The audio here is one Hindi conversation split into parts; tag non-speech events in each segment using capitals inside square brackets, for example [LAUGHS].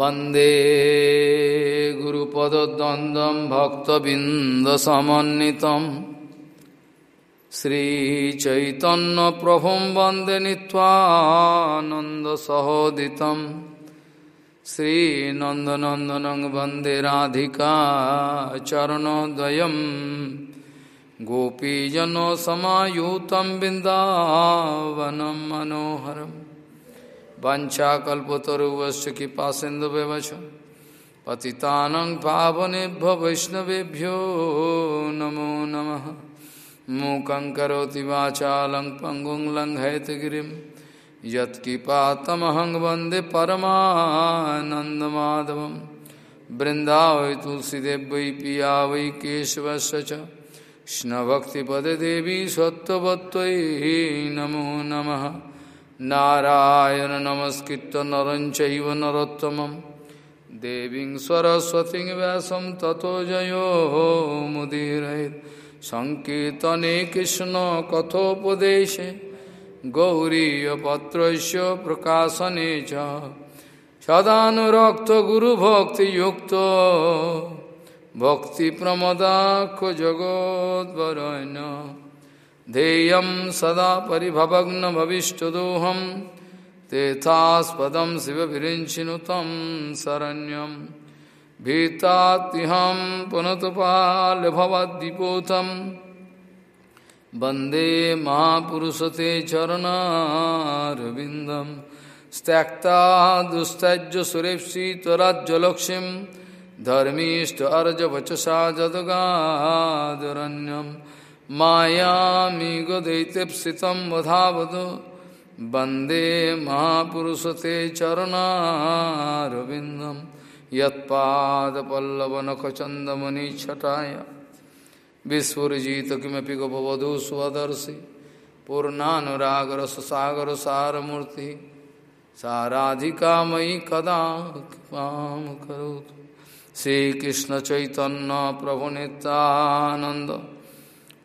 वंदे गुरुपदद्वन्द्वं भक्तबिन्दसमन्वितं। श्रीचैतन्यप्रभुं वंदे नीत्वानन्दसहोदितं श्रीनन्दनन्दनं वंदे राधिका चरणद्वयं गोपीजनसमायुतं बिन्दावनं मनोहरम्। वंशाकल्पतरुवश्च कृपा सिंधु व्यवच पतितानं पावनेभ्य वैष्णवेभ्यो नमो नमः। मूकं करोति वाचालं पङ्गुं लङ्घयतगिरिं। यत्कृपातमहं वंदे परमानन्दमाधवं। बृन्दावै तुलसीदेव पिया वै केशवस्य च। कृष्णभक्तिपदे देवी सत्त्ववत्त्वयि नमो नमः। नारायण नमस्कृत नर चैव नरोत्तमं देवीं सरस्वतीं व्यासं ततो जयो मुदीरयेत्। सङ्कीर्तने कृष्णकथोपदेशे गौरीयपत्रस्य प्रकाशने च। सदानुरक्तगुरुभक्तियुक्तो भक्तिप्रमदाख्य जगोद्वरण्य ध्येयं सदा परिभवग्नभविष्टदोहं, तेथास्पदं शिवविरिञ्चिनुतं शरण्यं। भीतात्यहं पुनतपालभवद्दिपोतं वंदे महापुरुषते चरणारविन्दं। त्यक्ता दुस्तज्य सुरेप्सितराज्यलक्ष्मीं धर्मीष्ट अर्जवचसा जदगादरण्यम्। मायामिगदैत्यप्सितं वधावद वंदे महापुरुषते चरणारविन्दं। यत्पादपल्लवनखचन्दमनिच्छटाय विस्फुरजित गपवधू स्वदर्शि पूर्णानुरागरससागरसारमूर्ति। साराधिका मयि कदा कृपां करोतु। श्रीकृष्णचैतन्यप्रभुनितानन्द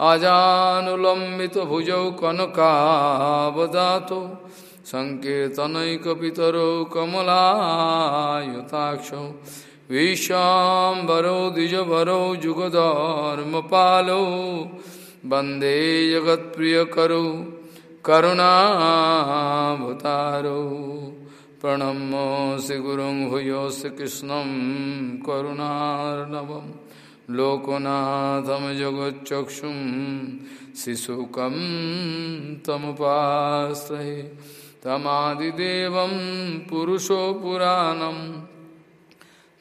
आजानुलम्बितभुजौ कनकावदातो सङ्कीर्तनैकपितरौ कमलायुताक्षौ। विशाम्बरौ द्विजभरौ जुगधर्मपालौ। वंदे जगत्प्रियकरौ करुणावतारौ। प्रणम्य श्रीगुरुं भूयोऽस्य कृष्णं करुणार्णवम्। लोकनाथम जगच्चक्षु शिशुक तमुपाश्रये तमादिदेव पुरुषो पुराणम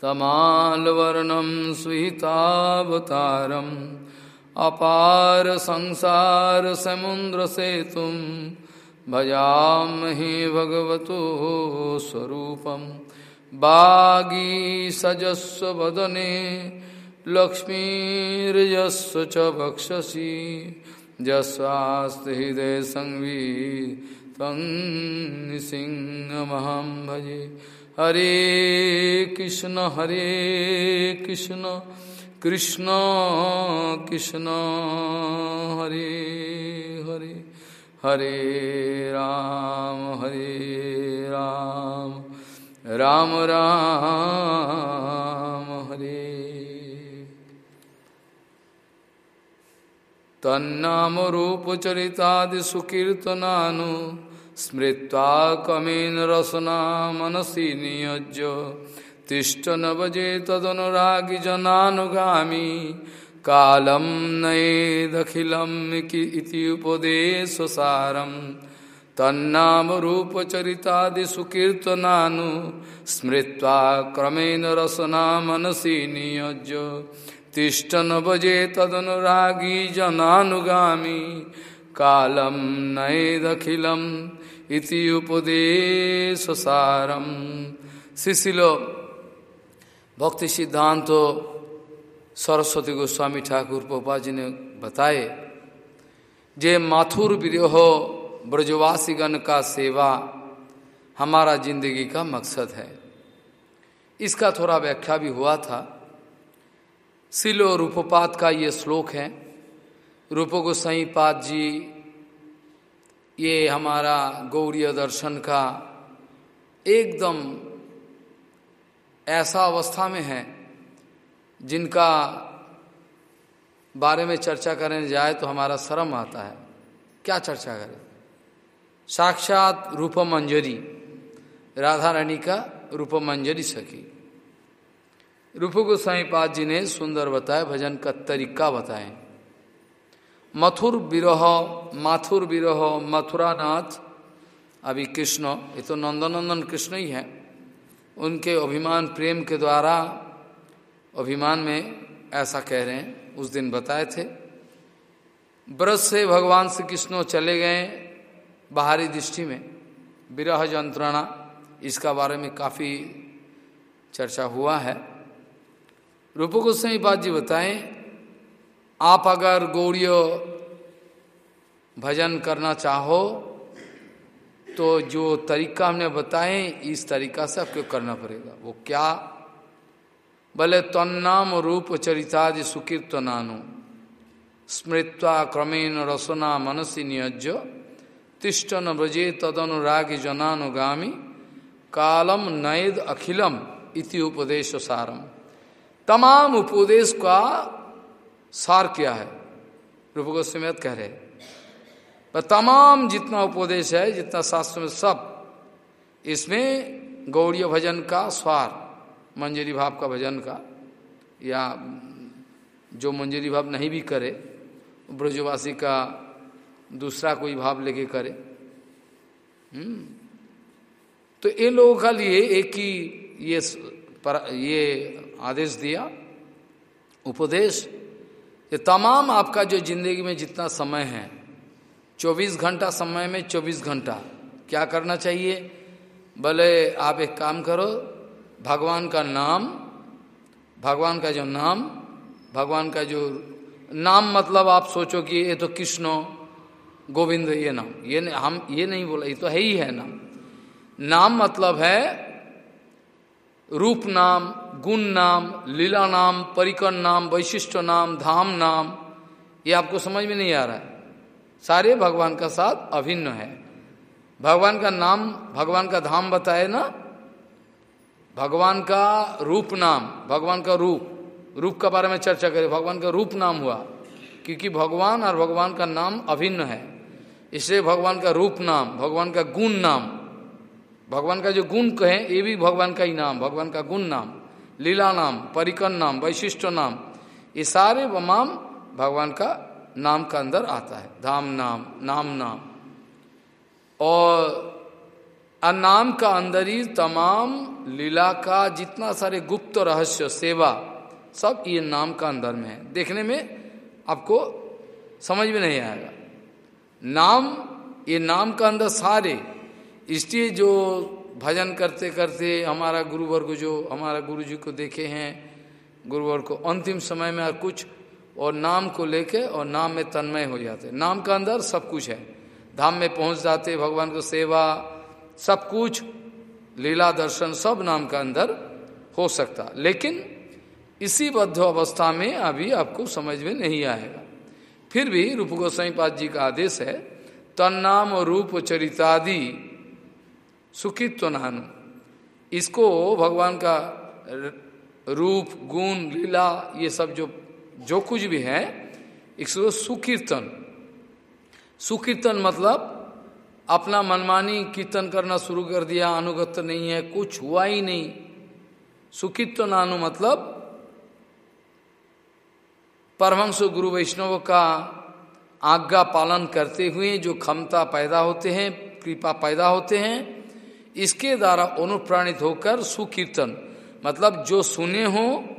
तमालवर्णम सुहितावतारम अपार संसार समुद्र सेतु भजामहे भगवतो स्वरूपम बागी सजस्व लक्ष्मीर्यस्व च भक्षसि यस्वास्ति हृदय संवी सिंहमहं भजे। हरे कृष्ण हरे कृष्ण कृष्ण कृष्ण, हरे हरे। हरे राम हरे राम राम राम, हरे। तन्नामरूपचरितादिसुकीर्तनानु स्मृत्वा कमेन रसना मनसि नियज्य। तदनुरागि जनानुगामी कालं नयेदखिलम् इति उपदेशसारम् तन्नामरूपचरितादिसुकीर्तनानु स्मृत्वा क्रमेण रसना मनसि नियज्य। तिष्ठन भजे तदनुरागी जनानुगामी। कालम नएदखिलम इति उपदेश सारम शिशिलो, भक्ति सिद्धांत सरस्वती गोस्वामी ठाकुर पोपा जी ने बताए जे माथुर विरह ब्रजवासीगण का सेवा हमारा ज़िंदगी का मकसद है। इसका थोड़ा व्याख्या भी हुआ था। सिलो रूपपात का ये श्लोक है। रूप गोसाई पाद जी, ये हमारा गौरीय दर्शन का एकदम ऐसा अवस्था में है, जिनका बारे में चर्चा करने जाए तो हमारा शर्म आता है। क्या चर्चा करें? साक्षात रूप मंजरी राधा रानी का रूप मंजरी सखी। रूप गोसाई पाद जी ने सुंदर बताया, भजन का तरीका बताए। मथुर विरह माथुर विरह मथुरा नाथ अभी कृष्ण, ये तो नंदनंदन कृष्ण ही है। उनके अभिमान, प्रेम के द्वारा अभिमान में ऐसा कह रहे हैं, उस दिन बताए थे। ब्रज से भगवान श्री कृष्ण चले गए बाहरी दृष्टि में। विरह यंत्रणा, इसका बारे में काफ़ी चर्चा हुआ है। रूप गोस्वामी बात जी बताएँ, आप अगर गौड़ियो भजन करना चाहो तो जो तरीका हमने बताए, इस तरीका से आपको करना पड़ेगा। वो क्या? भले तन्नाम रूप चरितादि सुकीर्तनानु। स्मृत्वा क्रमेण रसना मनसी नियज्य तिष्ठन ब्रजे तदनुरागी जनानुगामी। कालम नैद अखिलम इति उपदेश सारम। तमाम उपदेश का सार क्या है। रूप गोस्वामी कह रहे पर तमाम जितना उपदेश है, जितना शास्त्र में सब, इसमें गौड़ीय भजन का स्वार मंजरी भाव का भजन का, या जो मंजरी भाव नहीं भी करे, ब्रजवासी का दूसरा कोई भाव लेके करे। हम्म। तो इन लोगों का लिए एक ही ये पर ये आदेश दिया, उपदेश, ये तमाम आपका जो ज़िंदगी में जितना समय है 24 घंटा समय में 24 घंटा, क्या करना चाहिए? भले आप एक काम करो, भगवान का नाम, भगवान का जो नाम, भगवान का जो नाम मतलब आप सोचो कि ये तो कृष्ण, गोविंद, ये नाम, ये हम ये नहीं बोला, ये तो है ही है नाम। नाम मतलब है रूप नाम गुण नाम लीला नाम परिकर नाम वैशिष्ट नाम धाम नाम ये आपको समझ में नहीं आ रहा है सारे भगवान का साथ अभिन्न है भगवान का नाम भगवान का धाम बताए ना भगवान का रूप नाम भगवान का रूप रूप का बारे में चर्चा करें भगवान का रूप नाम हुआ क्योंकि भगवान और भगवान का नाम अभिन्न है इसलिए भगवान का रूप नाम भगवान का गुण नाम भगवान का जो गुण कहें ये भी भगवान का ही नाम भगवान का गुण नाम लीला नाम परिकर नाम वैशिष्ट नाम ये सारे वमाम भगवान का नाम का अंदर आता है। धाम नाम नाम नाम और नाम का अंदर ही तमाम लीला का जितना सारे गुप्त रहस्य, सेवा, सब ये नाम का अंदर में है। देखने में आपको समझ में नहीं आएगा। नाम, ये नाम का अंदर सारे, इसलिए जो भजन करते करते हमारा गुरुवर को जो, हमारा गुरु जी को देखे हैं गुरुवर को अंतिम समय में कुछ, और नाम को लेके और नाम में तन्मय हो जाते। नाम का अंदर सब कुछ है। धाम में पहुँच जाते, भगवान को सेवा, सब कुछ, लीला दर्शन सब नाम का अंदर हो सकता। लेकिन इसी बद्ध अवस्था में अभी आपको समझ में नहीं आएगा। फिर भी रूप गोसाई पाद जी का आदेश है, तन्नाम रूप चरितादि सुखित्व नानु इसको भगवान का रूप, गुण, लीला, ये सब जो जो कुछ भी है, इसको सुकीर्तन। सुकीर्तन मतलब अपना मनमानी कीर्तन करना शुरू कर दिया, अनुगत नहीं है, कुछ हुआ ही नहीं। सुखित्व नानु मतलब परमंश गुरु वैष्णव का आज्ञा पालन करते हुए जो क्षमता पैदा होते हैं, कृपा पैदा होते हैं इसके द्वारा अनुप्राणित होकर सुकीर्तन। मतलब जो सुने हो,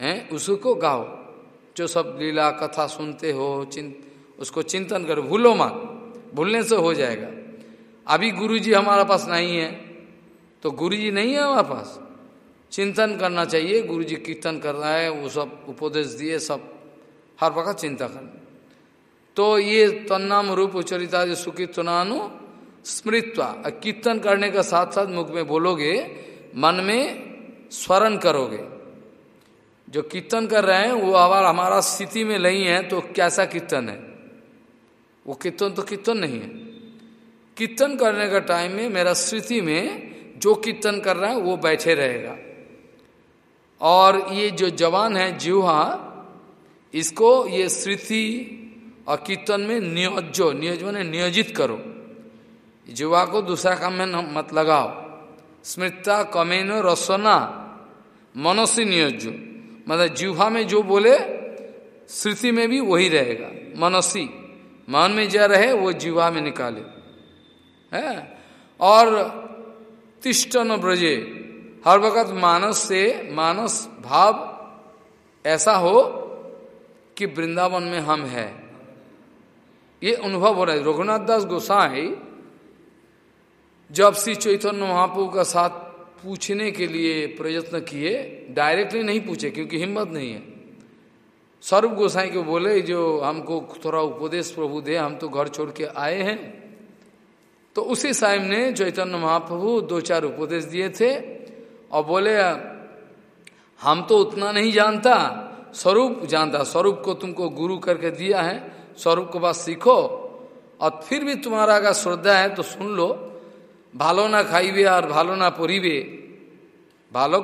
हैं, उसको गाओ। जो सब लीला कथा सुनते हो चिंत उसको चिंतन करो। भूलो मत। भूलने से हो जाएगा। अभी गुरु जी हमारा पास नहीं है। तो गुरु जी नहीं है हमारे पास। चिंतन करना चाहिए। गुरु जी कीर्तन कर रहा है, वो सब उपदेश दिए, सब हर वक्त चिंता करना तो ये तन्नाम रूप उच्चरिता जो सुकीर्तनानु स्मृत्वा, कीर्तन करने का साथ साथ मुख में बोलोगे, मन में स्वरण करोगे। जो कीर्तन कर रहे हैं, वो अगर हमारा स्थिति में नहीं है तो कैसा कीर्तन है? वो कीर्तन तो कीर्तन नहीं है। कीर्तन करने का टाइम में, मेरा स्थिति में जो कीर्तन कर रहा है, वो बैठे रहेगा। और ये जो जवान है जीवा इसको ये स्मृति और कीर्तन में नियोजो नियोज मैंने नियोजित करो। जुआ को दूसरा काम में मत लगाओ। स्मृता, कमेन, रसोना, मनसी नियोज्य। मतलब जीवा में जो बोले, स्मृति में भी वही रहेगा। मनसी, मन में जो रहे, वो जीवा में निकाले। है? और तिष्टन ब्रजे, हर वक्त मानस से, मानस भाव ऐसा हो कि वृंदावन में हम हैं। ये अनुभव हो रहा है। रघुनाथ दास गोसाई जब श्री चैतन्य महाप्रभु का साथ पूछने के लिए प्रयत्न किए डायरेक्टली नहीं पूछे, क्योंकि हिम्मत नहीं है। स्वरूप गोसाई को बोले, जो हमको थोड़ा उपदेश प्रभु दे, हम तो घर छोड़ के आए हैं। तो उसी साइम ने चैतन्य महाप्रभु दो चार उपदेश दिए थे और बोले, हम तो उतना नहीं जानता, स्वरूप जानता, स्वरूप को तुमको गुरु करके दिया है, स्वरूप को बस सीखो और फिर भी तुम्हारा अगर श्रद्धा है तो सुन लो। भालो ना खाइबे और भालो ना पढ़िबे भालो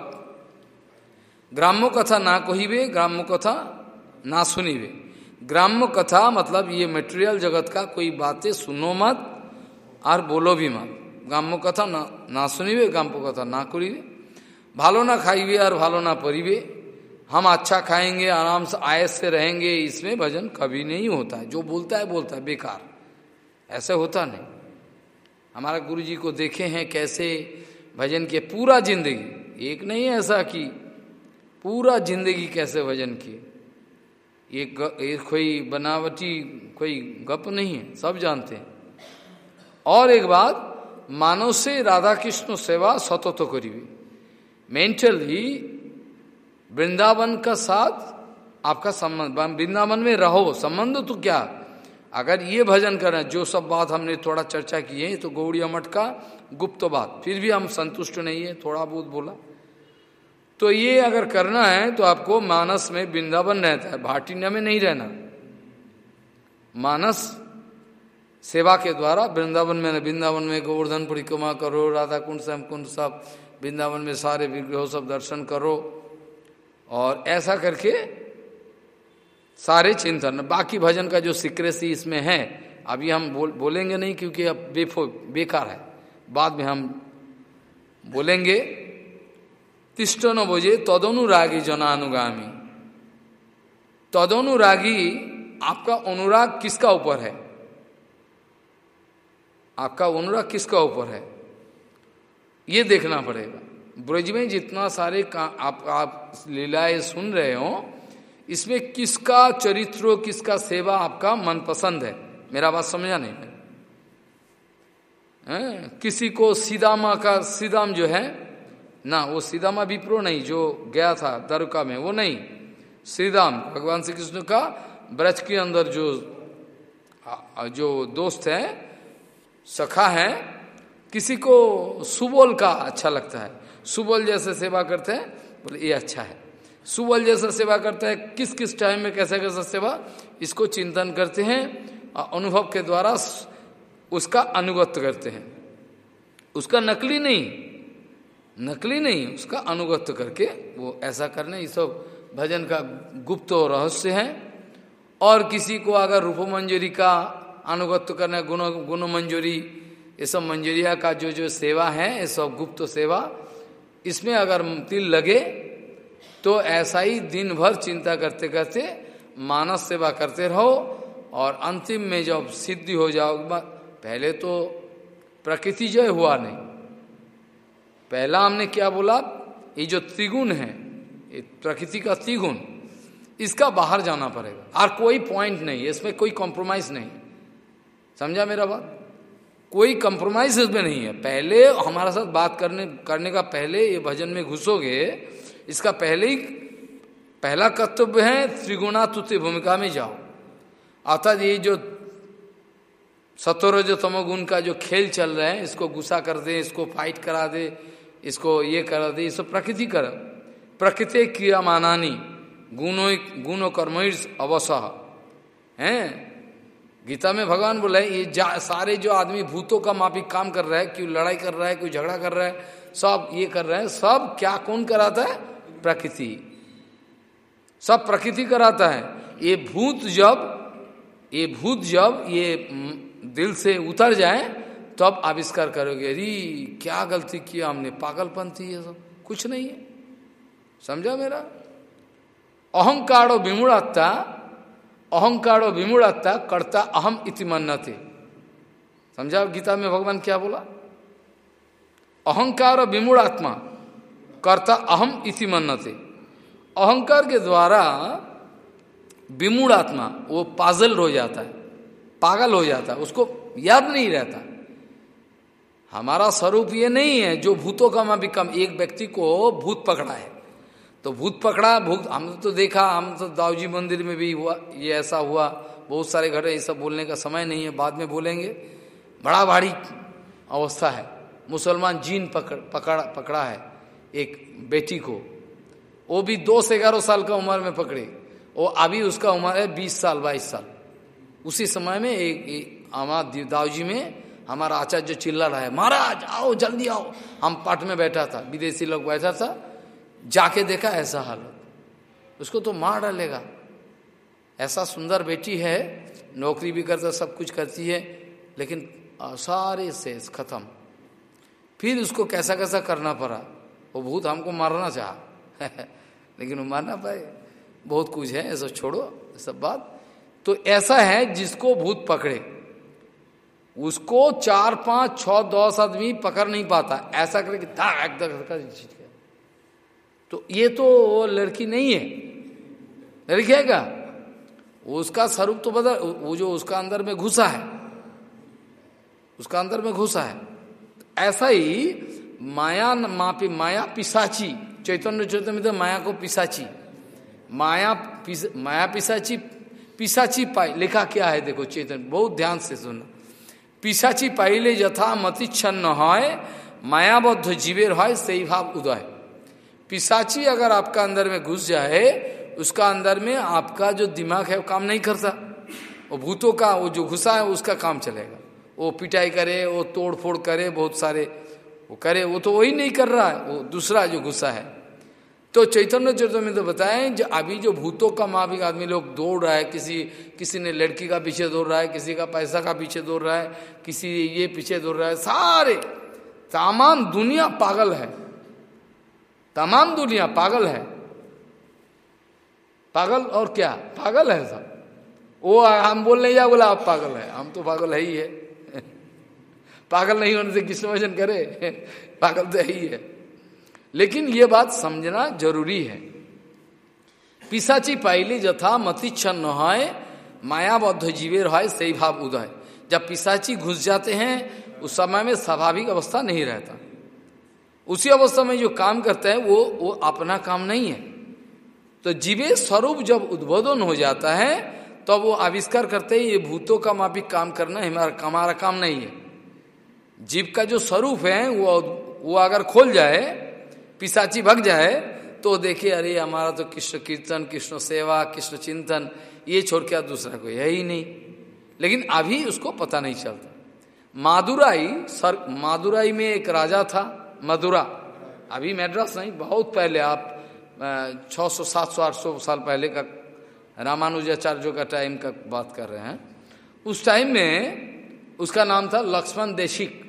ग्राम्य कथा ना कहिबे ग्राम्य कथा ना सुनिबे ग्राम्य कथा मतलब ये मटेरियल जगत का कोई बातें सुनो मत और बोलो भी मत। ग्राम्य कथा ना ना सुनिबे ग्राम्य कथा ना करिबे भालो ना खाइबे और भालो ना पढ़िबे हम अच्छा खाएँगे, आराम से, आयस से रहेंगे, इसमें भजन कभी नहीं होता। है जो बोलता है बोलता है, बेकार। ऐसे होता नहीं। हमारा गुरु जी को देखे हैं कैसे भजन किए पूरा ज़िंदगी। एक नहीं ऐसा कि पूरा ज़िंदगी कैसे भजन किए। ये, कोई बनावटी कोई गप नहीं है सब जानते हैं। और एक बात मानव से राधा कृष्ण सेवा सतत करीबी मेंटली वृंदावन का साथ आपका संबंध वृंदावन में रहो संबंध तो क्या? अगर ये भजन करें, जो सब बात हमने थोड़ा चर्चा की है तो गौड़िया मठ का गुप्त बात। फिर भी हम संतुष्ट नहीं है, थोड़ा बहुत बोला। तो ये अगर करना है तो आपको मानस में वृंदावन रहता है भाटिन्या में नहीं रहना। मानस सेवा के द्वारा वृंदावन में वृंदावन में गोवर्धन परिक्रमा करो राधा कुंड श्याम कुंड सब, वृंदावन में सारे विग्रह सब दर्शन करो। और ऐसा करके सारे चिंतन, बाकी भजन का जो सिक्रेसी इसमें है, अभी हम बोल, बोलेंगे नहीं क्योंकि अब बेफो, बेकार है। बाद में हम बोलेंगे तिष्ट न बोझे तदनुरागी जनानुगामी। तदनुरागी आपका अनुराग किसका ऊपर है? आपका अनुराग किसका ऊपर है? ये देखना पड़ेगा। ब्रज में जितना सारे का, आप आप लीलाएँ सुन रहे हो इसमें किसका चरित्र, किसका सेवा आपका मन पसंद है? मेरा बात समझा नहीं है? किसी को सीदामा का, सीदाम जो है, ना, वो सीदामा विप्रो नहीं, जो गया था दरुका में, वो नहीं। श्रीदाम भगवान श्री कृष्ण का ब्रज के अंदर जो जो दोस्त है, सखा है, किसी को सुबोल का अच्छा लगता है। सुबोल जैसे सेवा करते हैं, बोले, ये अच्छा है। सुबल जैसा सेवा करता है किस किस टाइम में कैसे कैसा सेवा, इसको चिंतन करते हैं और अनुभव के द्वारा उसका अनुगत करते हैं। उसका नकली नहीं नकली नहीं, उसका अनुगत्य करके वो ऐसा करने ये सब भजन का गुप्त और रहस्य है। और किसी को अगर रूप मंजूरी का अनुगत्य करना, गुण गुण मंजूरी ये सब मंजूरिया का जो जो सेवा है, ये सब गुप्त सेवा, इसमें अगर तिल लगे तो ऐसा ही दिन भर चिंता करते करते मानस सेवा करते रहो और अंतिम में जब सिद्धि हो जाओ पहले तो प्रकृति जय हुआ नहीं। पहला हमने क्या बोला? ये जो त्रिगुण है, ये प्रकृति का त्रिगुण, इसका बाहर जाना पड़ेगा। और कोई पॉइंट नहीं, इसमें कोई कॉम्प्रोमाइज नहीं। समझा मेरा बात? कोई कंप्रोमाइज इसमें नहीं है। पहले हमारे साथ बात करने करने का पहले ये भजन में घुसोगे इसका पहले ही पहला कर्तव्य है त्रिगुणा तुत्य भूमिका में जाओ। अर्थात ये जो सतोरज तमोगुण का जो खेल चल रहे हैं इसको गुस्सा कर दे इसको फाइट करा दे इसको ये करा दे इसको प्रकृति कर प्रकृति क्रिया मानानी गुणो गुणो कर्म अवस हैं? गीता में भगवान बोले ये जा, सारे जो आदमी भूतों का माफिक काम कर रहा है क्यों लड़ाई कर रहा है कोई झगड़ा कर रहा है सब ये कर रहे हैं सब क्या कौन कराता है? प्रकृति। सब प्रकृति कराता है। ये भूत जब, ये भूत जब ये दिल से उतर जाए, तब तो आविष्कार करोगे। अरे, क्या गलती किया हमने? पागलपंथी है सब। कुछ नहीं है। समझा मेरा? अहंकार और विमूढ़ता, अहंकार और विमूढ़ता करता अहम इति थे समझा गीता में भगवान क्या बोला? अहंकार और विमूढ़ात्मा कर्ता अहम इति थे अहंकार के द्वारा विमूढ़ात्मा वो पाजल हो जाता है, पागल हो जाता है, उसको याद नहीं रहता। हमारा स्वरूप ये नहीं है, जो भूतों का मैं कम, एक व्यक्ति को भूत पकड़ा है। तो भूत पकड़ा, भूत, हमने तो देखा, हम तो दाऊजी मंदिर में भी हुआ, ये ऐसा हुआ, बहुत सारे घरे ये सब बोलने का समय नहीं है, बाद में बोलेंगे। बड़ा भारी अवस्था है, मुसलमान जीन पकड़, पकड़ा पकड़ा है। एक बेटी को, वो भी दो से ग्यारह साल का उम्र में पकड़े। वो अभी उसका उम्र है बीस साल, बाईस साल। उसी समय में एक हमारा दाऊजी में हमारा आचार्य चिल्ला रहा है, महाराज, आओ, जल्दी आओ। हम पाठ में बैठा था, विदेशी लोग बैठा था, जाके देखा ऐसा हालत। उसको तो मार डालेगा। ऐसा सुंदर बेटी है, नौकरी भी करता, सब कुछ करती है, लेकिन सारे से खत्म। फिर उसको कैसा कैसा करना पड़ा? वो भूत हमको मारना चाह। [LAUGHS] लेकिन वो मारना पाए बहुत कुछ है, ऐसा छोड़ो सब बात। तो ऐसा है जिसको भूत पकड़े। उसको चार, पाँच छ दस आदमी पकड़ नहीं पाता। ऐसा करे कि तो ये तो वो लड़की नहीं है। लड़की है क्या? उसका स्वरूप तो बदल, वो जो उसका अंदर में घुसा है। उसका अंदर में घुसा है। ऐसा ही माया मापी माया पिसाची. चैतन्य चैतन्य तो माया को पिसाची. माया पिस, माया पिसाची पिसाची पाई. लिखा क्या है? देखो चेतन बहुत ध्यान से सुनना पिसाची पाइले यथा मति छन्न है मायाबद्ध जीवेर है सही भाव उदय. पिसाची अगर आपका अंदर में घुस जाए उसका अंदर में आपका जो दिमाग है वो काम नहीं करता. वो भूतों का वो जो घुसा है उसका काम चलेगा. वो पिटाई करे वो तोड़ फोड़ करे बहुत सारे वो करे, वो तो वही नहीं कर रहा है, वो दूसरा जो गुस्सा है। तो चैतन्य चरित्र में तो बताएँ, जो अभी जो भूतों का माफिक आदमी लोग दौड़ रहा है, किसी किसी ने लड़की का पीछे दौड़ रहा है, किसी का पैसा का पीछे दौड़ रहा है, किसी ये पीछे दौड़ रहा है, सारे, तमाम दुनिया पागल है। तमाम दुनिया पागल है। पागल और क्या? पागल है सब। वो हम बोलने जा बोला, आप पागल है। हम तो पागल है ही है। पागल नहीं होने से किसने वज़न करे? [LAUGHS] पागल तो है ही लेकिन ये बात समझना ज़रूरी है। पिसाची पाइले जथा मति छन्न है मायाबद्ध जीवेर है सही भाव उदय जब पिसाची घुस जाते हैं, उस समय में स्वाभाविक अवस्था नहीं रहता। उसी अवस्था में जो काम करता है, वो वो अपना काम नहीं है। तो जीवे स्वरूप जब उद्बोधन हो जाता है तो वो आविष्कार करते हैं, ये भूतों का माफिक काम करना हमारा हमारा काम नहीं है। जीव का जो स्वरूप है, वो वो अगर खोल जाए, पिसाची भग जाए तो देखिए, अरे, हमारा तो कृष्ण कीर्तन, कृष्ण सेवा, कृष्ण चिंतन, ये छोड़ के दूसरा कोई है ही नहीं। लेकिन अभी उसको पता नहीं चलता। मादुराई, सर, मादुराई में एक राजा था, मदुरा। अभी मैड्रास नहीं, बहुत पहले, आप छः सौ, सात सौ, आठ सौ साल पहले का रामानुजाचार्यों का टाइम का बात कर रहे हैं। उस टाइम में उसका नाम था लक्ष्मण देशिक।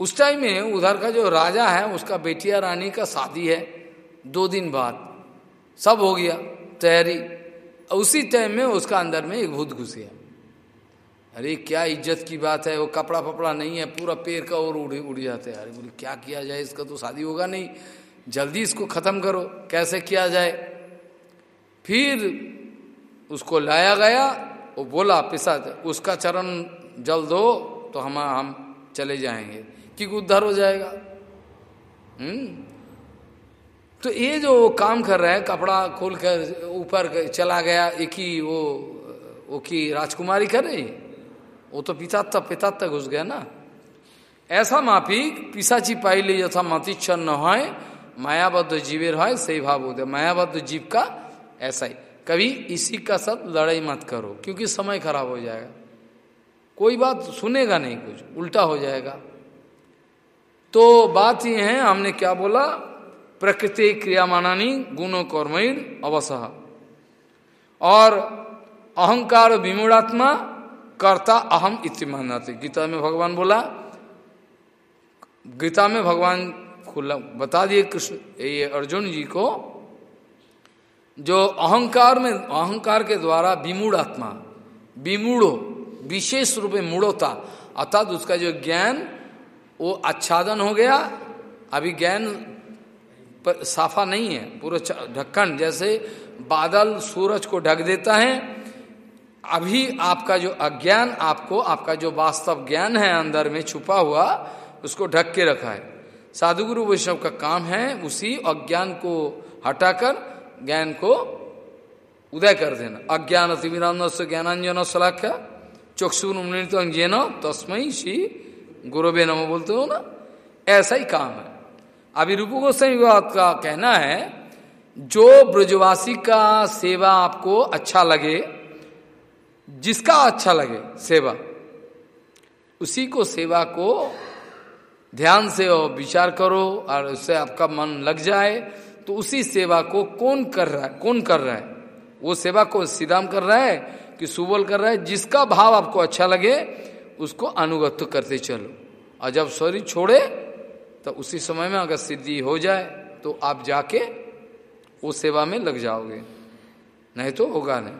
उस टाइम में उधर का जो राजा है, उसका बेटिया रानी का शादी है, दो दिन बाद। सब हो गया, तैयारी। उसी टाइम में उसका अंदर में एक भूत घुस। गया अरे, क्या इज़्ज़त की बात है, वो कपड़ा फपड़ा नहीं है, पूरा पैर का और उड़ उड़ जाते हैं। अरे, बोले, क्या किया जाए, इसका तो शादी होगा नहीं। जल्दी इसको खत्म करो, कैसे किया जाए? फिर उसको लाया गया, वो बोला पिसा उसका चरण जल दो तो हम हम चले जाएँगे। क्योंकि उद्धार हो जाएगा। हम्म। तो ये जो काम कर रहे हैं, कपड़ा खोल कर ऊपर चला गया, एक ही वो वो की राजकुमारी कर रही? वो तो पिता तक पिता तक घुस गया ना। ऐसा माफिक पिसाची पाइले यथा मतिच्छन्न है मायाबद्ध जीवेर है सही भाव होते मायाबद्ध जीव का ऐसा ही। कभी इसी का साथ लड़ाई मत करो, क्योंकि समय खराब हो जाएगा। कोई बात सुनेगा नहीं कुछ, उल्टा हो जाएगा। तो बात ये है, हमने क्या बोला? प्रकृति क्रिया मानानी, गुणों कर्मण अवसह। और अहंकार विमूढ़ात्मा, कर्ता अहम इति मानते। गीता में भगवान बोला, गीता में भगवान खुला, बता दिए कृष्ण, ये अर्जुन जी को, जो अहंकार में, अहंकार के द्वारा विमूढ़ आत्मा विमूढ़ो, विशेष रूप में मूढ़ोता, अर्थात उसका जो ज्ञान वो आच्छादन हो गया, अभी ज्ञान साफा नहीं है, पूरा ढक्कन, जैसे बादल सूरज को ढक देता है, अभी आपका जो अज्ञान, आपको, आपका जो वास्तव ज्ञान है अंदर में छुपा हुआ, उसको ढक के रखा है। साधुगुरु वैष्णव का काम है, उसी अज्ञान को हटाकर, ज्ञान को उदय कर देना। अज्ञान अतिविराम ज्ञानांजन सलाख्या चक्षु अंजन तस्मय श्री गुरुबे नमो बोलते हो ना? ऐसा ही काम है। अभी रूप गोस्वामी का कहना है, जो ब्रजवासी का सेवा आपको अच्छा लगे, जिसका अच्छा लगे सेवा, उसी को सेवा को ध्यान से और विचार करो और उससे आपका मन लग जाए तो उसी सेवा को कौन कर रहा है? कौन कर रहा है? वो सेवा को सीधाम कर रहा है कि सुबल कर रहा है? जिसका भाव आपको अच्छा लगे उसको अनुगत्य करते चलो। और जब शरीर छोड़े तो उसी समय में अगर सिद्धि हो जाए तो आप जाके वो सेवा में लग जाओगे। नहीं तो होगा नहीं।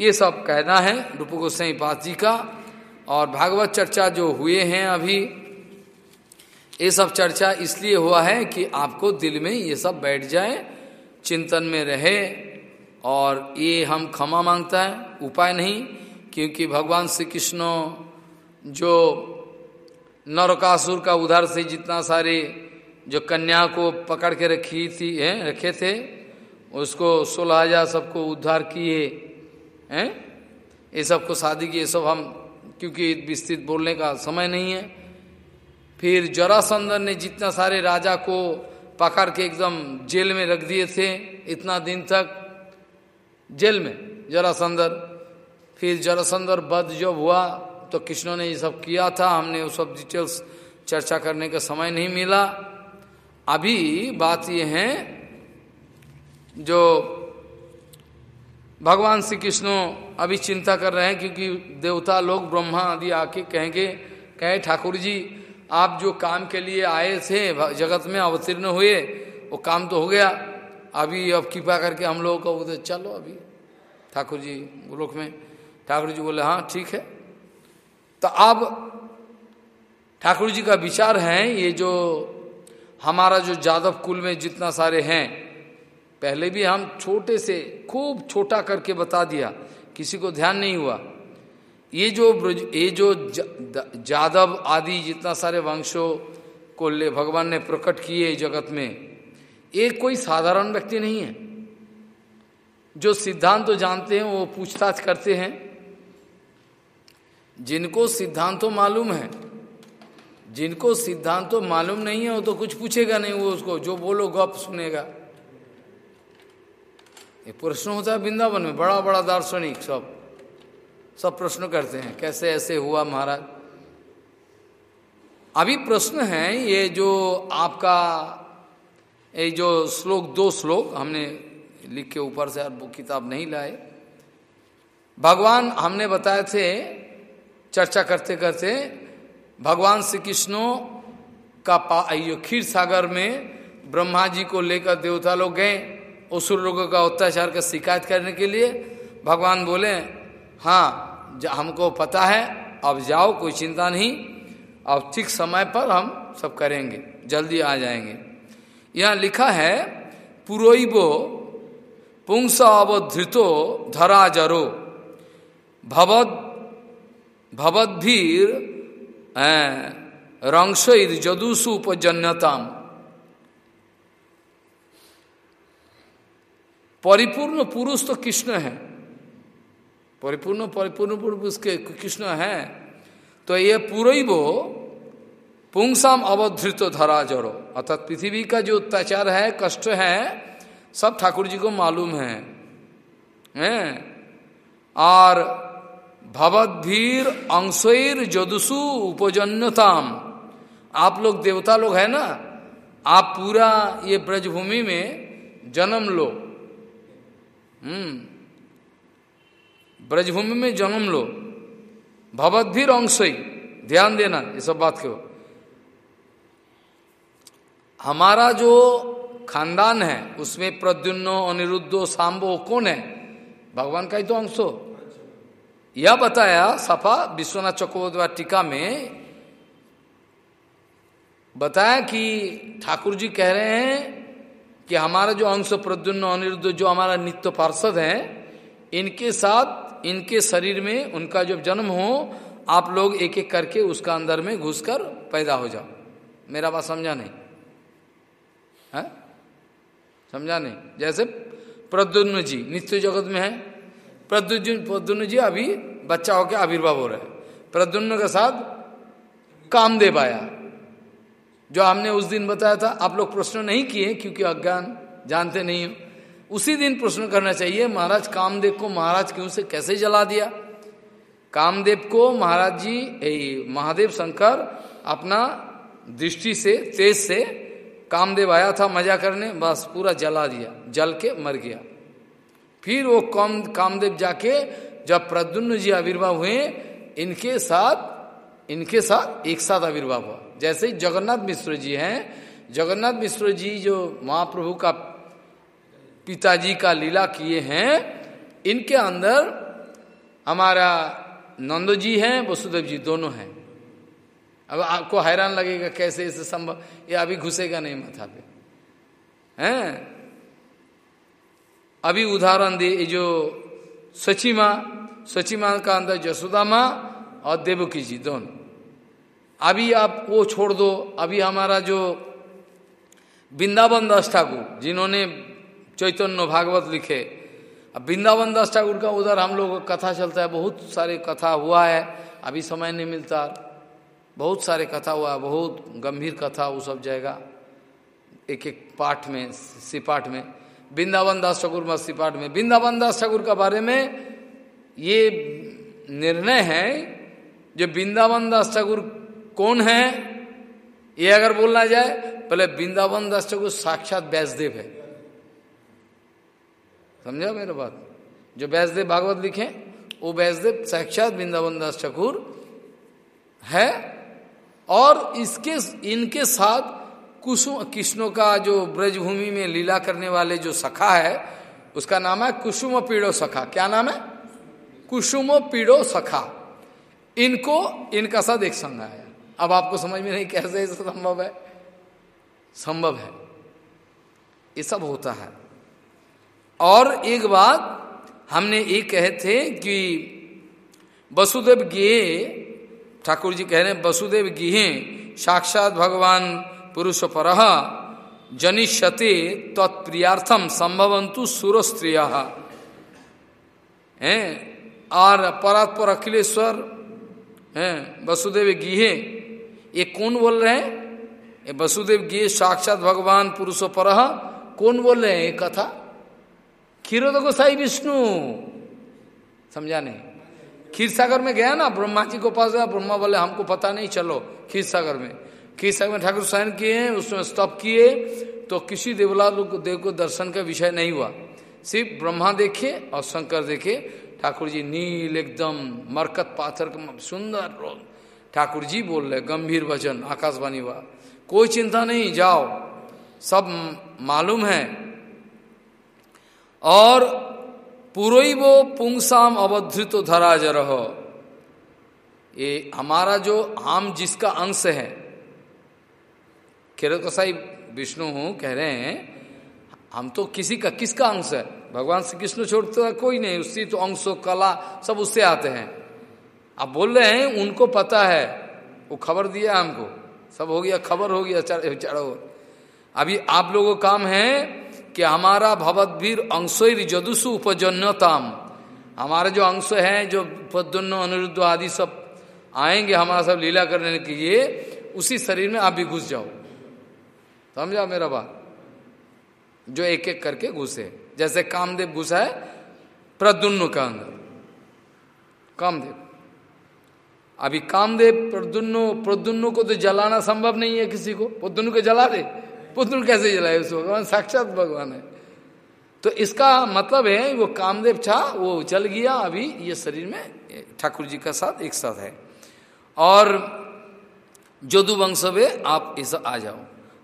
ये सब कहना है रूप गोसाई पास जी का। और भागवत चर्चा जो हुए हैं अभी, ये सब चर्चा इसलिए हुआ है कि आपको दिल में ये सब बैठ जाए, चिंतन में रहे, और ये हम क्षमा माँगता है, उपाय नहीं। क्योंकि भगवान श्री कृष्ण जो नरकासुर का उधर से जितना सारे जो कन्या को पकड़ के रखी थी, हैं, रखे थे, उसको सोलह हज़ार सबको उद्धार किए, हैं? ये सबको शादी की, ये सब हम, क्योंकि विस्तृत बोलने का समय नहीं है। फिर जरासंदर ने जितना सारे राजा को पकड़ के एकदम जेल में रख दिए थे, इतना दिन तक, जेल में जरासंदर फिर जरासंदर बद जब हुआ तो कृष्णों ने ये सब किया था। हमने वो सब डिटेल्स चर्चा करने का समय नहीं मिला। अभी बात ये है, जो भगवान श्री कृष्ण अभी चिंता कर रहे हैं, क्योंकि देवता लोग, ब्रह्मा आदि आके कहेंगे, कहे, ठाकुर जी, आप जो काम के लिए आए थे, जगत में अवतीर्ण हुए, वो काम तो हो गया। अभी अब कृपा करके हम लोगों को चलो अभी, ठाकुर जी, गोलोक में ठाकुर जी बोले हाँ ठीक है। तो अब ठाकुर जी का विचार है, ये जो हमारा जो जादव कुल में जितना सारे हैं, पहले भी हम छोटे से, खूब छोटा करके बता दिया, किसी को ध्यान नहीं हुआ। ये जो ये जो जादव आदि जितना सारे वंशों को ले, भगवान ने प्रकट किए जगत में, ये कोई साधारण व्यक्ति नहीं है। जो सिद्धांत तो जानते हैं, वो पूछताछ करते हैं जिनको सिद्धांत मालूम है, जिनको सिद्धांत मालूम नहीं है, वो तो कुछ पूछेगा नहीं, वो उसको, जो बोलो गप सुनेगा। ये प्रश्न होता है वृंदावन में, बड़ा बड़ा दार्शनिक सब सब प्रश्न करते हैं, कैसे ऐसे हुआ महाराज? अभी प्रश्न है, ये जो आपका, ये जो श्लोक, दो श्लोक हमने लिख के ऊपर से किताब नहीं लाए। भगवान हमने बताए थे चर्चा करते करते भगवान श्री कृष्णों का पा खीर सागर में ब्रह्मा जी को लेकर देवता लोग गए, असुर लोगों का अत्याचार का शिकायत करने के लिए। भगवान बोले हाँ हमको पता है, अब जाओ, कोई चिंता नहीं, अब ठीक समय पर हम सब करेंगे, जल्दी आ जाएँगे। यहाँ लिखा है पुरोइबो पुंस अवधृतो धरा जरो भवद भवद्भीर रंगशर जदुसु उपजन्यताम। परिपूर्ण पुरुष तो कृष्ण है। परिपूर्ण परिपूर्ण पुरुष के कृष्ण है। तो ये पूरा ही वो पुंसाम अवधृत धरा जड़ो। अर्थात पृथ्वी का जो अत्याचार है, कष्ट है, सब ठाकुर जी को मालूम है। हैं? और भवद्भीर अंशर जदुसु उपजन्यताम। आप लोग देवता लोग है ना? आप पूरा ये ब्रजभूमि में जन्म लो। हम्म। ब्रजभूमि में जन्म लो। भवद्भीर अंशई ध्यान देना ये सब बात क्यों हमारा जो खानदान है, उसमें प्रद्युन्नो अनिरुद्धो, सांबो, कौन है? भगवान का ही तो अंश हो। यह बताया, सफ़ा, विश्वनाथ चक्रवर्ती टीका में बताया कि ठाकुर जी कह रहे हैं कि हमारा जो अंश प्रद्युन्न अनिरुद्ध, जो हमारा नित्य पार्षद है, इनके साथ, इनके शरीर में उनका जब जन्म हो, आप लोग एक एक करके उसका अंदर में घुसकर पैदा हो जाओ। मेरा बात समझा नहीं? है? समझा नहीं? जैसे प्रद्युन्न जी नित्य जगत में है प्रद्युन्न प्रद्युन्न जी अभी बच्चा होकर आविर्भाव हो रहा है। प्रद्युन्न के साथ कामदेव आया। जो हमने उस दिन बताया था, आप लोग प्रश्न नहीं किए क्योंकि अज्ञान जानते नहीं हो। उसी दिन प्रश्न करना चाहिए, महाराज कामदेव को महाराज क्यों से कैसे जला दिया? कामदेव को महाराज जी महादेव शंकर अपना दृष्टि से, तेज से कामदेव आया था मज़ा करने, बस पूरा जला दिया, जल के मर गया। फिर वो काम, कामदेव जाके जब प्रद्युन्न जी आविर्भाव हुए, इनके साथ इनके साथ एक साथ आविर्भाव हुआ। जैसे जगन्नाथ मिश्र जी हैं, जगन्नाथ मिश्र जी जो महाप्रभु का पिताजी का लीला किए हैं, इनके अंदर हमारा नंदो जी हैं, वसुदेव जी दोनों हैं। अब आपको हैरान लगेगा, कैसे इसे संभव? ये अभी घुसेगा नहीं माथा पे। हैं? अभी उदाहरण दे जो सची माँ सची माँ का अंदर जसोदा माँ और देवकी जी दोनों। अभी आप वो छोड़ दो, अभी हमारा जो वृंदावन दास ठाकुर, जिन्होंने चैतन्य भागवत लिखे, अब वृंदावन दास ठाकुर का उधर हम लोग कथा चलता है, बहुत सारे कथा हुआ है, अभी समय नहीं मिलता, बहुत सारे कथा हुआ है बहुत गंभीर कथा वो सब जाएगा एक एक पाठ में, सिपाठ में। वृंदावन दास ठाकुर में सिपाठ में। वृंदावन दास ठाकुर के बारे में ये निर्णय है जो वृंदावन दास ठाकुर कौन है, ये अगर बोलना जाए, पहले वृंदावन दास ठाकुर साक्षात व्यासदेव है। समझा मेरा बात? जो व्यासदेव भागवत लिखे, वो व्यासदेव साक्षात वृंदावन दास ठाकुर है, और इसके, इनके साथ कुसुम कृष्णों का जो ब्रजभूमि में लीला करने वाले जो सखा है, उसका नाम है कुसुम पीड़ो सखा। क्या नाम है? कुसुम पीड़ो सखा। इनको, इनका साथ एक संग आया अब आपको समझ में नहीं कैसे संभव है? संभव है। ये सब होता है। और एक बात हमने ये कहे थे कि वसुदेव गे ठाकुर जी कह रहे हैं, वसुदेव गिहे, साक्षात भगवान पुरुष पर जनिष्यते तत्प्रियार्थम संभवंतु सुर स्त्रिय हैं और परात्पर अखिलेश्वर, हैं? वसुदेव गिहे। ये कौन बोल रहे हैं? ये वसुदेव गिहे साक्षात भगवान पुरुषो पर कौन बोल रहे हैं ये कथा? खीरोद गोसाई विष्णु। समझा नहीं खीर सागर में गया ना? ब्रह्मा जी को पास गया, ब्रह्मा बोले, हमको पता नहीं, चलो खीर सागर में। सागर में ठाकुर शयन किए हैं, उसमें स्तप किए तो किसी देवला देव को दर्शन का विषय नहीं हुआ। सिर्फ़ ब्रह्मा देखे और शंकर देखे। ठाकुर जी नील एकदम मरकत पाथर सुंदर रोल। ठाकुर जी बोल रहे, गंभीर वचन, आकाशवाणी हुआ। कोई चिंता नहीं, जाओ। सब मालूम है। और वो पुंसाम अवधृत धरा जरह ये हमारा जो हम जिसका अंश है खेर कसाई विष्णु कह रहे हैं, हम तो किसी का, किसका अंश है? भगवान श्री कृष्ण छोड़ते कोई नहीं उसकी तो अंश, कला, सब उससे आते हैं। आप बोल रहे हैं, उनको पता है, वो खबर दिया हमको, सब हो गया, खबर हो गया, चढ़ो अभी आप लोगों काम है कि हमारा भगवदवीर अंशोर जदुसु उपजन्यताम। हमारे जो अंश है, जो पद्य अनिरुद्ध आदि सब आएँगे, हमारा सब लीला करने के लिए, उसी शरीर में आप भी घुस जाओ। समझा मेरा बात? जो एक एक करके घुसे। जैसे कामदेव घुसा है प्रद्युन्न का अंदर। कामदेव। अभी कामदेव प्रद्युन्नो प्रद्युन्नो को तो जलाना संभव नहीं है किसी को। प्रद्युन्न को जला दे। पुत्र कैसे जलाए उस भगवान, साक्षात भगवान है। तो इसका मतलब है, वो कामदेव था, वो जल गया, अभी ये शरीर में ठाकुर जी का साथ एक साथ है। और जोदु वंश में आप इस आ जाओ।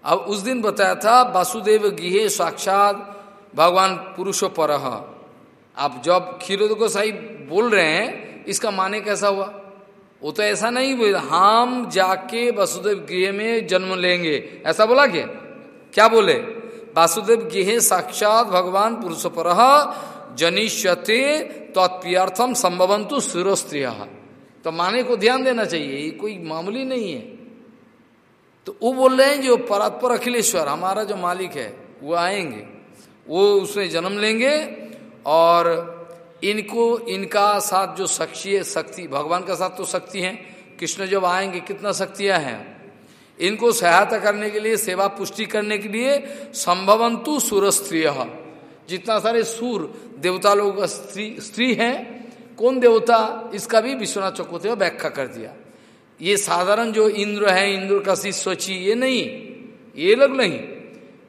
अब उस दिन बताया था, वासुदेव गिहे साक्षात भगवान पुरुषो पर। आप जब खीरोद सही बोल रहे हैं, इसका माने कैसा हुआ? वो तो ऐसा नहीं बोला हम जाके वसुदेव गृह में जन्म लेंगे। ऐसा बोला क्या? क्या बोले? वासुदेव गृह साक्षात भगवान पुरुष पर जनिष्यते तत्प्रियार्थम संभवंतु स्त्रिय तो माने को ध्यान देना चाहिए, ये कोई मामूली नहीं है। तो वो बोल रहे हैं जो परात्पर अखिलेश्वर, हमारा जो मालिक है, वो आएँगे। वो उसमें जन्म लेंगे और इनको, इनका साथ जो शक्ति है, शक्ति, भगवान का साथ तो शक्ति है। कृष्ण जब आएँगे, कितना शक्तियाँ हैं। इनको सहायता करने के लिए, सेवा पुष्टि करने के लिए संभवंतु सुर स्त्रीय जितना सारे सूर देवता लोग, स्त्री स्त्री हैं, कौन देवता? इसका भी विश्वनाथ चकोते व्याख्या कर दिया। ये साधारण जो इंद्र है इंद्र का सोची ये नहीं ये लोग नहीं।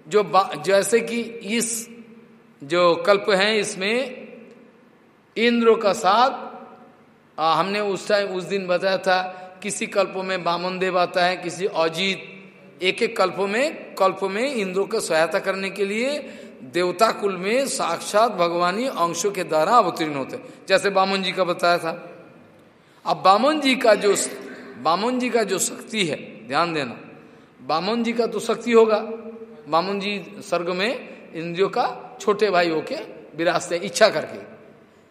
जो जैसे कि इस जो कल्प है इसमें इंद्र का साथ आ, हमने उस टाइम उस दिन बताया था किसी कल्पों में बामन देव आता है किसी अजीत एक एक कल्पों में कल्पों में इंद्रों को सहायता करने के लिए देवता कुल में साक्षात भगवानी अंशों के द्वारा अवतीर्ण होते जैसे बामन जी का बताया था। अब बामन जी का जो बामन जी का जो शक्ति है, ध्यान देना। बामन जी का तो शक्ति होगा। बामन जी स्वर्ग में इंद्रियों का छोटे भाई होके विरासते इच्छा करके।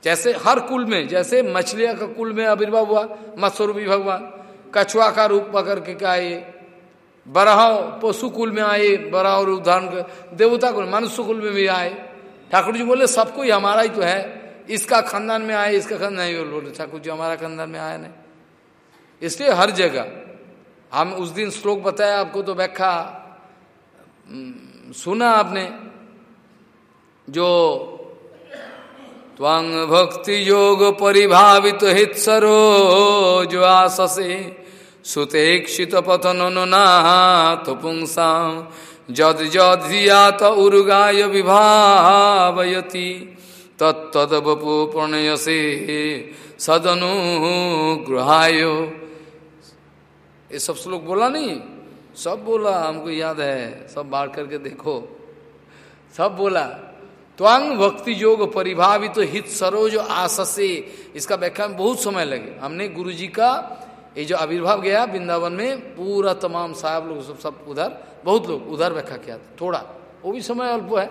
जैसे हर कुल में, जैसे मछलिया का कुल में आविर्भाव हुआ मत्स्वरूपी भगवान कछुआ का रूप पकड़ के आए बराह पशु कुल में आए बराह रूप धारण कर, देवता कुल, मनुष्य कुल में भी आए। ठाकुर जी बोले सबको ही हमारा ही तो है। इसका खानदान में आए, इसका खानदान बोले, ठाकुर जी, हमारा खानदान में आया नहीं। इसलिए हर जगह। हम उस दिन श्लोक बताया आपको तो व्याख्या सुना आपने, जो त्वंग भक्ति योग परिभावित हित सरो जो आससे सुतेक्षित पथन तो पुंसा, जद जद धियात उर्गाय विभावयति, तत्तद बपु प्रणयसे सदनुग्रहाय ये सब श्लोक बोला नहीं। सब बोला, हमको याद है, सब बाढ़ करके देखो। सब बोला, त्वांग भक्ति योग परिभावित तो हित सरोज आससे। इसका व्याख्या में बहुत समय लगे। हमने गुरु जी का ये जो आविर्भाव गया वृंदावन में, पूरा तमाम साहब लोग, सब सब उधर, बहुत लोग उधर व्याख्या किया था, थोड़ा। वो भी समय अल्प है।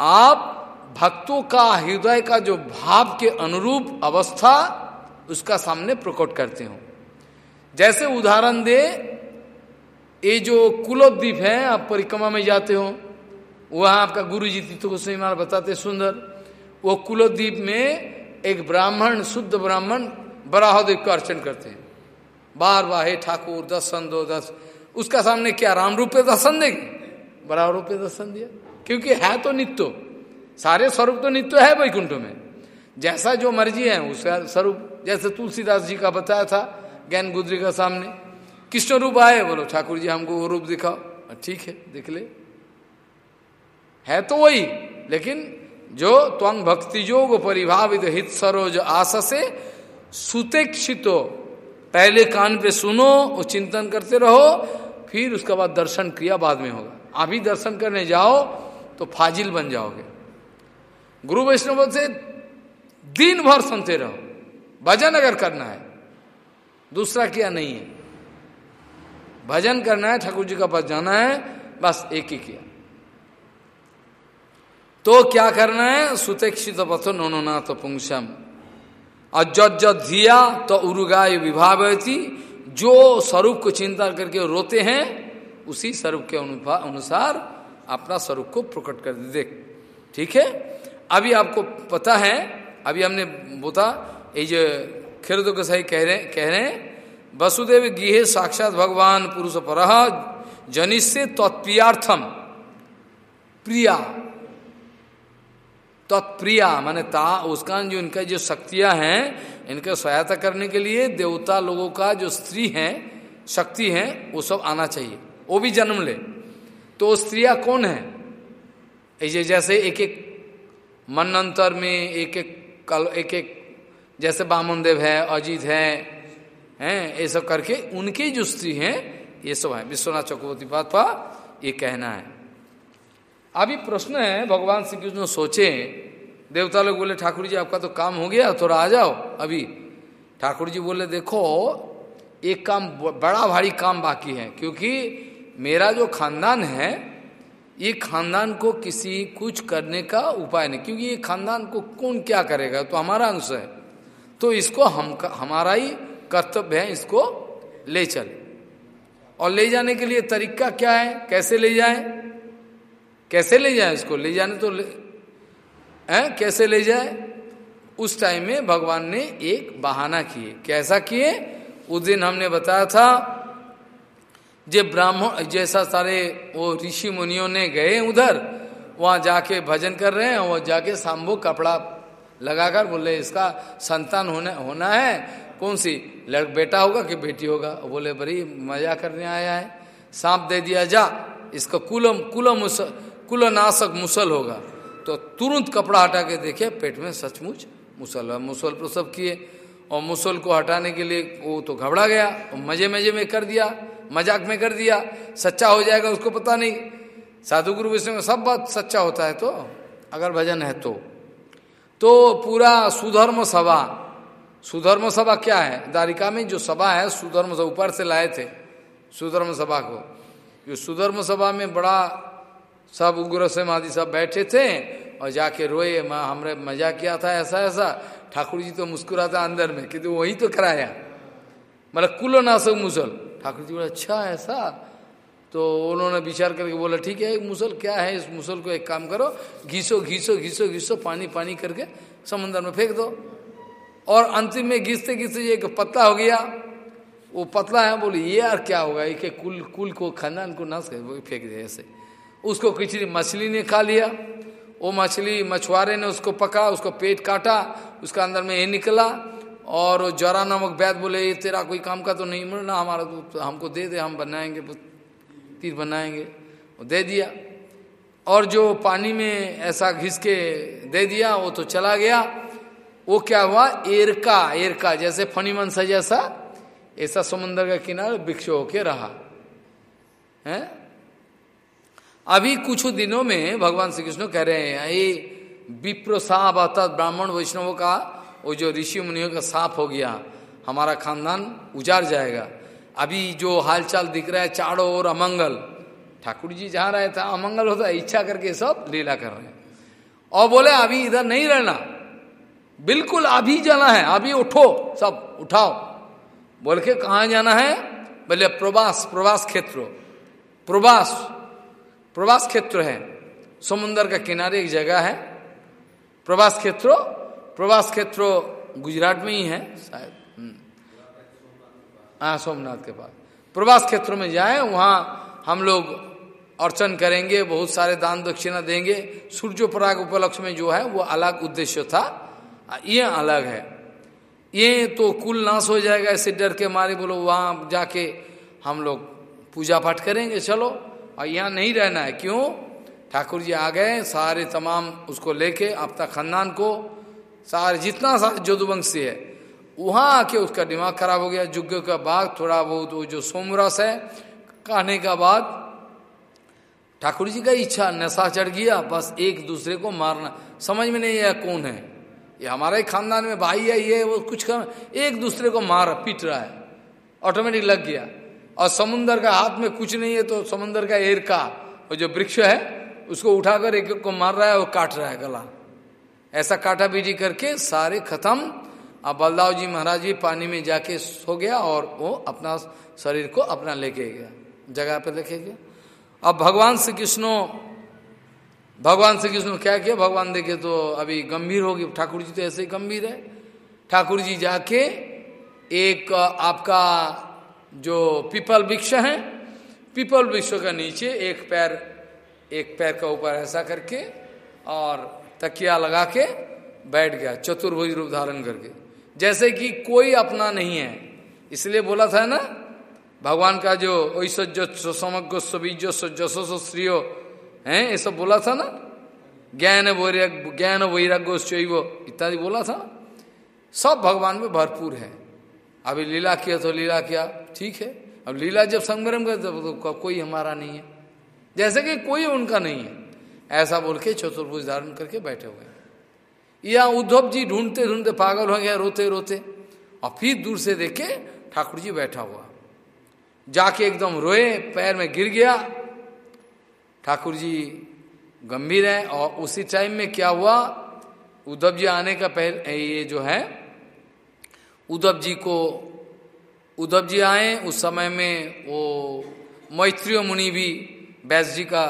आप भक्तों का, हृदय का जो भाव के अनुरूप अवस्था उसका सामने प्रकट करते हो। जैसे उदाहरण दे, ये जो कुलोद्वीप है, आप परिक्रमा में जाते हो, वहाँ आपका गुरु जी तीर्थ गोस्वामी महाराज बताते सुंदर। वो कुलद्वीप में एक ब्राह्मण, शुद्ध ब्राह्मण बराहदेव का अर्चन करते हैं। बार बार, हे ठाकुर, दर्शन दो दस उसका सामने क्या, राम रूप पे दर्शन देंगे बराह रूप पे दर्शन दिया। क्योंकि है तो नित्य। सारे स्वरूप तो नित्य है वैकुंठ में। जैसा जो मर्ज़ी है, उसका स्वरूप। जैसे तुलसीदास जी का बताया था ज्ञान गुदरी का सामने। कृष्ण रूप आए, बोलो, ठाकुर जी, हमको वो रूप दिखाओ। ठीक है, देख ले। है तो वही, लेकिन जो त्वंग भक्ति योग परिभावित हित सरोज आस से सुतेक्षितो पहले कान पे सुनो और चिंतन करते रहो, फिर उसके बाद दर्शन क्रिया बाद में होगा। अभी दर्शन करने जाओ तो फाजिल बन जाओगे। गुरु वैष्णव से दिन भर सुनते रहो। भजन अगर करना है, दूसरा किया नहीं है। भजन करना है, ठाकुर जी का पास जाना है, बस एक ही किया। तो क्या करना है? सुतेक्षित पथो नोनाथ पुंसम। और जद जद धिया तो उरुगाय विभावती जो स्वरूप को चिंता करके रोते हैं, उसी स्वरूप के अनुसार अपना स्वरूप को प्रकट कर देख, ठीक है? अभी आपको पता है, अभी हमने बोता ये जो खेर को सही कह रहे कह रहे हैं, वसुदेव गिहे साक्षात भगवान पुरुष पर जनिष्य तत्प्रियार्थम। प्रिया। तत्प्रिया, माने ता, उसका जो इनका जो शक्तियाँ हैं, इनका सहायता करने के लिए देवता लोगों का जो स्त्री है, शक्ति है, वो सब आना चाहिए। वो भी जन्म ले। तो स्त्रियाँ कौन है? जैसे एक एक मनंतर में एक एक कल एक एक जैसे बामन देव है, अजीत है, हैं, ये सब करके उनके जो स्त्री हैं, ये सब है। विश्वनाथ चक्रवर्ती बात पा ये कहना है। अभी प्रश्न है, भगवान श्री कृष्ण सोचे, देवता लोग बोले ठाकुर जी आपका तो काम हो गया, थोड़ा आ जाओ। अभी ठाकुर जी बोले, देखो, एक काम, बड़ा भारी काम बाकी है, क्योंकि मेरा जो खानदान है, ये खानदान को किसी कुछ करने का उपाय नहीं, क्योंकि ये खानदान को कौन क्या करेगा? तो हमारा अंश है। तो इसको हम हमारा ही कर्तव्य है इसको ले चले। और ले जाने के लिए तरीका क्या है? कैसे ले जाए? कैसे ले जाए इसको? ले जाने तो ले, है? कैसे ले जाए? उस टाइम में भगवान ने एक बहाना किए। कैसा किए? उस दिन हमने बताया था जे ब्राह्मण, जैसा सारे वो ऋषि मुनियों ने गए उधर, वहाँ जाके भजन कर रहे हैं वो जाके सांबो कपड़ा लगाकर बोले, इसका संतान होने, होना है? कौन सी? लड़, बेटा होगा कि बेटी होगा? बोले, बड़ी मज़ा करने आया है। सांप दे दिया, जा, इसका कुलम कुलम कुलनाशक मुसल होगा। तो तुरंत कपड़ा हटा के देखे, पेट में सचमुच मुसल है। मुसल प्रसव किए और मुसल को हटाने के लिए वो तो घबरा गया और मज़े मज़े में कर दिया, मज़ाक में कर दिया। सच्चा हो जाएगा उसको पता नहीं। साधु गुरु विष्णु सब बात सच्चा होता है तो अगर भजन है तो। तो पूरा सुधर्म सभा। सुधर्म सभा क्या है? दारिका में जो सभा है, सुधर्म सभा, ऊपर से लाए थे सुधर्म सभा को। जो सुधर्म सभा में बड़ा सब उग्र से मादी सब बैठे थे और जाके रोए, माँ, हमने मज़ा किया था ऐसा ऐसा। ठाकुर जी तो मुस्कुराता अंदर में, कि तो वही तो कराया। मतलब कुलो नासक मुसल। ठाकुर जी बोले अच्छा ऐसा? तो उन्होंने विचार करके बोला, ठीक है एक मुसल क्या है इस मुसल को एक काम करो, घीसो घीसो घीसो घीसो, पानी पानी करके समंदर में फेंक दो। और अंतिम में घिसते घिसते एक पतला हो गया। वो पतला है, बोले, ये यार क्या होगा? एक कुल कुल को, खानदान को नस वो फेंक दे ऐसे। उसको किसी मछली ने खा लिया। वो मछली, मछुआरे ने उसको पकड़ा, उसको पेट काटा, उसका अंदर में ये निकला। और जरा नामक वैद बोले, ये तेरा कोई काम का तो नहीं मिलना हमारा तो हमको दे दे, हम बनाएँगे तीर बनाएँगे, वो दे दिया। और जो पानी में ऐसा घिस के दे दिया, वो तो चला गया। वो क्या हुआ? एरका एरका, जैसे फनीमन सा जैसा, ऐसा समुन्द्र का किनारे वृक्ष होके रहा। है? अभी कुछ दिनों में भगवान श्री कृष्ण कह रहे हैं ये विप्र साप अर्थात ब्राह्मण वैष्णवों का, वो जो ऋषि मुनियों का साफ़ हो गया, हमारा खानदान उजाड़ जाएगा। अभी जो हालचाल दिख रहा है चारों ओर अमंगल। ठाकुर जी जहाँ रहे थे, अमंगल होता है, इच्छा करके सब लीला कर रहे हैं। और बोले, अभी इधर नहीं रहना। बिल्कुल अभी जाना है। अभी उठो, सब उठाओ। बोल के कहा जाना है? बोले, प्रवास प्रवास क्षेत्र। प्रवास प्रवास क्षेत्र है। समुन्दर का किनारे एक जगह है। प्रवास क्षेत्र प्रवास क्षेत्र गुजरात में ही है, शायद। हाँ सोमनाथ के पास। प्रवास क्षेत्र में जाए, वहाँ हम लोग अर्चन करेंगे, बहुत सारे दान दक्षिणा देंगे। सूर्य पराग उपलक्ष्य में जो है, वो अलग उद्देश्य था। ये अलग है। ये तो कुल नाश हो जाएगा, ऐसे डर के मारे बोलो, वहाँ जाके हम लोग पूजा पाठ करेंगे, चलो। और यहाँ नहीं रहना है, क्यों? ठाकुर जी आ गए, सारे तमाम उसको लेके अपना खानदान को, सारे जितना सारा जोदुवंशी है वहाँ आके उसका दिमाग खराब हो गया जुग्ग का बाद थोड़ा बहुत वो जो सोमरस है कहने का बाद ठाकुर जी का इच्छा, नशा चढ़ गया, बस एक दूसरे को मारना। समझ में नहीं आया कौन है। ये हमारे खानदान में भाई है, ये वो कुछ कर, एक दूसरे को मार, पीट रहा है। ऑटोमेटिक लग गया। और समुन्दर का हाथ में कुछ नहीं है तो समुन्दर का एर का वो जो वृक्ष है, उसको उठाकर एक एक को मार रहा है और काट रहा है गला। ऐसा काटा बीटी करके सारे खत्म। अब बलदाव जी महाराज जी पानी में जाके सो गया और वो अपना शरीर को अपना लेके गया, जगह पे लेके गया। अब भगवान श्री कृष्ण भगवान श्री कृष्ण क्या किया? भगवान देखे तो अभी गंभीर होगी ठाकुर जी तो ऐसे ही गंभीर है। ठाकुर जी जाके एक आपका जो पीपल वृक्ष है, पीपल वृक्ष का नीचे एक पैर एक पैर का ऊपर ऐसा करके और तकिया लगा के बैठ गया, चतुर्भुज रूप धारण करके। जैसे कि कोई अपना नहीं है। इसलिए बोला था ना, भगवान का जो ऐश्वर्य समग्र सबीजो जसो श्रीयो है, ये सब बोला था ना? ज्ञान वैराग ज्ञान वैराग्य इत्यादि बोला था। सब भगवान में भरपूर है। अभी लीला किया तो लीला किया, ठीक है। अब लीला जब संग्रम कर तो कोई हमारा नहीं है। जैसे कि कोई उनका नहीं है। ऐसा बोल के चतुर्भुज धारण करके बैठे हुए या उद्धव जी ढूंढते ढूंढते पागल हो गया, रोते रोते। और फिर दूर से देखे ठाकुर जी बैठा हुआ। जाके एकदम रोए, पैर में गिर गया। ठाकुर जी गंभीर है और उसी टाइम में क्या हुआ? उद्धव जी आने का पहले, ये जो है, उद्धव जी को, उद्धव जी आए, उस समय में वो मैत्रियो मुनि भी, बैस जी का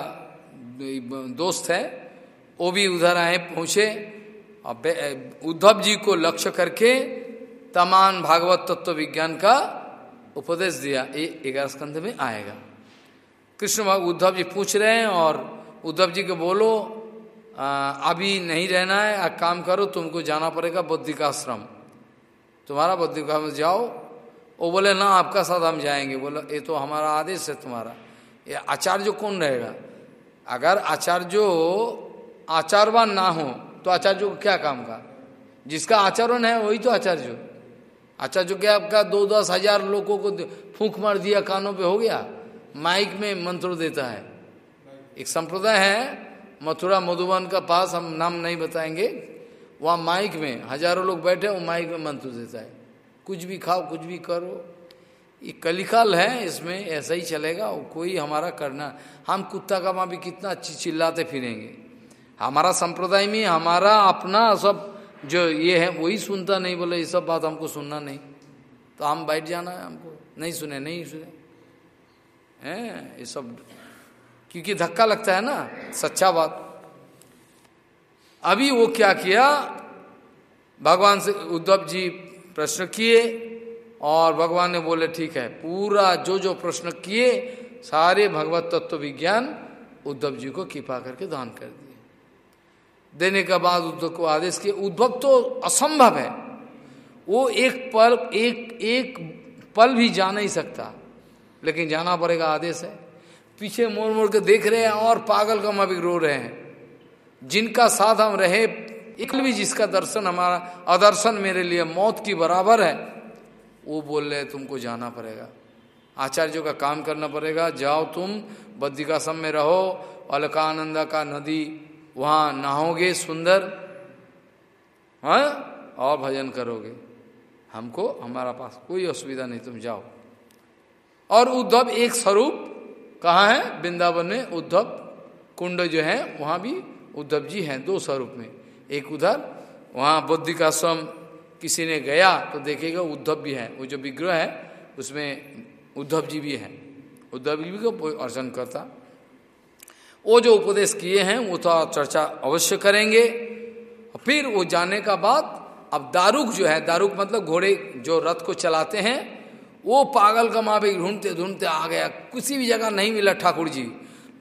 दोस्त है, वो भी उधर आए, पहुँचे। उद्धव जी को लक्ष्य करके तमान भागवत तत्व विज्ञान का उपदेश दिया ये ग्यारह स्कंध में आएगा। कृष्ण भाग उद्धव जी पूछ रहे हैं और उद्धव जी को बोलो आ, अभी नहीं रहना है आ, काम करो तुमको जाना पड़ेगा बुद्धिकाश्रम तुम्हारा बुद्धिकाश्रम जाओ। वो बोले ना आपका साथ हम जाएँगे। बोले ये तो हमारा आदेश है तुम्हारा। ये आचार्य कौन रहेगा? अगर आचार्य आचारवान ना हो तो आचार्य को क्या काम का? जिसका आचरण है, वही तो आचार्य। आचार्य क्या आपका दो दस हज़ार लोगों को फूंक मार दिया, कानों पे हो गया। माइक में मंत्र देता है। एक संप्रदाय है, मथुरा मधुबन का पास, हम नाम नहीं बताएँगे। वहाँ माइक में, हज़ारों लोग बैठे, वो माइक में मंत्र देता है। कुछ भी खाओ, कुछ भी करो। ये कलिकाल है, इसमें ऐसा ही चलेगा कोई हमारा करना हम कुत्ता का माँ भी कितना चिल्लाते फिरेंगे। हमारा संप्रदाय में हमारा अपना सब जो ये है, वही सुनता नहीं बोले, ये सब बात हमको सुनना नहीं। तो हम बैठ जाना है हमको। नहीं सुने नहीं सुने। हैं, ये सब। क्योंकि धक्का लगता है ना, सच्चा बात। अभी वो क्या किया, भगवान से, उद्धव जी प्रश्न किए और भगवान ने बोले, ठीक है, पूरा जो जो प्रश्न किए, सारे भगवत तत्व विज्ञान उद्धव जी को कृपा करके दान कर दिए। देने के बाद उद्धव को आदेश किए। उद्धव तो असंभव है। वो एक पल, एक एक पल भी जा नहीं सकता। लेकिन जाना पड़ेगा आदेश है। पीछे मोड़ मोड़ के देख रहे हैं और पागल का भी रो रहे हैं। जिनका साथ हम रहे, एक भी जिसका दर्शन हमारा, अदर्शन मेरे लिए मौत की बराबर है, वो बोल रहे तुमको जाना पड़ेगा। आचार्यों का काम करना पड़ेगा। जाओ तुम, बद्रिकाश्रम में रहो, अलकानंदा का नदी वहाँ नहाओगे सुंदर हाँ और भजन करोगे। हमको, हमारा पास कोई असुविधा नहीं, तुम जाओ। और उद्धव एक स्वरूप, कहा है? वृंदावन में उद्धव कुंड जो है, वहाँ भी उद्धव जी हैं, दो स्वरूप में। एक उधर, वहाँ बौद्धिकाश्रम किसी ने गया तो देखेगा उद्धव भी है। वो जो विग्रह है, उसमें उद्धव जी भी हैं। उद्धव जी भी को अर्चन करता। वो जो उपदेश किए हैं, वो तो चर्चा अवश्य करेंगे। फिर वो जाने का बाद, अब दारुक जो है, दारुक मतलब घोड़े जो रथ को चलाते हैं, वो पागल का माँ भी ढूंढते ढूंढते आ गया। किसी भी जगह नहीं मिला ठाकुर जी।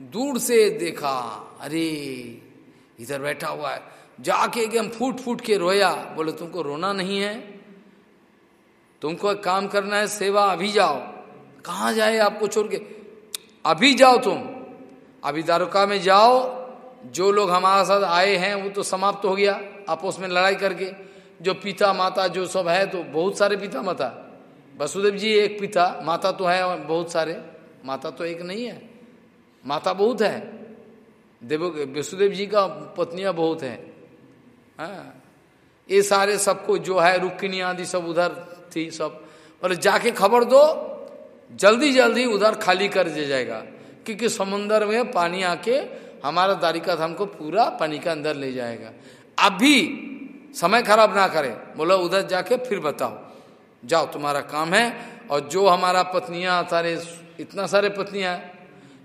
दूर से देखा, अरे, इधर बैठा हुआ है। जाके एकदम फूट फूट के रोया। बोले, तुमको रोना नहीं है? तुमको काम करना है, सेवा अभी जाओ। कहाँ जाए आपको छोड़ के अभी जाओ तुम। अभी दारुका में जाओ, जो लोग हमारे साथ आए हैं, वो तो समाप्त हो गया। आपस में लड़ाई करके, जो पिता, माता, जो सब है तो बहुत सारे पिता, माता। वसुदेव जी एक पिता, माता तो है बहुत सारे। माता तो एक नहीं है। माता बहुत है। देव, वसुदेव जी का पत्नियाँ बहुत है। हाँ। ये सारे सबको जो है रुक्किनी आदि सब उधर थी, सब। और जाके खबर दो। जल्दी जल्दी उधर खाली कर दिया जाएगा। क्योंकि समुन्द्र में पानी आके हमारा दारिका धाम को पूरा पानी के अंदर ले जाएगा। अभी समय खराब ना करे। बोलो, उधर जाके फिर बताओ। जाओ, तुम्हारा काम है और जो हमारा पत्नियाँ, सारे, इतना सारे पत्नियाँ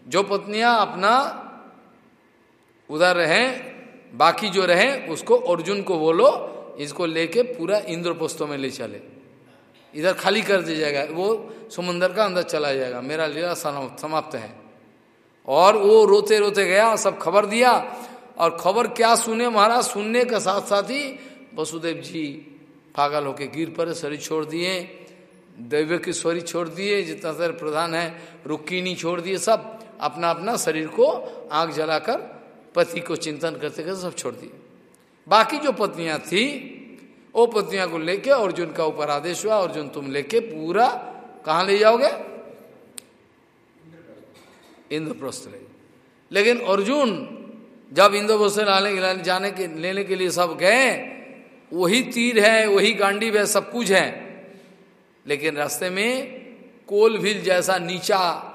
जो पत्नियाँ अपना उधर रहे, बाकी जो रहे, उसको अर्जुन को बोलो, इसको लेके पूरा इंद्रप्रस्थों में ले चले। इधर खाली कर दिया जाएगा। वो समुन्दर का अंदर चला जाएगा। मेरा लीला समाप्त है। और वो रोते रोते गया, सब खबर दिया। और खबर क्या सुने महाराज? सुनने के साथ साथ ही वसुदेव जी पागल होके गिर पर शरीर छोड़ दिए। दैव्य की स्वरी छोड़ दिए, जितना सारे प्रधान है रुक्कीनी छोड़ दिए, सब अपना अपना शरीर को आग जलाकर पति को चिंतन करते करते सब छोड़ दिए। बाकी जो पत्नियाँ थी, वो पत्नियाँ को लेके अर्जुन का ऊपर आदेश हुआ। अर्जुन, तुम लेके पूरा कहाँ ले जाओगे? इंद्रप्रस्थ लेकिन अर्जुन, जब इंद्रप्रस्थ लाने जाने के लेने के लिए सब गए, वही तीर है, वही गांडी है, सब कुछ है। लेकिन रास्ते में कोलभिल जैसा नीचा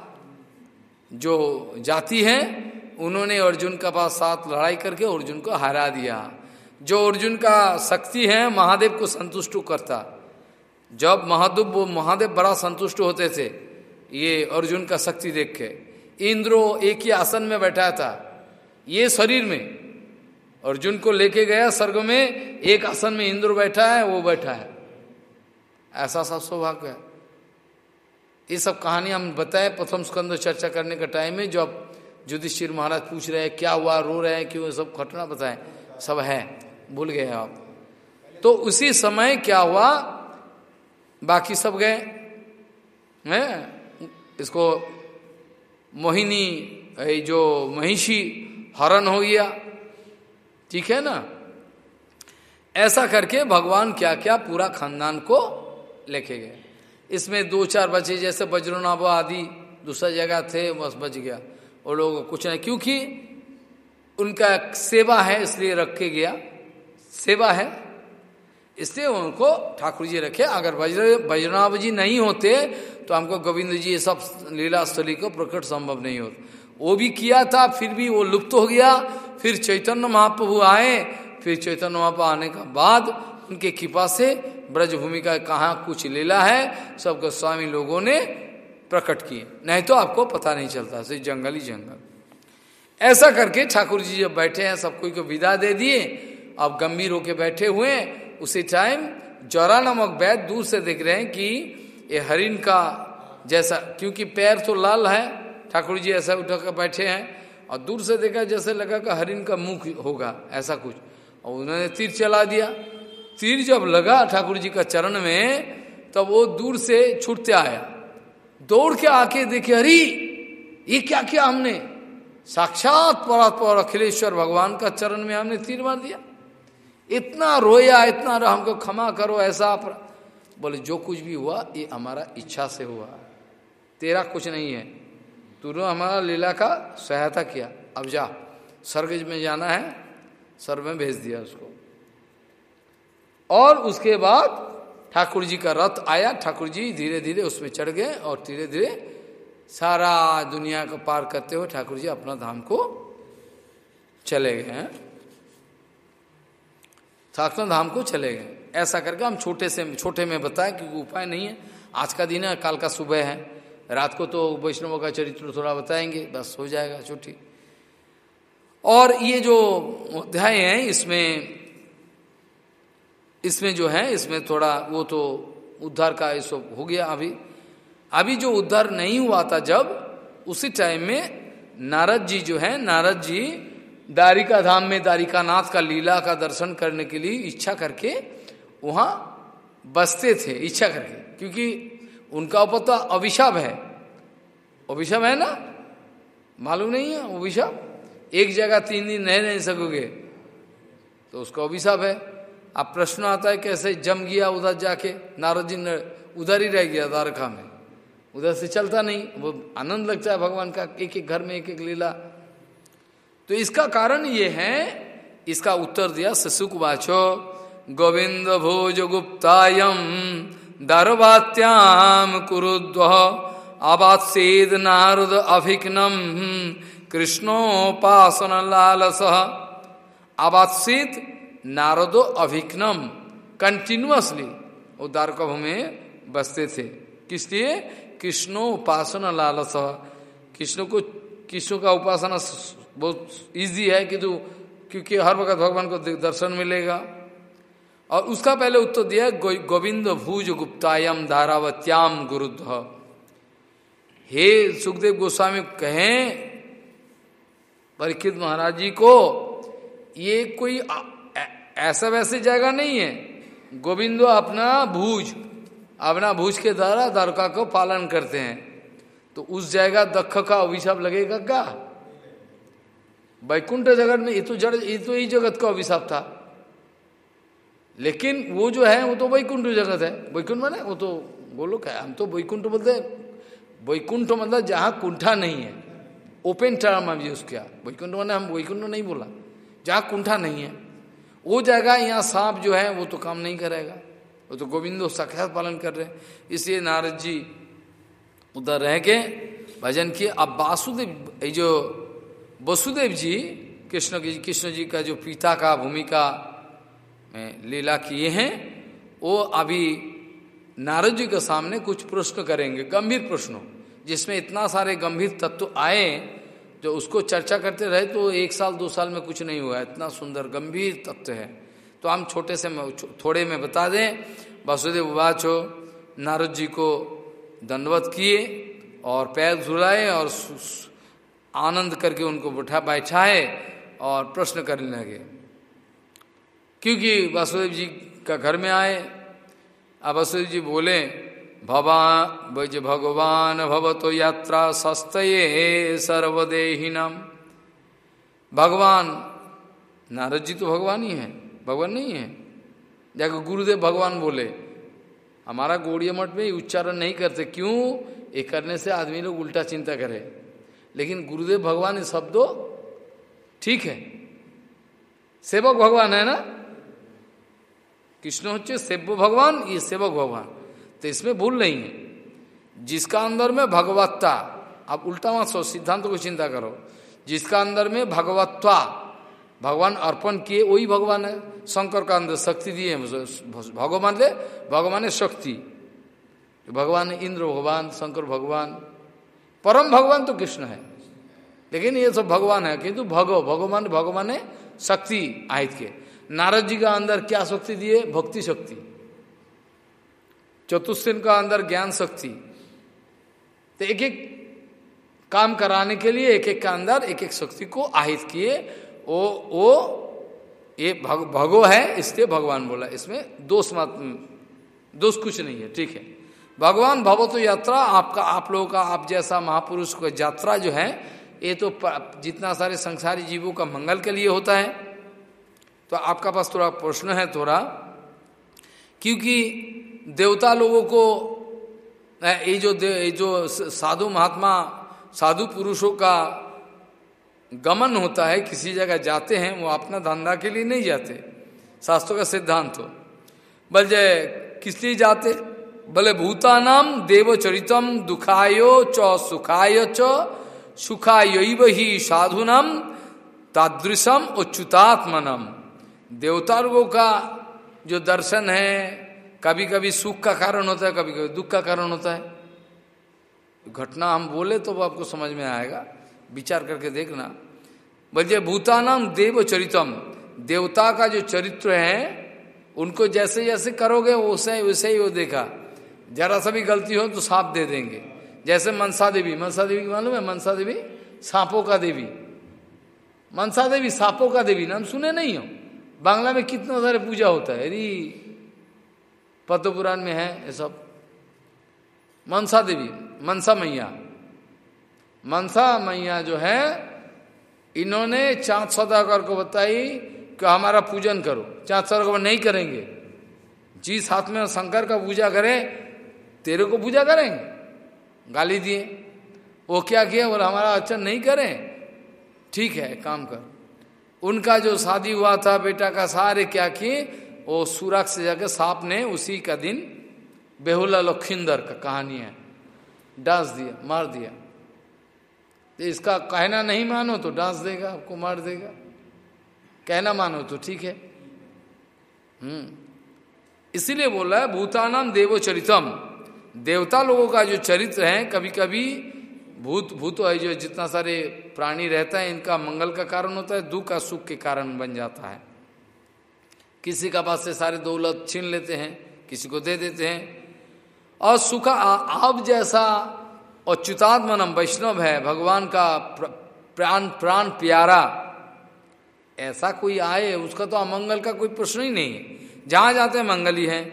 जो जाति है, उन्होंने अर्जुन का पास साथ लड़ाई करके अर्जुन को हरा दिया। जो अर्जुन का शक्ति है, महादेव को संतुष्ट करता। जब महादेव महादेव बड़ा संतुष्ट होते थे, ये अर्जुन का शक्ति देख के। इंद्रो एक ही आसन में बैठा था, ये शरीर में। अर्जुन को लेके गया स्वर्ग में, एक आसन में इंद्र बैठा है, वो बैठा है। ऐसा सब सौभाग्य है। ये सब कहानी हम बताए, प्रथम स्कंद चर्चा करने का टाइम में अब युधिष्ठिर महाराज पूछ रहे हैं, क्या हुआ, रो रहे हैं, क्यों सब घटना बताए, सब है, भूल गए आप। तो उसी समय क्या हुआ, बाकी सब गए, हैं? इसको मोहिनी जो महिषी हरण हो गया। ठीक है ना? ऐसा करके भगवान क्या क्या पूरा खानदान को लेके गए। इसमें दो चार बचे, जैसे बज्रनाभ आदि, दूसरा जगह थे, बस बच गया। वो लोग कुछ नहीं, क्योंकि उनका सेवा है, इसलिए रख गया। सेवा है। इसलिए उनको ठाकुर जी रखे। अगर वज्र बज्रनाभ जी नहीं होते तो हमको गोविंद जी ये सब लीला स्थली को प्रकट संभव नहीं होता। वो भी किया था, फिर भी वो लुप्त हो गया, फिर चैतन्य महाप्रभु आए, फिर चैतन्य महाप्रभु आने का बाद उनके कृपा से ब्रजभूमि का कहाँ कुछ लीला है सब गोस्वामी लोगों ने प्रकट किए। नहीं तो आपको पता नहीं चलता, सिर्फ़ जंगल ही जंगल। ऐसा करके ठाकुर जी जब बैठे हैं, सब कोई को विदा दे दिए, अब गंभीर होके बैठे हुए उसी टाइम जौरा नामक वैद दूर से देख रहे हैं कि ये हरिन का जैसा, क्योंकि पैर तो लाल है, ठाकुर जी ऐसा उठा कर बैठे हैं, और दूर से देखा जैसे लगा कि हरिन का मुख होगा, ऐसा कुछ। और उन्होंने तीर चला दिया। तीर जब लगा ठाकुर जी का चरण में, तब वो दूर से छूटते आया। दौड़ के आके देखे, अरे, ये क्या किया हमने? साक्षात परात्पर अखिलेश्वर भगवान का चरण में हमने तीर मार दिया। इतना रोया, इतना हमको क्षमा करो, ऐसा बोले, जो कुछ भी हुआ, ये हमारा इच्छा से हुआ। तेरा कुछ नहीं है। तूने हमारा लीला का सहायता किया। अब जा। स्वर्ग में जाना है। स्वर्ग में भेज दिया उसको। और उसके बाद ठाकुर जी का रथ आया। ठाकुर जी धीरे धीरे उसमें चढ़ गए और धीरे धीरे सारा दुनिया को पार करते हुए ठाकुर जी अपना धाम को चले गए हैं। ठाकुर धाम को चले गए। ऐसा करके हम छोटे से, छोटे में बताएँ क्योंकि उपाय नहीं है। आज का दिन है काल का सुबह है। रात को तो वैष्णवों का चरित्र थोड़ा बताएँगे, बस हो जाएगा छोटी और ये जो अध्याय है, इसमें इसमें जो है, इसमें थोड़ा वो तो उद्धार का ये सब हो गया अभी। अभी जो उद्धार नहीं हुआ था जब, उसी टाइम में नारद जी जो है, नारद जी दारिका धाम में दारिका नाथ का लीला का दर्शन करने के लिए इच्छा करके वहाँ बसते थे, इच्छा करके क्योंकि उनका ऊपर तो अभिशाप है। अभिशाप है ना? मालूम नहीं है अभिशाप? एक जगह तीन दिन रह नहीं सकोगे तो उसका अभिशाप है। अब प्रश्न आता है कैसे जम गया उधर जाके? नारद जी उधर ही रह गया द्वारका में। उधर से चलता नहीं, वो आनंद लगता है भगवान का, एक एक घर में एक एक लीला। तो इसका कारण ये है, इसका उत्तर दिया ससुक वाचो। गोविंद भोज गुप्तायम दरवात्याम कुरुद्व। आबाद नारद अभिघ्नम कृष्णोपासन लालस आबाद नारदो अभिघ्नम कंटिन्यूअसली वो द्वारका में बसते थे। किस लिए? कृष्णो उपासना लालस कृष्ण को, कृष्ण का उपासना बहुत इजी है कि तू, क्योंकि हर वक्त भगवान को दर्शन मिलेगा। और उसका पहले उत्तर दिया गोविंद भूज गुप्तायम धारावत्याम गुरुद्ध हे सुखदेव गोस्वामी, कहें परीक्षित महाराज जी को, ये कोई ऐसा वैसे जगह नहीं है। गोविंदो अपना भूज अपना भूज के द्वारा द्वारका को पालन करते हैं। तो उस जगह दक्ष का अभिशाप लगेगा क्या? वैकुंठ जगत में ये तो जड़, ये तो ही जगत का अभिशाप था। लेकिन वो जो है, वो तो वैकुंठ जगत है। वैकुंठ माने, वो तो बोलो क्या हम तो वैकुंठ बोलते हैं। वैकुंठ मतलब जहाँ कुंठा नहीं है। ओपन टर्म हम यूज़ किया वैकुंठ माने, हम वैकुंठ नहीं बोला। जहाँ कुंठा नहीं है। वो जगह यहाँ सांप जो है, वो तो काम नहीं करेगा। वो तो गोविंदो साक्षात पालन कर रहे हैं। इसलिए नारद जी उधर रह के भजन किए। अब वासुदेव, ये जो वसुदेव जी, कृष्ण कृष्ण जी का जो पिता का भूमिका लीला किए हैं, वो अभी नारद जी के सामने कुछ प्रश्न करेंगे, गंभीर प्रश्नों, जिसमें इतना सारे गंभीर तत्व आए, जो उसको चर्चा करते रहे तो एक साल, दो साल में कुछ नहीं हुआ, इतना सुंदर, गंभीर तत्व है। तो हम छोटे से थोड़े में बता दें, वासुदेव हो नारद जी को दंडवत किए और पैर झुलाए और आनंद करके उनको बैठा बैठाए और प्रश्न करने लगे। क्योंकि वासुदेव जी का घर में आए। अब वासुदेव जी बोले, भवान भज भगवान भव तो यात्रा सस्तये सर्वदेहीनम। भगवान, नारद जी तो भगवान ही है, भगवान नहीं है। जाकर गुरुदेव भगवान बोले, हमारा गोड़िया मठ में उच्चारण नहीं करते, क्यों? ये करने से आदमी लोग उल्टा चिंता करे। लेकिन गुरुदेव भगवान ये शब्दों ठीक है। सेवक भगवान है ना? कृष्ण होचे सेव्य भगवान, ये सेवक भगवान। तो इसमें भूल नहीं है। जिसका अंदर में भगवत्ता, आप उल्टा मत सो सिद्धांत को चिंता करो। जिसका अंदर में भगवत्ता, भगवान अर्पण किए, वही भगवान है। शंकर का अंदर शक्ति दिए भगवान ले, भगवान है शक्ति। भगवान इंद्र भगवान, शंकर भगवान। परम भगवान तो कृष्ण है। लेकिन ये सब भगवान है, किंतु भगो भगवान भगवान है शक्ति आहित के। नारद जी का अंदर क्या शक्ति दिए भक्ति शक्ति। चतुस्थिन का अंदर ज्ञान शक्ति। तो एक एक काम कराने के लिए एक एक का अंदर एक एक शक्ति को आहित किए। वो वो ये भग, भगो है इसलिए भगवान बोला। इसमें दोष मत दोष कुछ नहीं है ठीक है। भगवान भगवत यात्रा आपका आप लोगों का आप जैसा महापुरुष का यात्रा जो है ये तो जितना सारे संसारी जीवों का मंगल के लिए होता है। तो आपका पास थोड़ा प्रश्न है थोड़ा, क्योंकि देवता लोगों को ये जो ये जो साधु महात्मा, साधु पुरुषों का गमन होता है, किसी जगह जाते हैं, वो अपना धंधा के लिए नहीं जाते। शास्त्रों का सिद्धांत हो। बल जय किस लिए जाते? भले भूतानाम देवचरितम दुखायो च सुखाय च सुखाय ही साधुनम तादृशम उच्युतात्मनम। देवता का जो दर्शन है कभी कभी सुख का कारण होता है कभी कभी दुख का कारण होता है। घटना हम बोले तो वो आपको समझ में आएगा। विचार करके देखना। बोलिए भूतानाम देव चरितम। देवता का जो चरित्र है, उनको जैसे जैसे करोगे, वैसे वैसे ही वो देखा। जरा सा भी गलती हो तो सांप दे देंगे। जैसे मनसा देवी। मनसा देवी मालूम है? मनसा देवी, सांपों का देवी। मनसा देवी, सांपों का देवी। नाम सुने नहीं हो? बांग्ला में कितना सारे पूजा होता है? यदि पद्म पुराण में है, ये सब। मनसा देवी, मनसा मैया। मनसा मैया जो है, इन्होंने चाँद सौदागर को बताई कि हमारा पूजन करो। चाँद सौदागर नहीं करेंगे। जिस हाथ में शंकर का पूजा करें, तेरे को पूजा करेंगे? गाली दिए। वो क्या किया? बोला, हमारा अच्छा नहीं करें। ठीक है काम कर। उनका जो शादी हुआ था बेटा का सारे क्या किए? वो सूरज से जाकर सांप ने उसी का दिन बेहुला लखिंदर का कहानी है। डांस दिया, मार दिया। तो इसका कहना नहीं मानो तो डांस देगा आपको मार देगा। कहना मानो तो ठीक है। हम्म। इसीलिए बोल है भूतानाम देवोचरितम देवता लोगों का जो चरित्र है कभी कभी भूत भूत जो जितना सारे प्राणी रहता है, इनका मंगल का कारण होता है, दुख का सुख के कारण बन जाता है। किसी का पास से सारे दौलत छीन लेते हैं, किसी को दे देते हैं। और सुख आप जैसा अच्युतात्मनम वैष्णव है, भगवान का प्राण प्राण प्यारा, ऐसा कोई आए, उसका तो अमंगल का कोई प्रश्न ही नहीं है। जहाँ जाते हैं, मंगल ही है।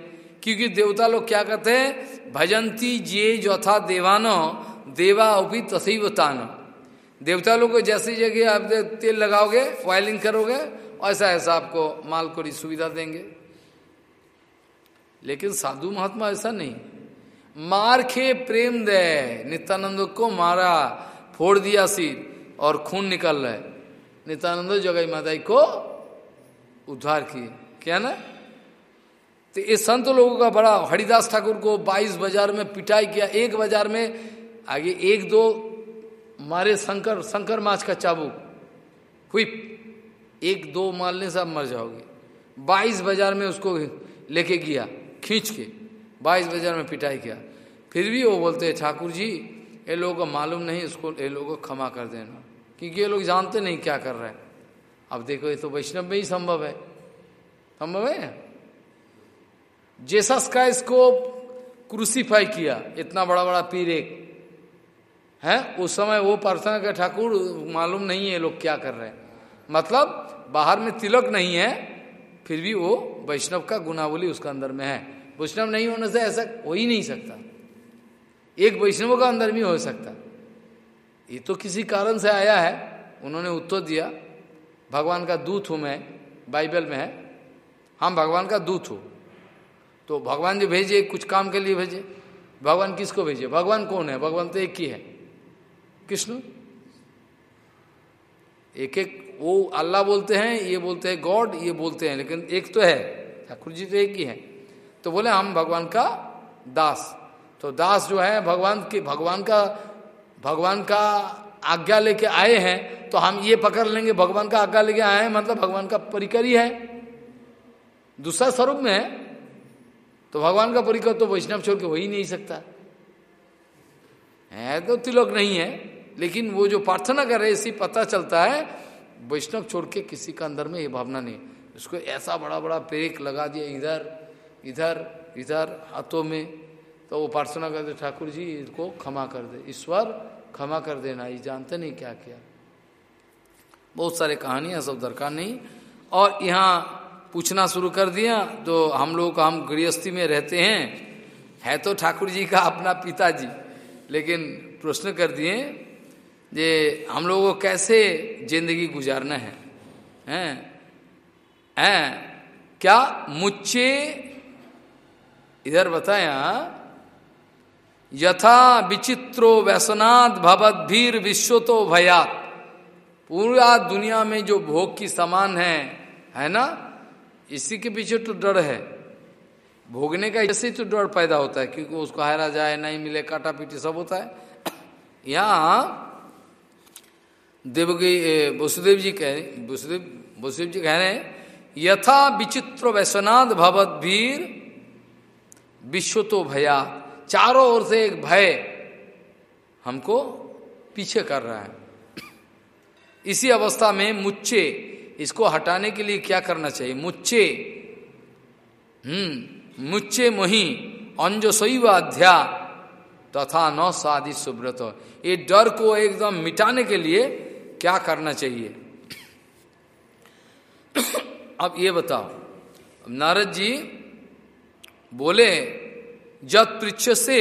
क्योंकि देवता लोग क्या कहते हैं? भजंती जे यथा देवानो देवा उपी तसीव तान। देवता लोग को जैसी जगह आप तेल लगाओगे ऑयलिंग करोगे, ऐसा ऐसा आपको माल को सुविधा देंगे। लेकिन साधु महात्मा ऐसा नहीं। मार खे प्रेम दे, नित्यानंद को मारा, फोड़ दिया सिर और खून निकल रहा नित्यानंद जगह माता को उद्धार किए। क्या ना? तो इस संत लोगों का बड़ा, हरिदास ठाकुर को 22 बाज़ार में पिटाई किया। एक बाज़ार में आगे एक दो मारे शंकर शंकर माछ का चाबुक। हुई एक दो मारने से आप मर जाओगे। 22 बाज़ार में उसको लेके गया, खींच के। 22 बाज़ार में पिटाई किया। फिर भी वो बोलते हैं ठाकुर जी, ये लोगों को मालूम नहीं, इसको, ये लोगों को क्षमा कर देना। क्योंकि ये लोग जानते नहीं क्या कर रहे हैं। अब देखो, ये तो वैष्णव में ही संभव है। संभव है? जेसस का इसको क्रूसीफाई किया, इतना बड़ा बड़ा पीर एक। है? उस समय वो प्रार्थना के ठाकुर, मालूम नहीं है लोग क्या कर रहे हैं। मतलब बाहर में तिलक नहीं है, फिर भी वो वैष्णव का गुनावली उसका अंदर में है। वैष्णव नहीं होने से ऐसा हो ही नहीं सकता। एक वैष्णव का अंदर भी हो सकता। ये तो किसी कारण से आया है। उन्होंने उत्तर दिया, भगवान का दूत हूँ मैं, बाइबल में है। हम भगवान का दूत हूँ। तो भगवान जो भेजे, कुछ काम के लिए भेजे। भगवान किसको भेजे? भगवान कौन है? भगवान तो एक ही है। कृष्ण। एक एक वो अल्लाह बोलते हैं, ये बोलते हैं गॉड, ये बोलते हैं, लेकिन एक तो है, ठाकुर जी तो एक ही है। तो बोले, हम भगवान का दास। तो दास जो है, भगवान के, भगवान का भगवान का आज्ञा लेके आए हैं तो हम ये पकड़ लेंगे, भगवान का आज्ञा लेके आए हैं मतलब भगवान का परिकर ही है। दूसरा स्वरूप में है तो भगवान का परिकर तो वैष्णव छोड़ के हो ही नहीं सकता। है तो तिलक नहीं है। लेकिन वो जो प्रार्थना कर रहे इसी पता चलता है, वैष्णव छोड़ के किसी का अंदर में ये भावना नहीं। उसको ऐसा बड़ा बड़ा पेक लगा दिया, इधर इधर इधर, हाथों में। तो वो प्रार्थना करते, ठाकुर जी, इसको क्षमा कर दे। ईश्वर, क्षमा कर देना, ये जानते नहीं क्या किया। बहुत सारे कहानियाँ सब दरकार नहीं। और यहाँ पूछना शुरू कर दिया तो हम लोग, हम गृहस्थी में रहते हैं, है तो ठाकुर जी का अपना पिताजी। लेकिन प्रश्न कर दिए जे हम लोगों को कैसे ज़िंदगी गुजारना है? हैं? हैं? क्या मुच्चे इधर बताया यथा विचित्रो व्यसनाद भवदीर विश्व तो भयात पूरा दुनिया में जो भोग की समान है है ना? इसी के पीछे तो डर है। भोगने का ऐसे तो डर पैदा होता है, क्योंकि उसको हारा जाए, नहीं मिले काटा पीटी सब होता है। [COUGHS] यहाँ देवगी वसुदेव जी कह वसुदेव वसुदेव जी कह रहे हैं, यथा विचित्र वैश्वनाथ भवत वीर विश्व तो भया, चारों ओर से एक भय हमको पीछे कर रहा है। इसी अवस्था में मुच्चे, इसको हटाने के लिए क्या करना चाहिए? मुच्चे हम्म मुच्चे मोही, अंजो शैव अध्या तथा न साधि सुब्रत ये डर को एकदम मिटाने के लिए क्या करना चाहिए? अब ये बताओ। नारद जी बोले, जत पृछ से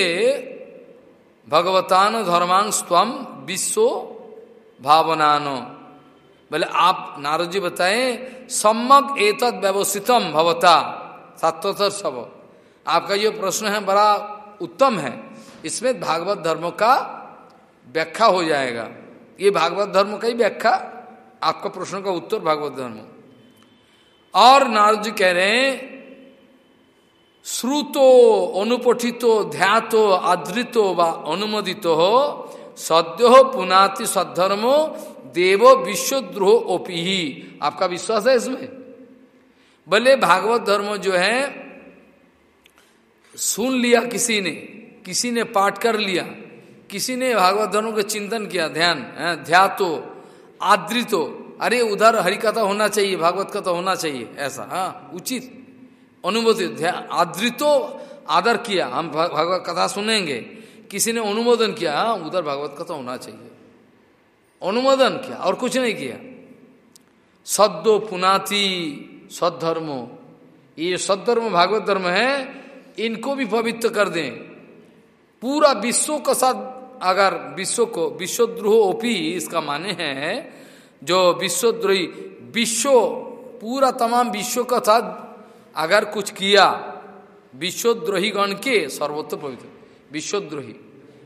भगवतान धर्मांग स्वम विश्व भावनानो। बोले, आप नारद जी बताए, सम्यक एतद व्यवस्थितम भवता? सात्वतर सब। आपका जो प्रश्न है, बड़ा उत्तम है। इसमें भागवत धर्म का व्याख्या हो जाएगा। ये भागवत धर्म का ही व्याख्या। आपका प्रश्न का उत्तर भागवत धर्म। और नारद जी कह रहे हैं, श्रुतो अनुपठितो, ध्यातो, आदृतो व अनुमोदित हो, सद्यो पुनाति सद्धर्मो, देवो विश्वद्रोह ओपी आपका विश्वास है इसमें? भले भागवत धर्म जो है, सुन लिया किसी ने किसी ने पाठ कर लिया किसी ने भागवत धर्म का चिंतन किया, ध्यान ध्यातो आदृतो अरे, उधर हरिकथा होना चाहिए, भागवत कथा होना चाहिए, ऐसा हाँ उचित। अनुमोदित आदृतो आदर किया, हम भागवत कथा सुनेंगे। किसी ने अनुमोदन किया हाँ उधर भागवत कथा होना चाहिए। अनुमोदन किया, और कुछ नहीं किया। सद्दो पुनाति, सद्धर्मो। ये सद्धर्म, भागवत धर्म है, इनको भी पवित्र कर दें। पूरा विश्व का साथ अगर विश्व को, विश्वद्रोह ओपी इसका माने हैं, जो विश्वद्रोही, विश्व, पूरा तमाम विश्व का साथ अगर कुछ किया, विश्वद्रोही गण के सर्वोत्तर पवित्र, विश्वद्रोही।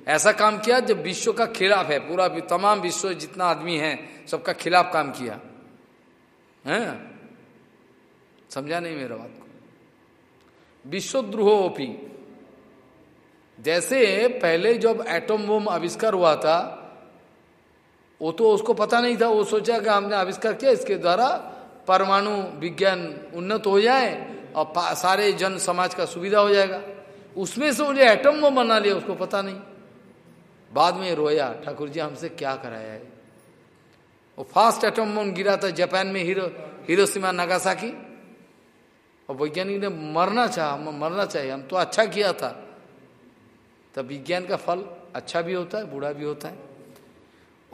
ऐसा काम किया जब विश्व का खिलाफ है, पूरा तमाम विश्व जितना आदमी है, सबका खिलाफ काम किया। है? समझा नहीं मेरा बात को? विश्वद्रोह ओपी। जैसे पहले जब एटम बोम आविष्कार हुआ था, वो तो उसको पता नहीं था। वो सोचा कि हमने आविष्कार किया, इसके द्वारा परमाणु विज्ञान उन्नत हो जाए और सारे जन समाज का सुविधा हो जाएगा। उसमें से मुझे एटम बोम बना लिया, उसको पता नहीं। बाद में रोया, ठाकुर जी, हमसे क्या कराया है? वो फास्ट एटम बोम गिरा था जापान में, हीरो, हिरोशिमा नागासाकी। और वैज्ञानिक ने मरना चाह मरना चाहिए हम तो अच्छा किया था। तब विज्ञान का फल अच्छा भी होता है, बुरा भी होता है।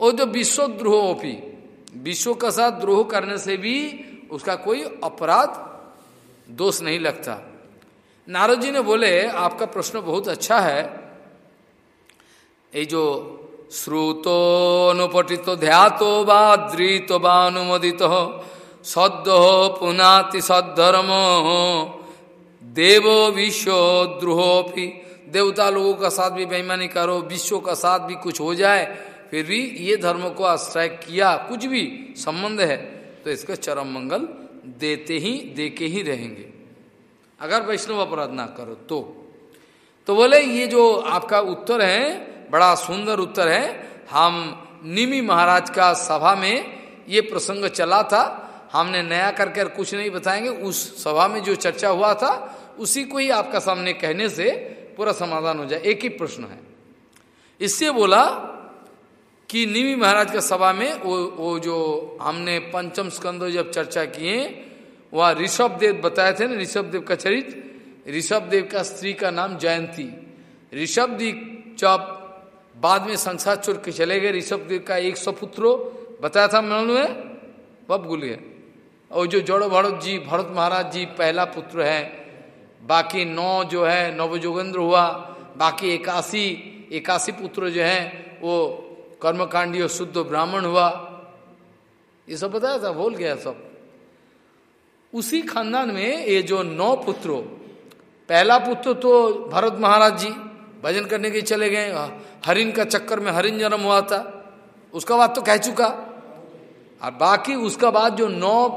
और जो विश्वद्रोह ओपी विश्व का साथ द्रोह करने से भी उसका कोई अपराध दोष नहीं लगता। नारद जी ने बोले, आपका प्रश्न बहुत अच्छा है। ये जो श्रुतो अनुपटित ध्यातो वा दृत वा अनुमोदित, सद्य पुनाति सद्धर्म, देवो विश्वद्रोहोपी। देवता लोगों का साथ भी बेईमानी करो, विश्व का साथ भी कुछ हो जाए, फिर भी ये धर्म को आश्रय किया, कुछ भी संबंध है तो इसका चरम मंगल देते ही दे के ही रहेंगे। अगर वैष्णव अपराध ना करो तो। तो बोले, ये जो आपका उत्तर है, बड़ा सुंदर उत्तर है, हम निमी महाराज का सभा में ये प्रसंग चला था, हमने नया करके कुछ नहीं बताएँगे, उस सभा में जो चर्चा हुआ था, उसी को ही आपका सामने कहने से पूरा समाधान हो जाए। एक ही प्रश्न है। इससे बोला कि निमी महाराज का सभा में वो वो जो हमने पंचम स्कंदो जब चर्चा किए, वह ऋषभ देव बताए थे ना, ऋषभ देव का चरित्र ऋषभ देव का स्त्री का नाम जयंती। ऋषभ देव जब बाद में संसार छोड़ के चले गए, ऋषभ देव का एक सौ पुत्रो बताया था मन में बब गए। और जो जड़ो भरत जी, भरत महाराज जी, पहला पुत्र है बाकी नौ जो है नवजोगेंद्र हुआ, बाकी इक्यासी इक्यासी पुत्र जो है, वो कर्मकांडी और शुद्ध ब्राह्मण हुआ। ये सब बताया था बोल गया सब। उसी खानदान में ये जो नौ पुत्रों, पहला पुत्र तो भरत महाराज जी, भजन करने के चले गए। हरिन का चक्कर में हरिन जन्म हुआ था। उसका बात तो कह चुका। और बाकी उसका बाद जो नौ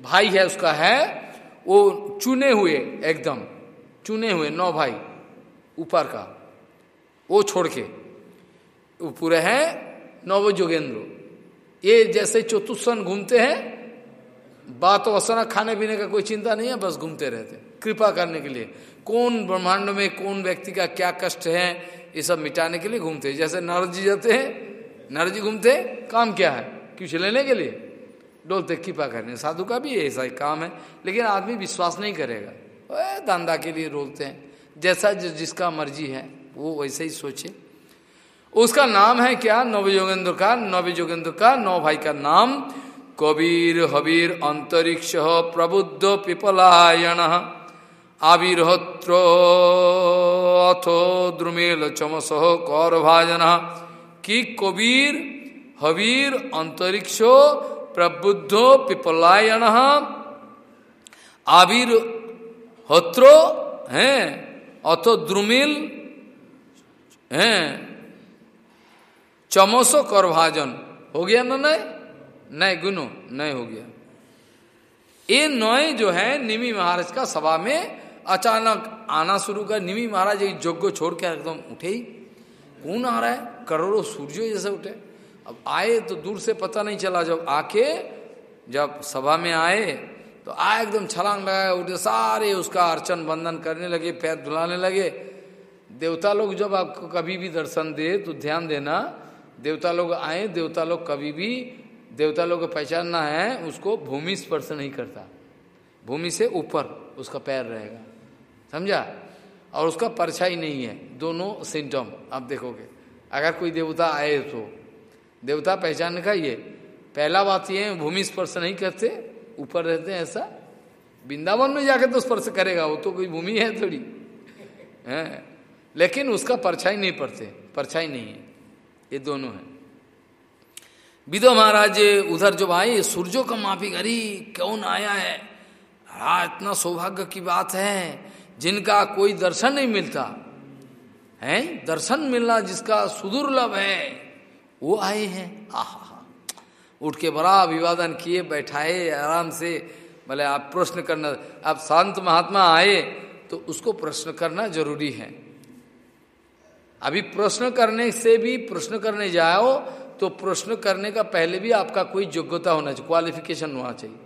भाई है, उसका है, वो चुने हुए, एकदम, चुने हुए नौ भाई, ऊपर का, वो छोड़ के। वो पूरे हैं नव जोगेंद्र। ये जैसे चतुष्सन घूमते हैं, बात वसना खाने पीने का कोई चिंता नहीं है, बस घूमते रहते कृपा करने के लिए। कौन ब्रह्मांड में, कौन व्यक्ति का क्या कष्ट है, ये सब मिटाने के लिए घूमते जैसे नारद जी जाते हैं, नारद जी घूमते काम क्या है? कुछ लेने के लिए? डोलते कृपा करने। साधु का भी ऐसा ही काम है, लेकिन आदमी विश्वास नहीं करेगा। धंधा के लिए रोलते हैं। जैसा जो, जिसका मर्ज़ी है, वो वैसे ही सोचे। उसका नाम है क्या? नव योगेंद्र का, नवयोगेंद्र का नौ भाई का नाम कबीर हबीर अंतरिक्ष प्रबुद्ध पिपलायन। आविर्होत्र अथो द्रुमेल चमस कौर भाजन कि कबीर, हबीर, अंतरिक्ष प्रबुद्धो पिपलायन आविर होत्रो, हैं, अथो द्रुमिल, हैं, चमसो कर भाजन हो गया ना नहीं? नहीं, गुनो, नहीं हो गया। ये नए जो है, निमी महाराज का सभा में अचानक आना शुरू कर, निमी महाराज एक जोग्य छोड़ के एकदम उठे ही। कौन आ रहा है? करोड़ों सूर्य जैसे उठे। अब आए तो दूर से पता नहीं चला जब आके, जब सभा में आए तो आ एकदम छलांग लगाए, उठे सारे उसका अर्चन बंधन करने लगे, पैर धुलाने लगे। देवता लोग जब आपको कभी भी दर्शन दे तो ध्यान देना, देवता लोग आए, देवता लोग कभी भी, देवता लोग को पहचानना है, उसको भूमि स्पर्श नहीं करता। भूमि से ऊपर उसका पैर रहेगा। समझा? और उसका परछाई नहीं है, दोनों सिम्टम आप देखोगे। अगर कोई देवता आए तो। देवता पहचान का ये। पहला बात ये है, भूमि स्पर्श नहीं करते, ऊपर रहते हैं ऐसा। वृंदावन में जाकर तो स्पर्श करेगा, वो तो कोई भूमि है थोड़ी। है? लेकिन उसका परछाई नहीं पड़ते, परछाई नहीं है। ये दोनों है। विदो महाराज, उधर जब आए सूर्यों का माफ़ी अरे कौन आया है? हा, इतना सौभाग्य की बात है, जिनका कोई दर्शन नहीं मिलता। है? दर्शन मिलना जिसका सुदुर्लभ है। वो आए हैं। आह उठ के बड़ा अभिवादन किए, बैठाए, आराम से, भले आप प्रश्न करना, आप शांत महात्मा आए तो उसको प्रश्न करना ज़रूरी है। अभी प्रश्न करने से भी प्रश्न करने जाओ तो प्रश्न करने का पहले भी आपका कोई योग्यता होना चाहिए क्वालिफिकेशन होना चाहिए।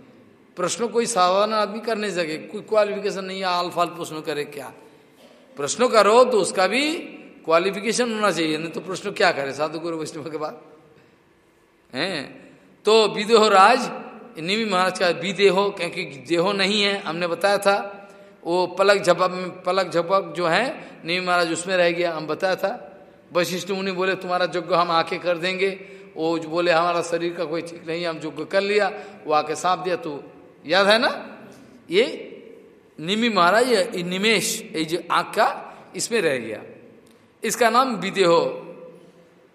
प्रश्न कोई साधारण आदमी कर नहीं सके कोई क्वालिफिकेशन नहीं है आल फाल प्रश्न करे क्या? प्रश्न करो तो उसका भी क्वालिफिकेशन होना चाहिए, नहीं तो प्रश्न क्या करे? साधु गुरु वैष्णव के बाद? हैं? तो विदेहो राज, निमी महाराज का विदेहो, क्योंकि देहो नहीं है, हमने बताया था। वो पलक झपक में पलक झपक जो है, निमी महाराज उसमें रह गया, हम बताया था। वशिष्ठ मुनि बोले, तुम्हारा यज्ञ हम आके कर देंगे। वो बोले, हमारा शरीर का कोई ठीक नहीं, हम यज्ञ कर लिया, वो आके साफ़ दिया। तो याद है ना? ये निमी महाराज निमेश, ये जो आँख का इसमें रह गया। इसका नाम विदेहो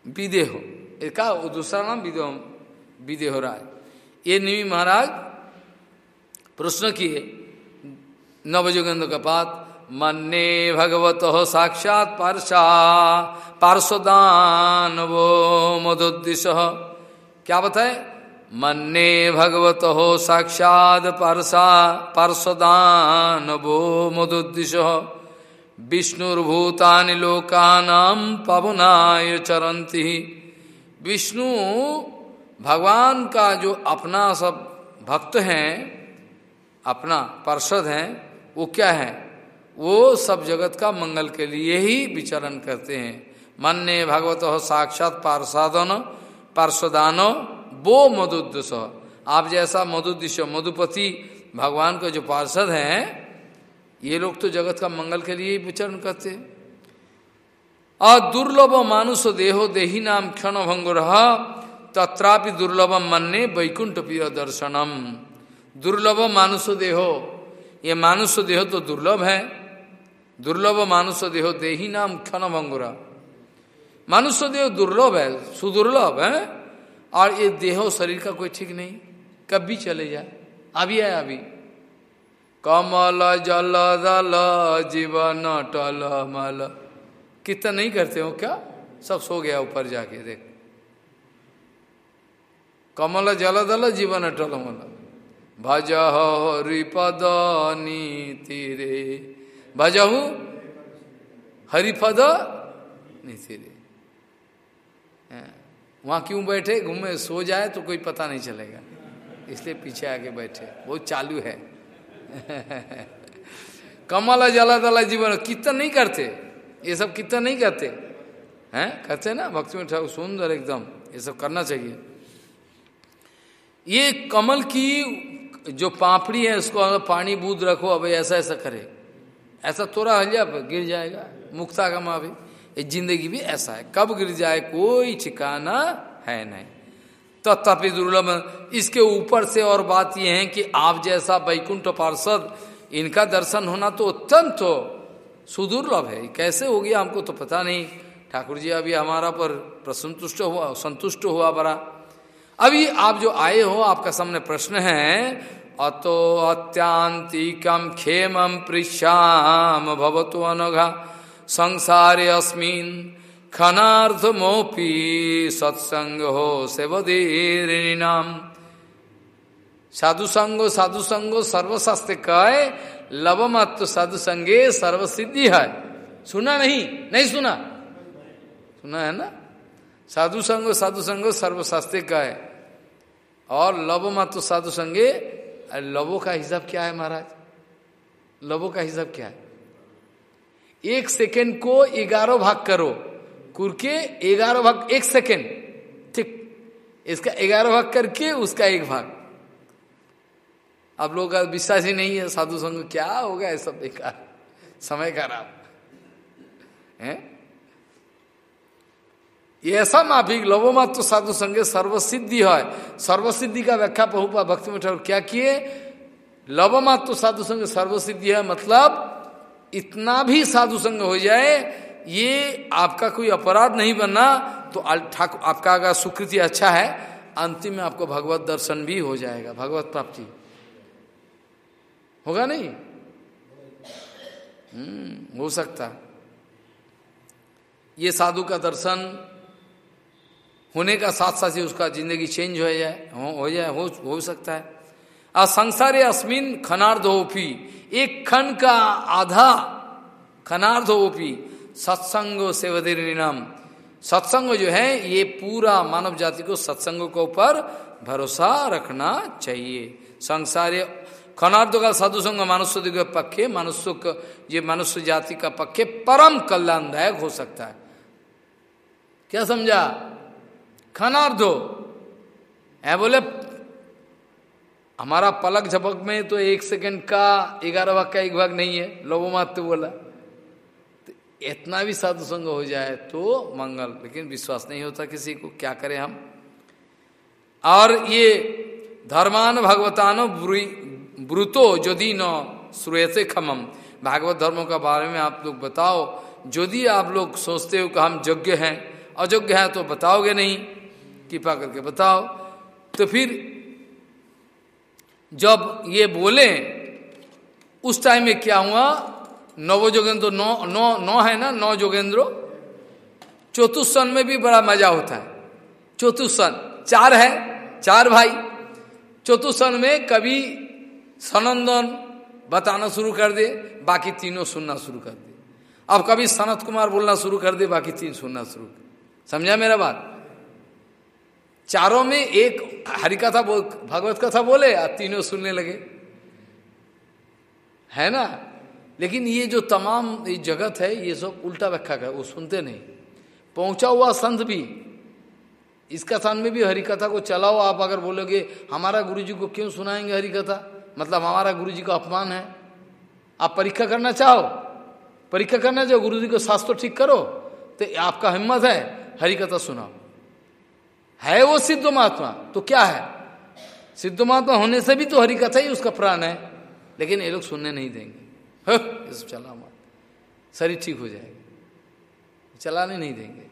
विदेहो। इसका दूसरा नाम विदेहो विदेहो राज ये निमी महाराज प्रश्न किए नवजोगेंद्र का पात मन्ने भगवत साक्षात पार्षा पार्श्वदान वो मदोद्दिश। क्या बताए? मन्ने भगवत हो साक्षात पार्षा पार्श्वदान वो मदोद्दिश। विष्णुर्भूतानि लोकानाम पवनाय चरंती विष्णु भगवान का जो अपना सब भक्त हैं, अपना पार्षद हैं, वो क्या है? वो सब जगत का मंगल के लिए ही विचरण करते हैं। मन ने भगवत हो साक्षात पार्षदन, पार्षदानो, वो मधुद्देश आप जैसा मधुद्देश मधुपति भगवान का जो पार्षद हैं ये लोग तो जगत का मंगल के लिए ही विचरण करते और दुर्लभ मानुष देहो देही नाम क्षण भंग रहा, तत्रापि दुर्लभम मन्ने वैकुंठ प्रिय दर्शनम। दुर्लभ मानुष देहो, ये मानुष देह तो दुर्लभ है। दुर्लभ मानुष देहो देही नाम क्षण भंगुरा मानुष्य देह दुर्लभ है, सुदुर्लभ है, और ये देहो शरीर का कोई ठीक नहीं कब भी चले जाए, अभी है अभी। कमल, जल दल जीवन, टल, मल। कितना नहीं करते हो क्या? सब सो गया ऊपर जाके, देख। कमल, जल दल जीवन, टल, मल। भज हरिपद नीति रे। भजहु हरिपद नीति रे। वहाँ क्यों बैठे? घूमे, सो जाए तो कोई पता नहीं चलेगा। इसलिए पीछे आके बैठे। वो चालू है। [LAUGHS] कमल जला दला जीवन कीर्तन नहीं करते? ये सब कीर्तन नहीं करते? हैं? करते ना? भक्ति में ठाकुर सुंदर एकदम। ये सब करना चाहिए। ये कमल की जो पापड़ी है, उसको अगर पानी बूद रखो, अब ऐसा ऐसा करे। ऐसा थोड़ा हल जाए गिर जाएगा, मुक्ता का माँ भी। ये ज़िंदगी भी ऐसा है। कब गिर जाए, कोई ठिकाना है नहीं। तथापि दुर्लभ। इसके ऊपर से और बात यह है कि आप जैसा वैकुंठ पार्षद, इनका दर्शन होना तो अत्यंत सुदुर्लभ है। कैसे हो गया हमको तो पता नहीं। ठाकुर जी, अभी हमारा पर प्रसंतुष्ट हुआ, संतुष्ट हुआ बड़ा। अभी आप जो आए हो, आपका सामने प्रश्न है, अतो अत्यांतिकम खेम पृश्याम भवतो अनघा, संसारे अस्मिन खनार्थमोपी सत्संग हो सेवधीर नाम साधु संगो साधु संगो सर्वशास्त्र कह लवमत्व साधु संगे सर्वसिद्धि है सुना नहीं? नहीं सुना? सुना है ना? साधु संगो साधु संगो सर्वशास्त्र का है और लवमत्व साधु संगे लवो का हिसाब क्या है महाराज? लवो का हिसाब क्या है? एक सेकेंड को ग्यारह भाग करो। कुरके ग्यारह भाग, एक सेकेंड। ठीक। इसका ग्यारह भाग करके उसका एक भाग। आप लोगों का विश्वास ही नहीं है, साधु संघ क्या होगा ये सब बेकार समय खराब। है? ये ऐसा माफिक लवो मात्र साधु संगे सर्वसिद्धि है। सर्वसिद्धि का व्याख्या बहुपा भक्ति में ठाकुर क्या किए? लव मात्र साधु संग सर्वसिद्धि है मतलब इतना भी साधु संग हो जाए ये आपका कोई अपराध नहीं बनना तो ठाकुर आपका अगर सुकृति अच्छा है अंतिम में आपको भगवत दर्शन भी हो जाएगा भगवत प्राप्ति। होगा नहीं? हम्म हो सकता। ये साधु का दर्शन होने का साथ साथ ही उसका ज़िंदगी चेंज हो जाए हो, हो जाए हो हो सकता है। और संसारे अस्मिन खनार्धोपी एक खन का आधा खनार्धोपी सत्संग सेवधीर नाम सत्संग जो है, ये पूरा मानव जाति को सत्संग के ऊपर भरोसा रखना चाहिए। संसार खनार्थ का साधु संग मनुष्य पक्षे मनुष्य ये मनुष्य जाति का पक्षे परम कल्याणदायक हो सकता है। क्या समझा? खनार्धो है बोले, हमारा पलक झपक में तो एक सेकंड का ग्यारह भाग का एक भाग नहीं है लोगो मात्र बोला। इतना भी साधु संग हो जाए तो मंगल। लेकिन विश्वास नहीं होता किसी को। क्या करें हम? और ये धर्मान भगवतानो ब्रुतो यदि न श्रूयते खमम। भागवत धर्मों का बारे में आप लोग बताओ। यदि आप लोग सोचते हो कि हम योग्य हैं, अयोग्य हैं तो बताओगे नहीं। कृपा करके बताओ। तो फिर जब ये बोले, उस टाइम में क्या हुआ? नवो जोगेंद्र नौ नौ नौ है ना नौ जोगेंद्रो चतुस्सन में भी बड़ा मज़ा होता है। चतुस्सन, चार है, चार भाई। चतुस्सन में कभी सनंदन बताना शुरू कर दे, बाकी तीनों सुनना शुरू कर दे। अब कभी सनत कुमार बोलना शुरू कर दे, बाकी तीन सुनना शुरू समझा मेरा बात? चारों में एक हरिकथा बोल, भगवत कथा बोले और तीनों सुनने लगे। है ना? लेकिन ये जो तमाम ये जगत है, ये सब उल्टा व्याख्या कर, वो सुनते नहीं। पहुँचा हुआ संत भी, इसका कथान में भी हरिकथा को चलाओ, आप अगर बोलोगे, हमारा गुरुजी को क्यों सुनाएँगे हरिकथा? मतलब हमारा गुरु जी का अपमान है। आप परीक्षा करना चाहो? परीक्षा करना चाहो गुरु जी को शास्त्र ठीक करो? तो आपका हिम्मत है हरि कथा सुनाओ। है वो सिद्ध महात्मा तो क्या है? सिद्ध महात्मा होने से भी तो हरि कथा ही उसका प्राण है, लेकिन ये लोग सुनने नहीं देंगे। इस चला मत शरीर ठीक हो जाएगा। चलाने नहीं देंगे।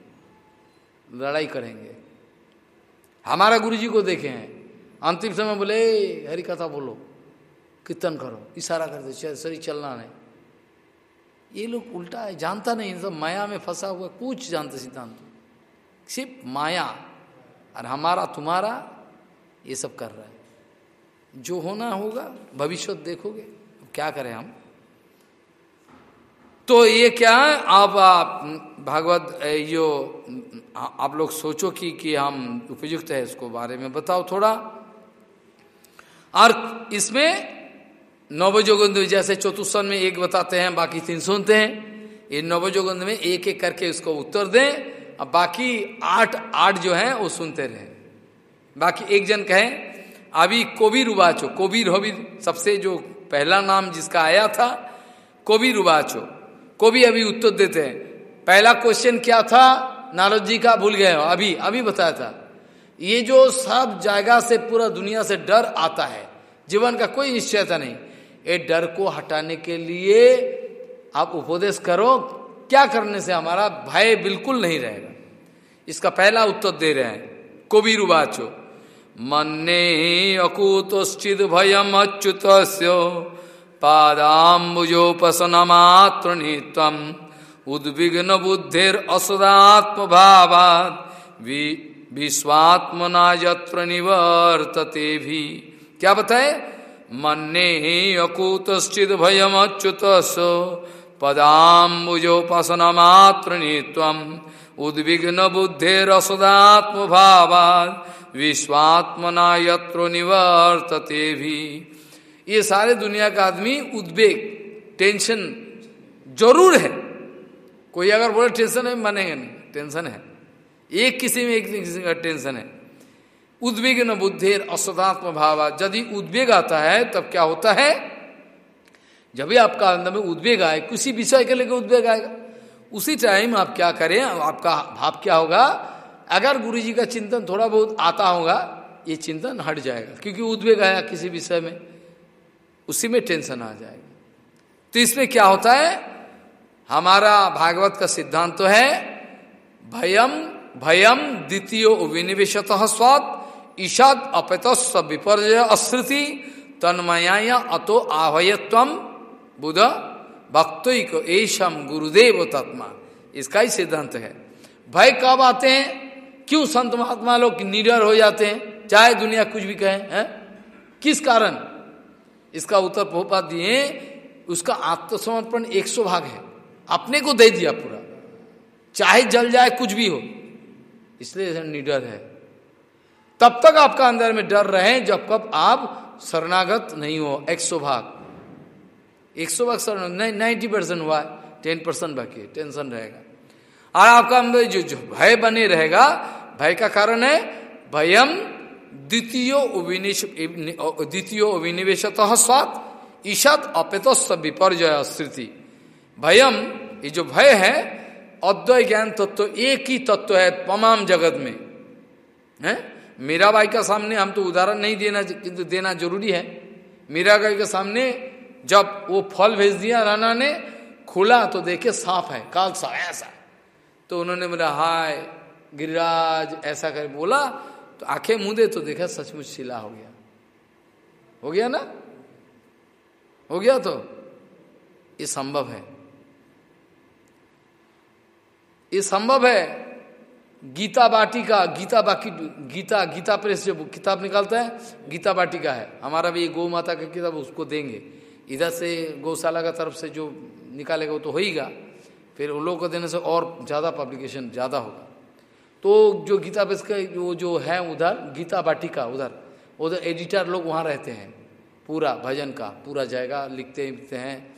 लड़ाई करेंगे। हमारा गुरु जी को देखे हैं। अंतिम समय बोले हरी कथा बोलो। कीर्तन करो। इशारा कर दे। शरीर चलना नहीं। ये लोग उल्टा है। जानता नहीं सब माया में फंसा हुआ। कुछ जानते सिद्धांत। सिर्फ़ माया और हमारा, तुम्हारा, ये सब कर रहा है। जो होना होगा, भविष्य देखोगे। क्या करें हम? तो ये क्या आप, आप भागवत यो आप लोग सोचो कि कि हम उपयुक्त है इसको बारे में। बताओ थोड़ा। और इसमें नवजोगंध जैसे चतुस्सन में एक बताते हैं बाकी तीन सुनते हैं। ये नवजोगंध में एक एक करके उसको उत्तर दें। अब बाकी आठ आठ जो हैं वो सुनते रहे। बाकी एक जन कहें अभी कोबीर उबाचो कोबीर होबीर सबसे जो पहला नाम जिसका आया था कोबीर उबाचो को भी अभी उत्तर देते हैं। पहला क्वेश्चन क्या था? नारद जी का, भूल गए अभी अभी बताया था। ये जो सब जगह से पूरा दुनिया से डर आता है, जीवन का कोई निश्चयता नहीं। ये डर को हटाने के लिए आप उपदेश करो, क्या करने से हमारा भय बिल्कुल नहीं रहेगा। इसका पहला उत्तर दे रहे हैं, कबीर उवाचो मन्ने अकूतोश्चित भयम अच्युत पादाबुजोपसनमात्र तम उद्विग्न बुद्धिर असदात्म भावाद विश्वात्मना यत्र निवर्तते भी क्या बताए? मन्ने अकूतश्चिद भयमच्युत पदाबुजोपासनमात्र तम उद्विग्न बुद्धे रसदात्म भावाद विश्वात्मना यत्रो निवर्तते भी ये सारे दुनिया का आदमी उद्वेग, टेंशन ज़रूर है। कोई अगर बोले, टेंशन है, मानेंगे नहीं। टेंशन है। एक किसी में एक किसी का टेंशन है। उद्वेग न बुद्धेर असदात्म भाव। यदि उद्वेग आता है, तब क्या होता है? जब भी आपका अंदर में उद्वेग आए, किसी विषय के लेकर उद्वेग आएगा। उसी टाइम आप क्या करें, आपका भाव क्या होगा? अगर गुरु जी का चिंतन थोड़ा बहुत आता होगा, ये चिंतन हट जाएगा, क्योंकि उद्वेग आया किसी विषय में। उसी में टेंशन आ जाएगा। तो इसमें क्या होता है? हमारा भागवत का सिद्धांत तो है, भयम भयम द्वितीय विनिवेशत स्वाद ईशाद अपेत विपर्य अश्रुति तन्मया अतो आहयत्व बुध भक्तों एशम गुरुदेव तत्मा। इसका ही सिद्धांत है। भय कब आते हैं? क्यों संत महात्मा लोग निडर हो जाते हैं? चाहे दुनिया कुछ भी कहे, हैं? किस कारण? इसका उत्तर पोपा दिए उसका आत्मसमर्पण एक सौ भाग है। अपने को दे दिया पूरा। चाहे जल जाए कुछ भी हो। इसलिए निडर है। तब तक आपका अंदर में डर रहे जब कब आप शरणागत नहीं हो। एक सौ भाग। एक सौ भाग शरण नाइन्टी परसेंट हुआ है। टेन परसेंट बाकी टेंशन रहेगा। और आपका अंदर जो, जो भय बने रहेगा भय का कारण है भयम द्वितीय द्वितीय विनिवेशत स्वाद ईशत अपेत विपर्जय स्थिति। भयम ये जो भय है अद्वय ज्ञान तत्व एक ही तत्व है तमाम जगत में। है? मीराबाई का सामने हम तो उदाहरण नहीं देना, किंतु देना ज़रूरी है। मीराबाई के सामने जब वो फल भेज दिया राना ने, खुला तो देखे साफ़ है, काल सा ऐसा। तो उन्होंने बोला, हाय, गिरिराज, ऐसा कर बोला तो आँखें मुंदे तो देखा सचमुच शिला हो गया। हो गया ना? हो गया तो? ये संभव है। ये संभव है, गीता बाटिका गीता बाकी, गीता गीता प्रेस जो किताब निकालता है, गीता बाटिका है। हमारा भी गौ माता का किताब, उसको देंगे। इधर से गौशाला का तरफ़ से जो निकालेगा, वो तो होगा फिर उन लोगों को देने से और ज़्यादा पब्लिकेशन ज़्यादा होगा। तो जो गीता प्रेस का जो जो है उधर, गीता बाटिका उधर उधर एडिटर लोग वहाँ रहते हैं। पूरा भजन का, पूरा जाएगा, लिखते लिखते हैं,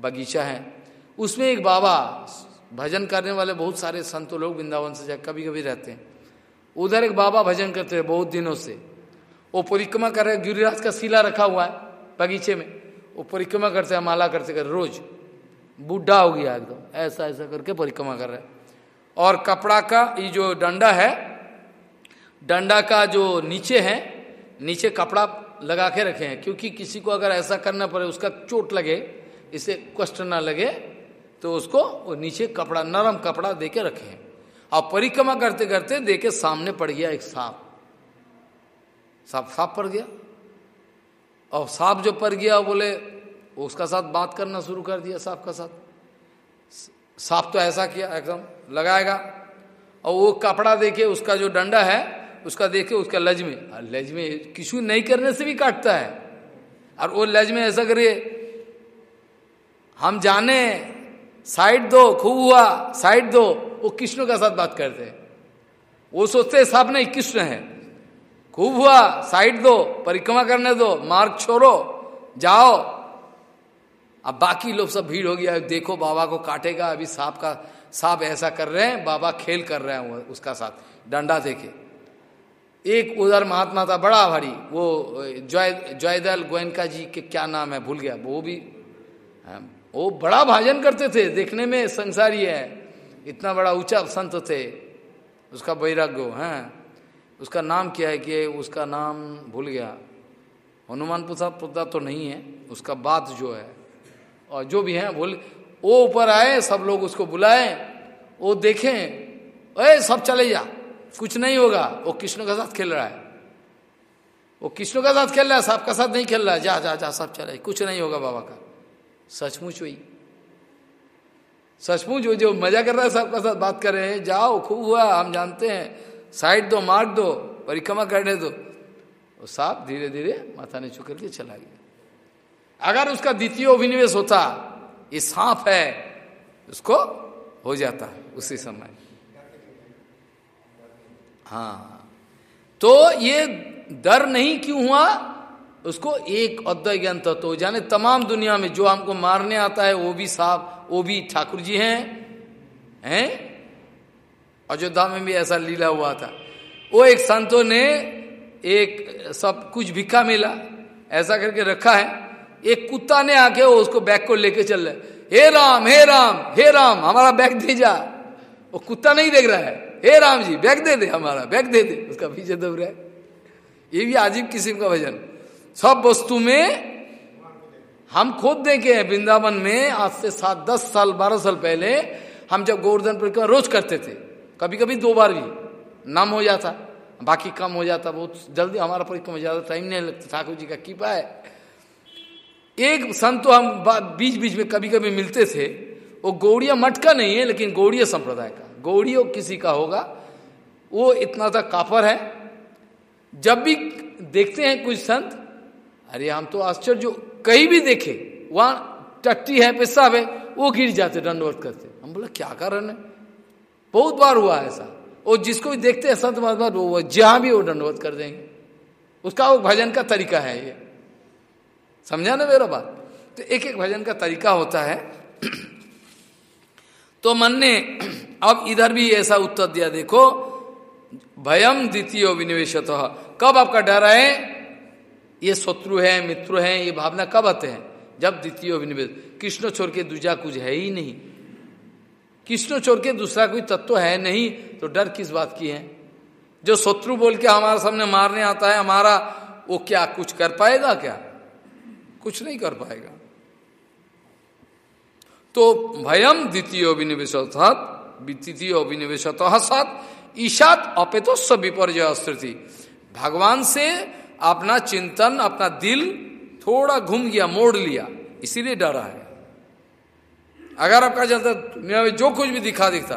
बगीचा है। उसमें एक बाबा, भजन करने वाले बहुत सारे संत लोग वृंदावन से जाए कभी कभी रहते हैं। उधर एक बाबा भजन करते हैं बहुत दिनों से। वो परिक्रमा कर रहे हैं, गिरिराज का शिला रखा हुआ है बगीचे में। वो परिक्रमा करते हैं, माला करते कर रोज। बूढ़ा हो गया एकदम ऐसा ऐसा करके परिक्रमा कर रहे और कपड़ा का ये जो डंडा है, डंडा का जो नीचे है, नीचे कपड़ा लगा के रखे हैं, क्योंकि किसी को अगर ऐसा करना पड़े, उसका चोट लगे, इसे कष्ट ना लगे तो उसको वो नीचे कपड़ा, नरम कपड़ा दे के रखे हैं। और परिक्रमा करते करते देखे सामने पड़ गया एक सांप। सांप सांप पड़ गया। और सांप जो पड़ गया बोले, उसका साथ बात करना शुरू कर दिया सांप का साथ। सांप तो ऐसा किया, एकदम लगाएगा। और वो कपड़ा देखे, उसका जो डंडा है, उसका देखे, उसका लज में। लज में किसी नहीं करने से भी काटता है। और वो लज में ऐसा करिए हम जाने, साइड दो, खूब हुआ, साइड दो, वो कृष्ण का साथ बात करते हैं। वो सोचते सब नहीं, कृष्ण है। खूब हुआ, साइड दो, परिक्रमा करने दो, मार्ग छोड़ो, जाओ। अब बाकी लोग सब भीड़ हो गया, देखो बाबा को काटेगा, अभी सांप का सांप ऐसा कर रहे हैं, बाबा खेल कर रहे हैं उसका साथ। डंडा देखे एक उधर महात्मा था, बड़ा भारी वो, जय, जयदल गोयनका जी के क्या नाम है, भूल गया, वो भी वो बड़ा भाजन करते थे, देखने में संसारी है। इतना बड़ा ऊँचा संत थे, उसका वैराग्य, है। उसका नाम क्या है कि उसका नाम भूल गया। हनुमान प्रसाद पुत्र तो नहीं है, उसका बात जो है, और जो भी है, भूल वो ऊपर आए, सब लोग उसको बुलाए, वो देखें अरे सब चले जा, कुछ नहीं होगा, वो कृष्ण के साथ खेल रहा है, वो कृष्ण के साथ खेल रहा है, सबका साथ नहीं खेल रहा है, जा जा जा, सब चले, कुछ नहीं होगा बाबा का। सचमुच हुई। सचमुच वो जो मज़ा कर रहा है, सबका साथ बात कर रहे हैं, जाओ, खूब हुआ, हम जानते हैं, साइड दो, मार्ग दो, परिक्रमा करने दो। वो साफ़ धीरे धीरे माथा ने चुकर के चला गया। अगर उसका द्वितीय अभिनिवेश होता ये सांप है, उसको हो जाता है उसी समय। हाँ तो ये डर नहीं क्यों हुआ? उसको एक अद्वैत ज्ञान तत्व तो जाने तमाम दुनिया में जो हमको मारने आता है, वो भी साहब वो भी ठाकुर जी हैं हैं? अयोध्या में भी ऐसा लीला हुआ था। वो एक संतों ने एक सब कुछ भिक्खा मिला, ऐसा करके रखा है। एक कुत्ता ने आके उसको बैग को लेके चल रहे हे। राम हे राम हे राम, हमारा बैग दे जा। वो कुत्ता नहीं देख रहा है। हे राम जी, बैग दे दे हमारा, बैग दे दे। उसका पीछे दब रहा है। ये भी अजीब किस्म का भजन। सब वस्तु में हम खुद देखे हैं। वृंदावन में आज से सात, दस साल, बारह साल पहले हम जब गोवर्धन परिक्रमा रोज करते थे कभी कभी दो बार भी। नाम हो जाता, बाकी कम हो जाता, बहुत जल्दी हमारा परिक्रमा ज़्यादा टाइम नहीं लगता। ठाकुर जी का कीपा है। एक संत तो हम बीच बीच में कभी कभी मिलते थे। वो गौड़िया मठ का नहीं है, लेकिन गौड़िया संप्रदाय का। गौड़ियो किसी का होगा, वो इतना तक काफर है। जब भी देखते हैं कुछ संत, अरे हम तो आश्चर्य जो कहीं भी देखे, वहाँ टट्टी है, पेशाब है, वो गिर जाते, दंडवत करते। हम बोले, क्या कारण है? बहुत बार हुआ ऐसा। और जिसको भी देखते हैं, संत महात्मा, वो जहाँ भी वो दंडवत कर देंगे। उसका वो भजन का तरीका है ये। समझा ना मेरा बात? तो एक एक भजन का तरीका होता है। [CLEARS THROAT] तो मन ने [CLEARS THROAT] अब इधर भी ऐसा उत्तर दिया, देखो भयम द्वितीय विनिवेश कब आपका डर आए? ये शत्रु है, मित्र है, ये भावना कब आते हैं? जब द्वितीय विनिवेश। कृष्ण छोड़ के दूजा कुछ है ही नहीं। कृष्ण छोड़ के दूसरा कोई तत्व है नहीं तो डर किस बात की है? जो शत्रु बोल के हमारे सामने मारने आता है, हमारा वो क्या, कुछ कर पाएगा क्या? कुछ नहीं कर पाएगा। तो भयम द्वितीय विनिवेश द्वितीय विनिवेश सात, ईशात अपेतोस्व विपर्य स्थिति। भगवान से अपना चिंतन, अपना दिल थोड़ा घूम गया, मोड़ लिया, इसीलिए डरा है। अगर आपका चलता दुनिया में जो कुछ भी दिखा दिखता,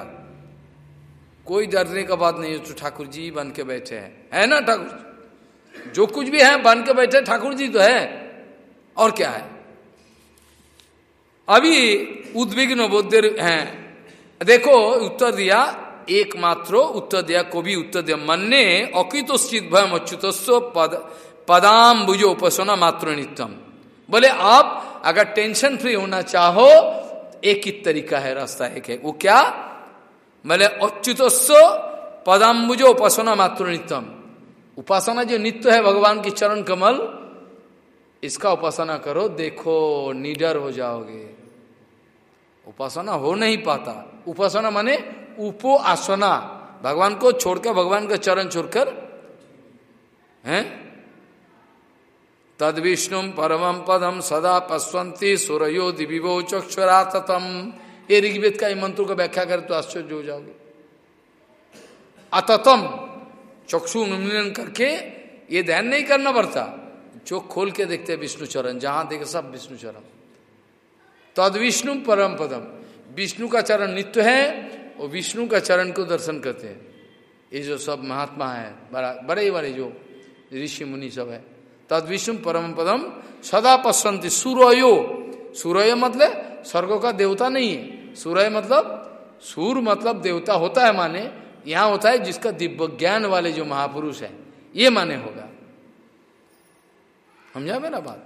कोई डरने का बात नहीं है तो ठाकुर जी बन के बैठे हैं। है ना ठाकुर जो? कुछ भी है, बन के बैठे ठाकुर जी तो है। और क्या है? अभी उद्विग्न बुद्ध हैं। देखो, उत्तर दिया, एकमात्र उत्तर दिया, को भी उत्तर दिया। मन ने अकितोश्चित भयम अच्युत पद पदाम बुझो उपासना मात्र नित्यम बोले, आप अगर टेंशन फ्री होना चाहो, एक ही तरीका है, रास्ता एक है। वो क्या? बोले अच्युत पदाम्बुजो उपासना मात्र नित्यम उपासना जो नित्य है, भगवान की चरण कमल इसका उपासना करो, देखो, निडर हो जाओगे। उपासना हो नहीं पाता। उपासना माने उपो आसना भगवान को छोड़कर, भगवान का चरण छोड़कर, हैं? तद विष्णु परम पदम सदा पश्वंती सुरयो दिविवो चक्षुरातम ये ऋग्वेद का मंत्रों का व्याख्या करे तो आश्चर्य हो जाओगे। अततम, चक्षु उन्मूलन करके ये ध्यान नहीं करना पड़ता। जो खोल के देखते हैं विष्णु चरण, जहाँ देखे सब विष्णु चरण। तद विष्णु परम पदम। विष्णु का चरण नित्य है, और विष्णु का चरण को दर्शन करते हैं। ये जो सब महात्मा है, बड़ा बड़े बड़े जो ऋषि मुनि सब है। तद विष्णु परम पदम, सदा पसंती सूर्यो। सूर्य मतलब स्वर्गो का देवता नहीं है। सूर्य मतलब सूर मतलब देवता होता है माने, यहाँ होता है जिसका दिव्य ज्ञान वाले जो महापुरुष है, ये माने होगा। समझा मेरा बात।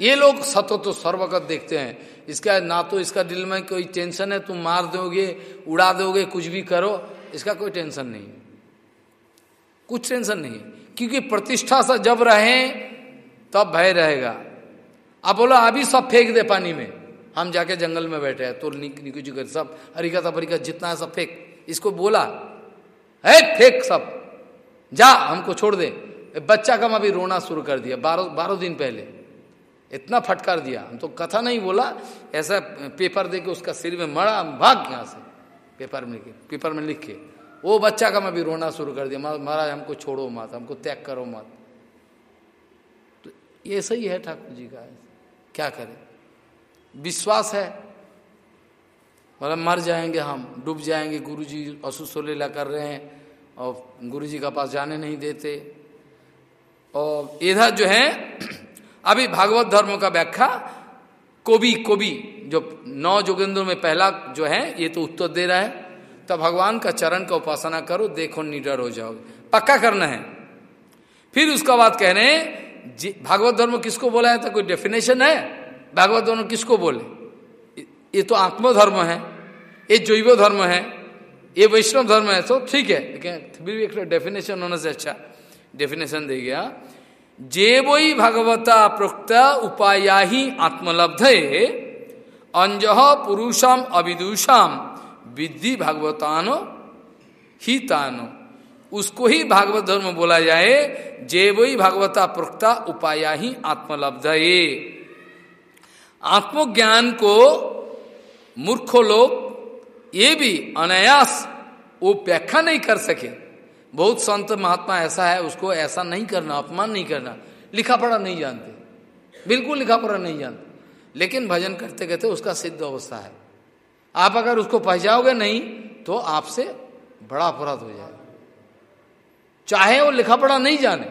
ये लोग सतो तो सर्वगत देखते हैं। इसका ना तो इसका दिल में कोई टेंशन है, तुम मार दोगे, उड़ा दोगे, कुछ भी करो, इसका कोई टेंशन नहीं। कुछ टेंशन नहीं। क्योंकि प्रतिष्ठा से जब रहे, तब भय रहेगा। अब बोलो, अभी सब फेंक दे पानी में। हम जाके जंगल में बैठे हैं तो निकुच कर सब हरिका तपरिका जितना है सब फेंक। इसको बोला, है, फेंक सब। जा, हमको छोड़ दे। बच्चा का अभी रोना शुरू कर दिया, बारह बारह दिन पहले। इतना फटकार दिया। हम तो कथा नहीं बोला, ऐसा पेपर दे के उसका सिर में मरा भाग यहाँ से। पेपर में पेपर में लिख। के वो बच्चा का मैं भी रोना शुरू कर दिया। महाराज, हमको छोड़ो मत, हमको त्याग करो मत। तो ये सही है ठाकुर जी का। क्या करें? विश्वास है। मतलब मर जाएँगे हम, डूब जाएँगे। गुरु जी लीला कर रहे हैं और गुरु जी का पास जाने नहीं देते। और इधर जो है, [CLEARS THROAT] अभी भागवत धर्म का व्याख्या, कोबी कोबी, जो नौ जोगेंद्र में पहला जो है, ये तो उत्तर दे रहा है। तब भगवान का चरण का उपासना करो, देखो निडर हो जाओगे। पक्का करना है। फिर उसका बात कह रहे हैं भागवत धर्म किसको बोला है तो कोई डेफिनेशन है? भागवत धर्म किसको बोले? ये तो आत्मधर्म है, ये जैव धर्म है, ये वैष्णव धर्म है तो ठीक है। लेकिन फिर भी एक डेफिनेशन होने से अच्छा। डेफिनेशन दे गया। जे वही भगवता प्रोक्त उपाया ही आत्मलब्ध, अंजह पुरुषम अविदुषाम, विद्धि भागवतानो ही तानो उसको ही भागवत धर्म बोला जाए जे वही भागवता प्रोक्ता उपाया ही आत्मलब्ध। आत्मज्ञान को मूर्खो लोग ये भी अनायास वो व्याख्या नहीं कर सके। बहुत संत महात्मा ऐसा है, उसको ऐसा नहीं करना, अपमान नहीं करना। लिखा पढ़ा नहीं जानते। बिल्कुल लिखा पढ़ा नहीं जानते। लेकिन भजन करते करते उसका सिद्ध अवस्था है। आप अगर उसको पहचाओगे नहीं तो आपसे बड़ा अपराध हो जाएगा। चाहे वो लिखा पढ़ा नहीं जाने,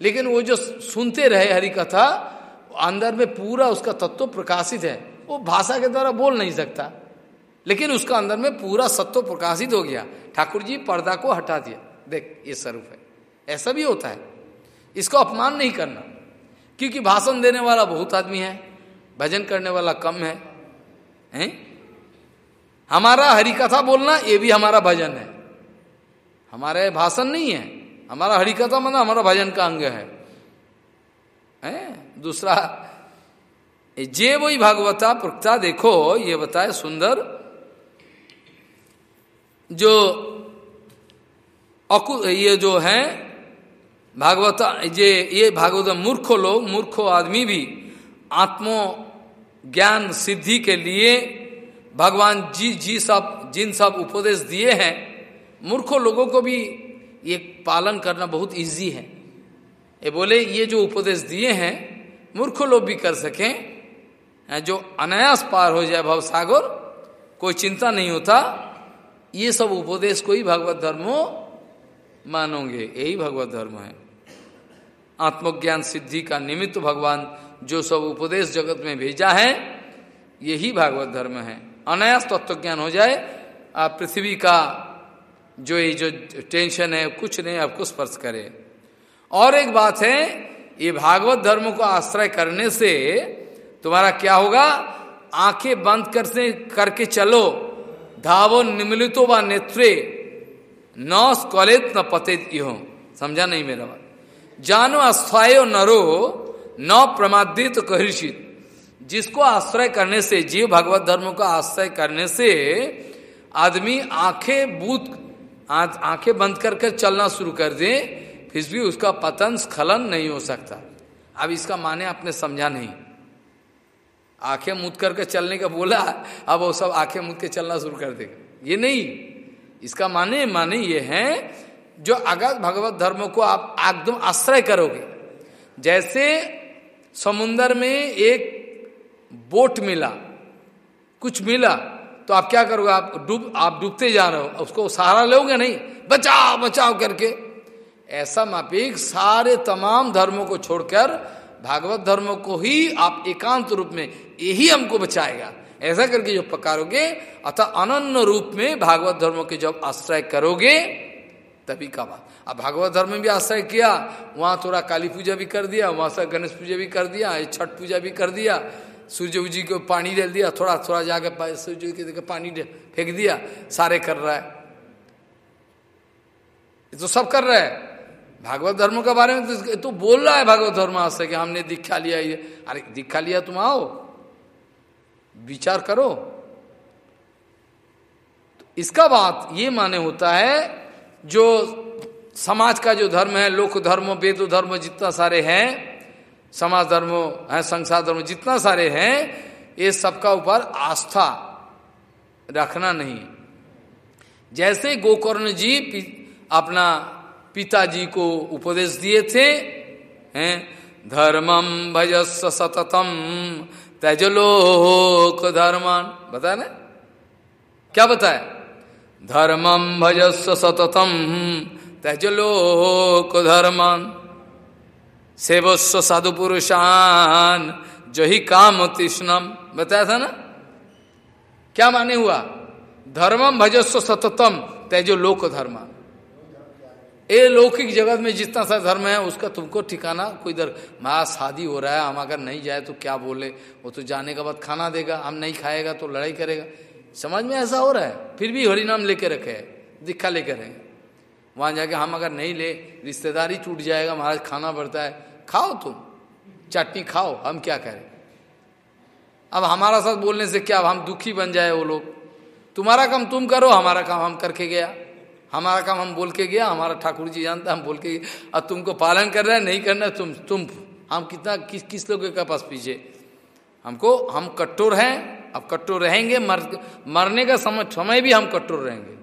लेकिन वो जो सुनते रहे हरि कथा अंदर में पूरा उसका तत्व प्रकाशित है। वो भाषा के द्वारा बोल नहीं सकता। लेकिन उसका अंदर में पूरा सत्व प्रकाशित हो गया। ठाकुर जी पर्दा को हटा दिया। देख, ये स्वरूप है। ऐसा भी होता है। इसको अपमान नहीं करना। क्योंकि भाषण देने वाला बहुत आदमी है, भजन करने वाला कम है, हैं? हमारा हरि कथा बोलना, ये भी हमारा भजन है। हमारे भाषण नहीं है। हमारा हरि कथा मतलब हमारा भजन का अंग है। हैं? दूसरा, जे वही भागवता प्रक्ता देखो, ये बताए सुंदर, जो अकु, ये जो है, भागवत, ये ये भागवत मूर्खो लोग, मूर्खो आदमी भी आत्मो ज्ञान सिद्धि के लिए भगवान जी जी सब, जिन सब उपदेश दिए हैं, मूर्खों लोगों को भी ये पालन करना बहुत इजी है। ये बोले, ये जो उपदेश दिए हैं, मूर्खो लोग भी कर सकें जो अनायास पार हो जाए भवसागर कोई चिंता नहीं होता, ये सब उपदेश को ही भगवत धर्मो मानोगे? यही भगवत धर्म है। आत्मज्ञान सिद्धि का निमित्त भगवान जो सब उपदेश जगत में भेजा है, यही भागवत धर्म है। अनायास तत्व ज्ञान हो जाए, आप पृथ्वी का जो ये जो टेंशन है, कुछ नहीं, आपको स्पर्श करे। और एक बात है, ये भागवत धर्म को आश्रय करने से तुम्हारा क्या होगा? आँखें बंद करके चलो। धावो निमिलितो व नेत्रे। न स्कलेत न पतेत इहो। समझा नहीं मेरा बात। जानो अस्थाय नरो, न प्रमादित कहर्षित जिसको आश्रय करने से, जीव भगवत धर्म को आश्रय करने से, आदमी आँखें बूत आँखें बंद करके चलना शुरू कर दे, फिर भी उसका पतन स्खलन नहीं हो सकता। अब इसका माने आपने समझा नहीं। आँखें मुद करके चलने का बोला, अब वो सब आँखें मुद के चलना शुरू कर देगा। ये नहीं। इसका माने माने ये है, जो अगर भगवत धर्म को आप एकदम आश्रय करोगे। जैसे समुन्दर में एक बोट मिला, कुछ मिला तो आप क्या करोगे, आप डूब, आप डूबते जा रहे हो, उसको सहारा लोगे नहीं, बचाओ बचाओ करके। ऐसा मापिक सारे तमाम धर्मों को छोड़कर, भागवत धर्म को ही आप एकांत रूप में, यही हमको बचाएगा। ऐसा करके जो पकारोगे अतः अनन्न रूप में भागवत धर्म के जब आश्रय करोगे तभी का बात। अब भागवत धर्म में भी आश्रय किया वहाँ थोड़ा काली पूजा भी कर दिया वहाँ से गणेश पूजा भी कर दिया छठ पूजा भी कर दिया सूर्य जी को पानी डाल दिया थोड़ा थोड़ा जाकर सूर्य जी के पानी फेंक दिया सारे कर रहा है। ये तो सब कर रहा है। भागवत धर्म के बारे में तो, तो बोल रहा है भागवत धर्म आज से कि हमने दीक्षा लिया ये अरे दीक्षा लिया तुम आओ। विचार करो। तो इसका बात ये माने होता है, जो समाज का जो धर्म है, लोक धर्म, वेद धर्म जितना सारे हैं, समाज धर्म है, संसार धर्म जितना सारे हैं, ये सबका ऊपर आस्था रखना नहीं। जैसे गोकर्ण जी अपना पिताजी को उपदेश दिए थे, हैं धर्मम भजस्व सततम तजलोक धर्मान। बताया ना? क्या बताया? धर्मम भजस्व सततम। तजलोक धर्मान। सेवस्व साधु पुरुषान जो ही काम तृष्णम। बताया था ना? क्या माने हुआ? धर्मम भजस्व सततम। तेजो लोक धर्मान। ये लौकिक जगत में जितना सा धर्म है, उसका तुमको ठिकाना कोई दर माँ, शादी हो रहा है, हम अगर नहीं जाए तो क्या बोले? वो तो जाने के बाद खाना देगा, हम नहीं खाएगा तो लड़ाई करेगा। समझ में ऐसा हो रहा है? फिर भी हरिनाम लेके रखे है, दिखा लेकर रहेंगे वहाँ जाके हम अगर नहीं ले, रिश्तेदारी टूट जाएगा, महाराज खाना बढ़ता है, खाओ तुम, चटनी खाओ, हम क्या करें? अब हमारा साथ बोलने से क्या हम दुखी बन जाए वो लोग? तुम्हारा काम तुम करो, हमारा काम हम करके गया। हमारा काम हम बोल के गया, हमारा ठाकुर जी जानता हम बोल के अब तुमको पालन कर रहे हैं, नहीं करना तुम तुम, हम कितना, किस किस लोग के पास पीछे? हमको, हम कट्टोर हैं, अब कट्टोर रहेंगे, मर, मरने का समय समय भी हम कट्टोर रहेंगे।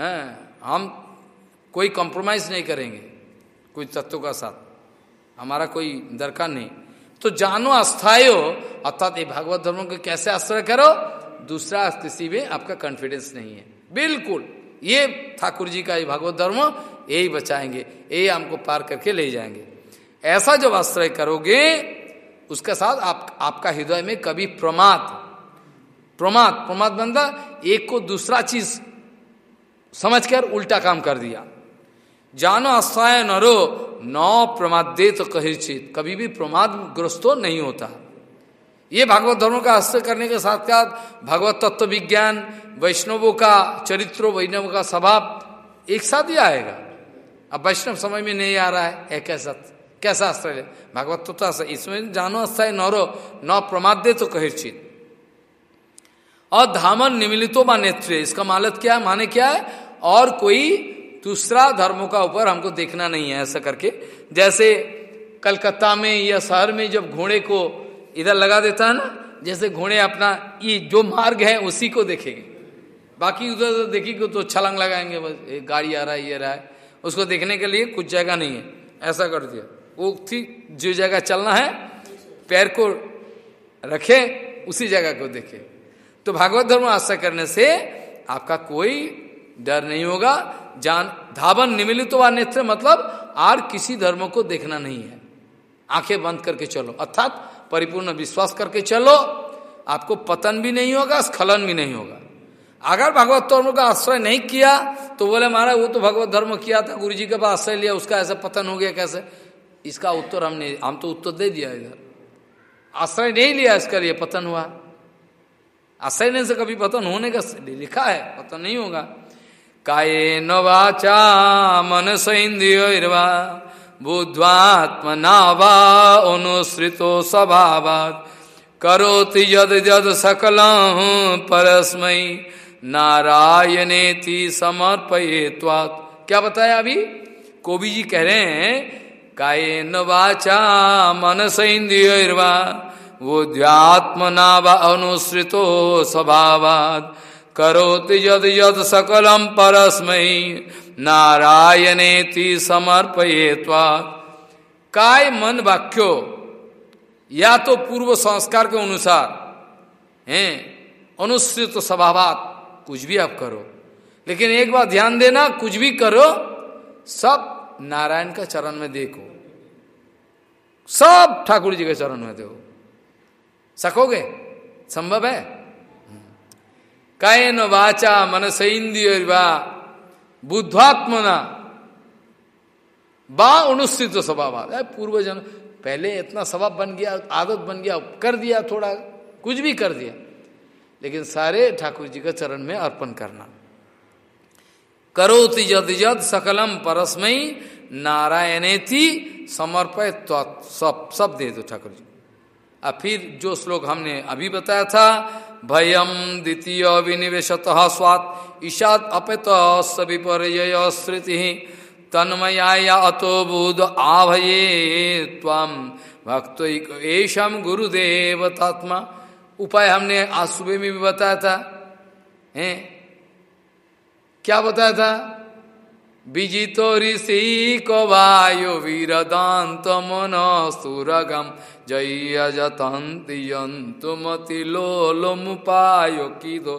हैं, हम कोई कॉम्प्रोमाइज नहीं करेंगे, कोई तत्व का साथ। हमारा कोई दरकार नहीं। तो जानो, अस्थाय अर्थात ये भागवत धर्मों को कैसे आश्रय करो? दूसरा किसी में आपका कॉन्फिडेंस नहीं है। बिल्कुल। ये ठाकुर जी का ये भागवत धर्म, यही बचाएँगे, यही हमको पार करके ले जाएँगे। ऐसा जब आश्रय करोगे, उसके साथ आप, आपका हृदय में कभी प्रमाद प्रमाद प्रमाद बनता एक को दूसरा चीज़ समझकर उल्टा काम कर दिया। जानो आश्रय नरो, नौ प्रमादे तो कहिचित कभी भी प्रमाद ग्रस्तो नहीं होता। ये भागवत धर्म का हस्त करने के साथ साथ भगवत तत्व विज्ञान, वैष्णवों का चरित्र, वैष्णव का स्वभाव एक साथ ही आएगा। अब वैष्णव समय में नहीं आ रहा है एक कैसा कैसा आश्रय भागवत तो इसमें जानो आश्रय, नौरो, नौ प्रमाद्य तो कहिचित और धामन निमिलितो व नेत्र इसका मालत क्या है, माने क्या है? और कोई दूसरा धर्मों का ऊपर हमको देखना नहीं है, ऐसा करके। जैसे कलकत्ता में या शहर में जब घोड़े को इधर लगा देता है ना, जैसे घोड़े अपना, ये जो मार्ग है, उसी को देखेंगे। बाकी उधर उधर देखेंगे तो छलांग लगाएँगे, बस, एक गाड़ी आ रहा है, ये रहा है। उसको देखने के लिए कुछ जगह नहीं है। ऐसा कर दिया। वो थी, जो जगह चलना है, पैर को रखे, उसी जगह को देखे। तो भागवत धर्म आश्रय करने से आपका कोई डर नहीं होगा। जान, धावन निमिलित नेत्र मतलब आर किसी धर्म को देखना नहीं है। आँखें बंद करके चलो। अर्थात परिपूर्ण विश्वास करके चलो, आपको पतन भी नहीं होगा, स्खलन भी नहीं होगा। अगर भगवत धर्म का आश्रय नहीं किया तो बोले महाराज, वो तो भगवत धर्म किया था गुरु जी के पास आश्रय लिया, उसका ऐसा पतन हो गया कैसे? इसका उत्तर हमने, हम तो उत्तर दे दिया इधर। आश्रय नहीं लिया इसका लिए पतन हुआ। आश्रय नहीं से कभी पतन होने का लिखा है, पतन नहीं होगा। काये नवाचा मन सैन्द्रियर्वा बुद्ध्वात्मना वा अनुसृतो करोति यद यद सकल परस्मयी नारायणेति समर्पयेत्वात्। क्या बताया अभी? कोबी जी कह रहे हैं काये नवाचा मन सैन्द्रियर्वा बुद्ध्यात्मना व अनुसृतो स्वभावात्। करोति यद यद सकलम परस्मयी नारायणेति समर्पयेत्वा। काय मन वाक्यो? या तो पूर्व संस्कार के अनुसार, हैं? अनुसृत स्वभावात कुछ भी आप करो। लेकिन एक बार ध्यान देना, कुछ भी करो, सब नारायण का चरण में देखो। सब ठाकुर जी के चरण में देखो। सकोगे? संभव है? कायन वाचा मनस इंद्रिय बुद्धात्मना बा अनुस्थित स्वभाव पूर्व जन पहले इतना स्वभाव बन गया, आदत बन गया, कर दिया थोड़ा, कुछ भी कर दिया। लेकिन सारे ठाकुर जी का चरण में अर्पण करना। करो जद जद सकलम परस्मयी थी समर्पय सब सब दे दो ठाकुर जी। अब फिर जो श्लोक हमने अभी बताया था भयम द्वितीय विनिवेशत स्वात्। ईशात अपित विपर्य श्रुति तन्मया अतो बुध आभये ताम भक्त एशम गुरुदेव तात्मा उपाय हमने आज सुबह में भी बताया था। हैं? क्या बताया था? विजितो ऋषि को वायु वीरदात मन सुरगम जय जतंतु मति लोलो मुपायो की दो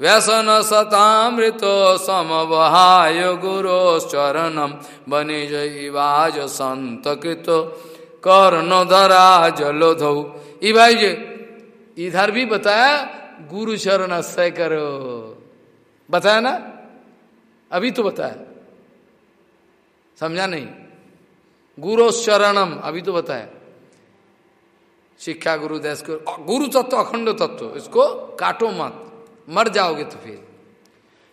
व्यसन सतामृत समवहाय चरणम बने जयवाज संत कृत कर्ण धरा जलोधौ। भाई जे इधर भी बताया गुरु चरण आश्रय करो। बताया ना? अभी तो बताया। समझा नहीं? गुरु शरणम, अभी तो बताया। शिक्षा गुरु देश को गुरु तत्व, अखंड तत्व, इसको काटो मत। मर जाओगे तो फिर।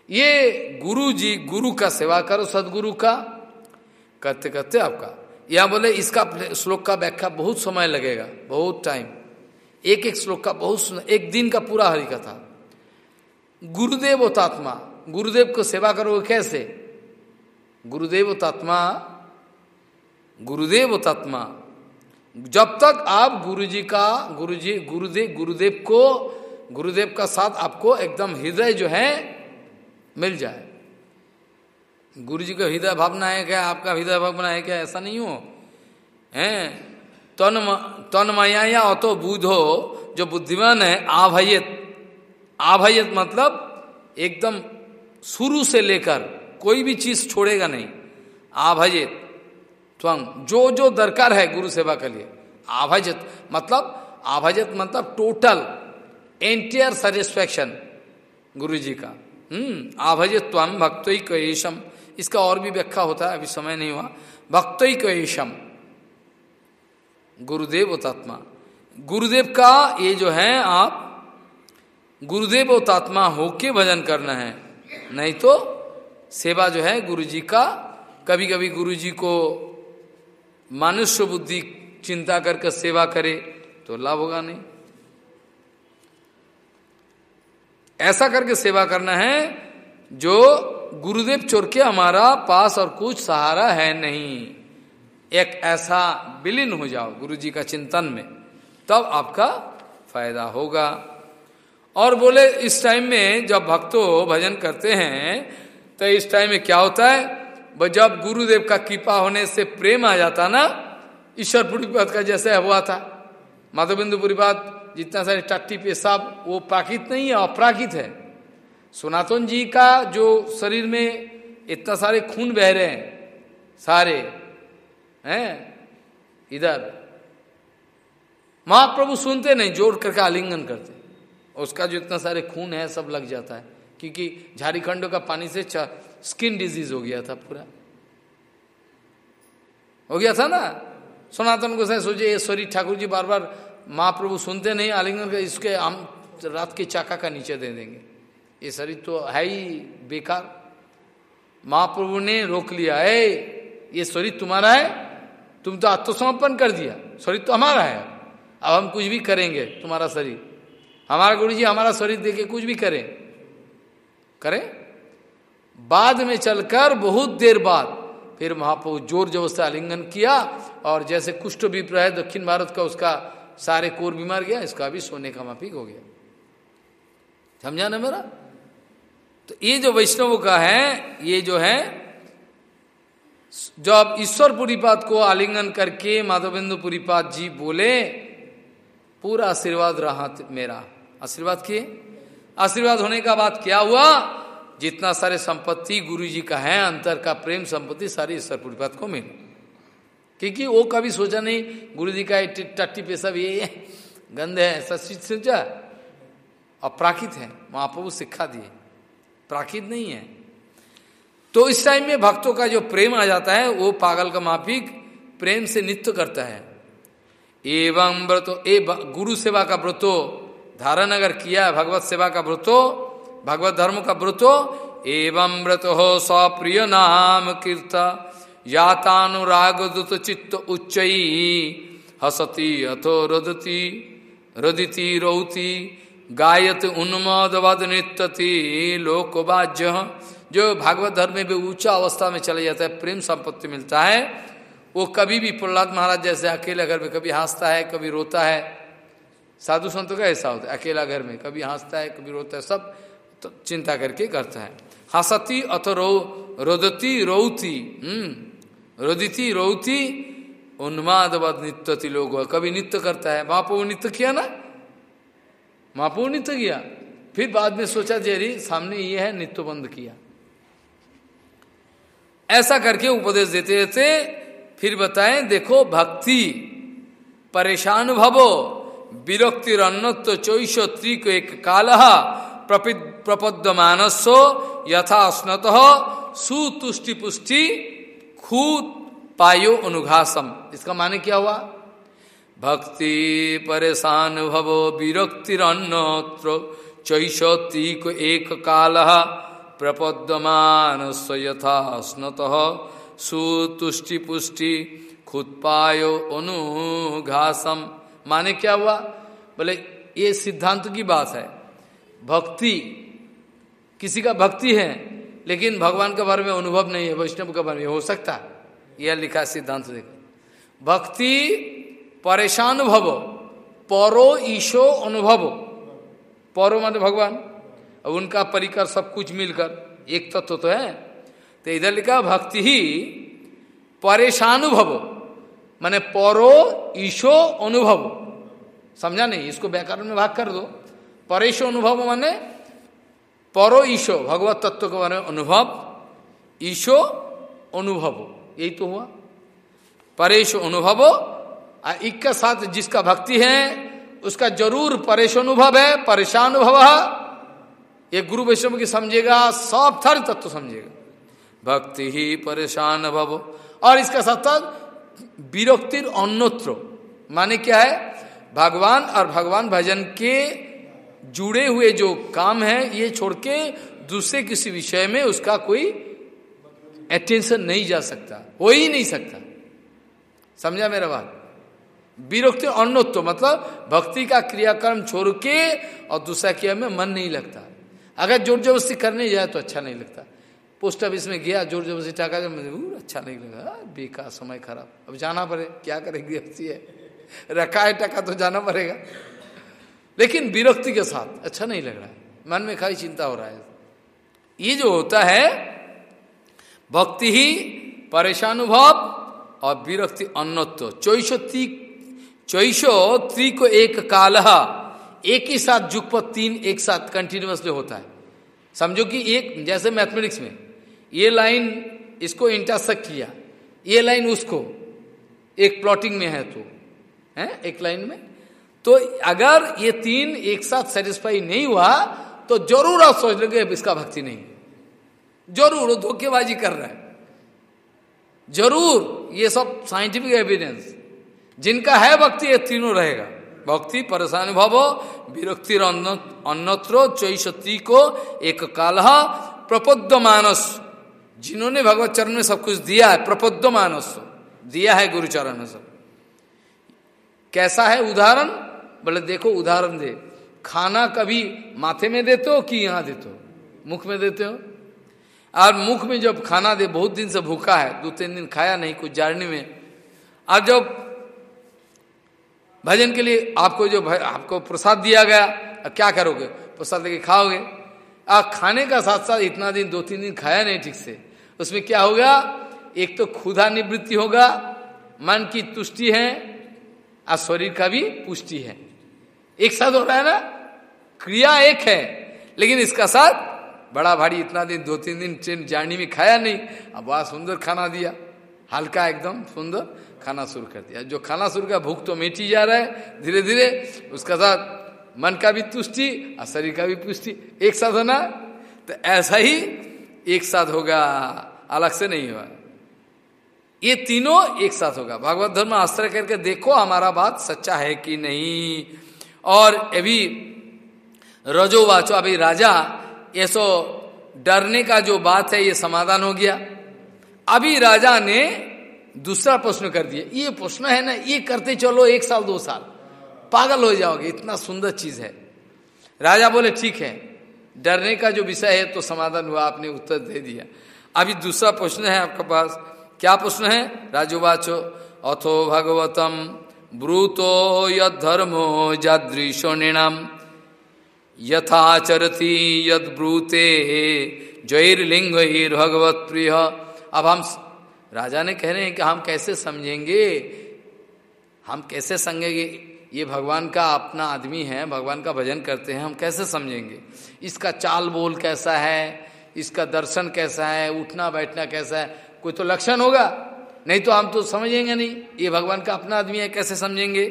ये गुरु जी गुरु का सेवा करो, सदगुरु का। करते करते आपका। या बोले, इसका श्लोक का व्याख्या बहुत समय लगेगा, बहुत टाइम एक एक श्लोक का बहुत सुना, एक दिन का पूरा हरि कथा गुरुदेव तात्मा गुरुदेव को सेवा करोगे कैसे? गुरुदेव तात्मा गुरुदेव तात्मा जब तक आप गुरु जी का गुरु जी गुरुदेव गुरुदेव को, गुरुदेव का साथ आपको एकदम हृदय जो है, मिल जाए। गुरु जी का हृदय भावना है क्या? आपका हृदय भावना है क्या? ऐसा नहीं हो? हैं? तन तन माया या अतो बुधो जो बुद्धिमान है, आभयत। आभयत मतलब एकदम शुरू से लेकर कोई भी चीज़ छोड़ेगा नहीं। आभजित त्वंग जो जो दरकार है गुरु सेवा के लिए। आभजित मतलब आभजित मतलब टोटल एंटियर सेटिस्फेक्शन गुरु जी का। हम्म आभजत त्वम भक्तो कैशम इसका और भी व्याख्या होता है, अभी समय नहीं हुआ। भक्त कैशम गुरुदेव तत्मा गुरुदेव का ये जो है आप गुरुदेव तात्मा होके भजन करना है। नहीं तो सेवा जो है गुरु जी का कभी कभी गुरु जी को मनुष्य बुद्धि चिंता करके सेवा करे तो लाभ होगा नहीं। ऐसा करके सेवा करना है, जो गुरुदेव चोर के हमारा पास और कुछ सहारा है नहीं। एक ऐसा विलीन हो जाओ गुरु जी का चिंतन में, तब आपका फ़ायदा होगा। और बोले, इस टाइम में जब भक्तों भजन करते हैं तो इस टाइम में क्या होता है? जब गुरुदेव का कृपा होने से प्रेम आ जाता ना, ईश्वर पुरीपात का जैसे हुआ था। माधवेंद्र पुरीपात जितना सारे टट्टी पेशाब वो प्राकृत नहीं है, अपराकित है। सनातन जी का जो शरीर में इतना सारे खून बह रहे हैं, सारे, हैं? इधर। महाप्रभु सुनते नहीं, जोड़ करके आलिंगन करते। उसका जो इतना सारे खून है, सब लग जाता है। क्योंकि झारखंड का पानी से स्किन डिज़ीज़ हो गया था पूरा। हो गया था ना? सनातन गोसाई सोचे ईश्वरी ठाकुर जी बार बार महाप्रभु सुनते नहीं, आलिंगन का इसके हम रात के चाका का नीचे दे देंगे। ये शरीर तो है ही बेकार। महाप्रभु ने रोक लिया है ये शरीर तुम्हारा है? तुम तो आत्मसमर्पण कर दिया। शरीर तो हमारा है। अब हम कुछ भी करेंगे तुम्हारा शरीर। हमारा गुरु जी हमारा शरीर देखे कुछ भी करें। करें। बाद में चलकर बहुत देर बाद फिर महाप्रभु ज़ोर ज़ोर से आलिंगन किया और जैसे कुष्ठ विप्रय दक्षिण भारत का उसका सारे कोर बीमार गया, इसका भी सोने का माफिक हो गया। समझा ना मेरा? तो ये जो वैष्णव का है, ये जो है जब ईश्वर पुरीपात को आलिंगन करके माधवेंद्र पुरीपात जी बोले, पूरा आशीर्वाद रहा मेरा। आशीर्वाद किए? आशीर्वाद होने का बाद क्या हुआ? जितना सारे संपत्ति गुरु जी का है, अंतर का प्रेम संपत्ति, सारी ईश्वर पुरीपात को मिल। क्योंकि वो कभी सोचा नहीं गुरु जी का टट्टी पेशा सब ये गंध है, ऐसा सोचा अपराकित है महाप्रभु शिक्षा दिए। प्राकृत नहीं है। तो इस टाइम में भक्तों का जो प्रेम आ जाता है, वो पागल का माफिक प्रेम से नित्य करता है। एवं व्रतो ए गुरु सेवा का व्रतो धारण अगर किया है भगवत सेवा का व्रतो भगवत धर्म का व्रतो एवं व्रत हो सप्रिय नाम कीर्त। यातानुराग दुत चित्त उच्च हसती, अथो रदती, रदिति, रौती। गायत उन्मोदवद नृत्यति जो भागवत धर्म में भी ऊँचा अवस्था में चले जाता है, प्रेम संपत्ति मिलता है। वो कभी भी प्रहलाद महाराज जैसे अकेले घर में कभी हंसता है, कभी रोता है। साधु संतों का ऐसा होता है, अकेला घर में, कभी हंसता है, कभी रोता है, सब तो चिंता करके करता है। हंसती अथ रो, रोदती रोती हम्म रोदिती रोती उन्मादवद नित्य लोग, कभी नित्य करता है। वो नित्य किया ना? महाप्रभु नित्य किया। फिर बाद में सोचा जेरी सामने ये है, नित्य बंद किया। ऐसा करके उपदेश देते देते फिर बताएँ, देखो, भक्ति, परेशान भवो। विरक्ति अन्नत्व चौश त्रिक एक काल प्रपद्य मानसो यथा स्नत सुतुष्टि पुष्टि खूत पायो अनुघासम। इसका माने क्या हुआ? भक्ति परेशान भवो विरक्तिरन्नत्र चैशती को एक काल प्रपद्यमान यथा स्नत सुतुष्टि पुष्टि खुदपायो अनुघासम। माने क्या हुआ? बोले ये सिद्धांत की बात है। भक्ति किसी का भक्ति है लेकिन भगवान के बारे में अनुभव नहीं है वैष्णव के बारे में हो सकता है। यह लिखा सिद्धांत देखो भक्ति परेशान भव परो ईशो अनुभव। परो मान भगवान। अब उनका परिकर सब कुछ मिलकर एक तत्व तो, तो है। तो इधर लिखा भक्ति ही परेशानुभव माने परो ईशो अनुभव। समझा नहीं? इसको व्याकरण में भाग कर दो। परेशो अनुभव माने परो ईशो, भगवत तत्व के बारे में अनुभव, ईशो अनुभव। यही तो हुआ। परेश अनुभव इक के साथ जिसका भक्ति है, उसका ज़रूर परेश अनुभव है, परेशानुभव। ये गुरु वैष्णव की समझेगा, सब थर तत्व समझेगा। भक्ति ही परेशान भव और इसका साथ साथ विरक्तिर अन्नोत्र। माने क्या है? भगवान और भगवान भजन के जुड़े हुए जो काम है, ये छोड़ के दूसरे किसी विषय में उसका कोई अटेंशन नहीं जा सकता, हो ही नहीं सकता। समझा मेरा बात? विरक्ति अन्नोत्व मतलब भक्ति का क्रियाक्रम छोड़ के और दूसरा क्रिया में मन नहीं लगता। अगर ज़ोर ज़बरदस्ती करने जाए तो अच्छा नहीं लगता। पोस्ट ऑफ़िस में गया, ज़ोर ज़बरदस्ती टाका अच्छा नहीं लगा, बेकार, समय खराब। अब जाना पड़े, क्या करेगी है। रखा है टका तो जाना पड़ेगा। लेकिन विरक्ति के साथ अच्छा नहीं लग रहा है, मन में खाली चिंता हो रहा है। ये जो होता है, भक्ति ही परेशानुभव और विरक्ति अन्नत्व चौसो ती चौसो त्री को एक काल एक ही साथ जुगपत तीन, एक साथ कंटिन्यूसली होता है। समझो कि एक, जैसे मैथमेटिक्स में ये लाइन इसको इंटरसेक्ट किया। ये लाइन उसको। एक प्लॉटिंग में है तो। है? एक लाइन में। तो अगर ये तीन एक साथ सेटिस्फाई नहीं हुआ तो ज़रूर आप सोच लोगे इसका भक्ति नहीं ज़रूर धोखेबाजी कर रहा है। ज़रूर, ये सब साइंटिफिक एविडेंस जिनका है भक्ति, ये तीनों रहेगा। भक्ति परेशान भव विरक्ति अन्नत्रो चैशती को एक काल प्रपद्ध मानस जिन्होंने भगवत चरण में सब कुछ दिया है प्रपद्ध मानस दिया है गुरुचरण में सब। कैसा है उदाहरण? बोले, देखो, उदाहरण दे। खाना कभी माथे में देते हो कि यहाँ देते हो? मुख में देते हो? और मुख में जब खाना दे, बहुत दिन से भूखा है, दो तीन दिन खाया नहीं, कुछ जारने में। अब जब भजन के लिए आपको जो आपको प्रसाद दिया गया क्या करोगे? प्रसाद लेके खाओगे? आप खाने का साथ साथ इतना दिन, दो तीन दिन खाया नहीं ठीक से। उसमें क्या होगा? एक तो खुदा निवृत्ति होगा, मन की तुष्टि है और शरीर का भी पुष्टि है। एक साथ हो रहा है ना? क्रिया एक है, लेकिन इसका साथ बड़ा भारी इतना दिन, दो तीन दिन ट्रेन जर्नी में खाया नहीं, अब बड़ा सुंदर खाना दिया। हल्का एकदम सुंदर खाना शुरू कर दिया। जो खाना शुरू का भूख तो मेटी जा रहा है धीरे धीरे उसका साथ मन का भी तुष्टि और शरीर का भी पुष्टि। एक साथ होना तो ऐसा ही एक साथ होगा। अलग से नहीं हुआ। ये तीनों एक साथ होगा। भागवत धर्म आश्रय करके देखो हमारा बात सच्चा है कि नहीं। और अभी रजो वाचो अभी राजा, ऐसो डरने का जो बात है, ये समाधान हो गया। अभी राजा ने दूसरा प्रश्न कर दिया। ये प्रश्न है ना, ये करते चलो एक साल, दो साल। पागल हो जाओगे, इतना सुंदर चीज़ है। राजा बोले, ठीक है, डरने का जो विषय है तो समाधान हुआ, आपने उत्तर दे दिया। अभी दूसरा प्रश्न है आपके पास। क्या प्रश्न है? राजुवाचो अथो भगवतम, ब्रूतो यधर्मो जादृशो निणाम यथाचरती यद ब्रूते जैर्लिंग भगवत प्रिय अब हम राजा ने कह रहे हैं कि हम कैसे समझेंगे? हम कैसे समझेंगे ये भगवान का अपना आदमी है, भगवान का भजन करते हैं, हम कैसे समझेंगे? इसका चाल बोल कैसा है? इसका दर्शन कैसा है, उठना बैठना कैसा है, कोई तो लक्षण होगा। नहीं तो हम तो समझेंगे नहीं। ये भगवान का अपना आदमी है, कैसे समझेंगे?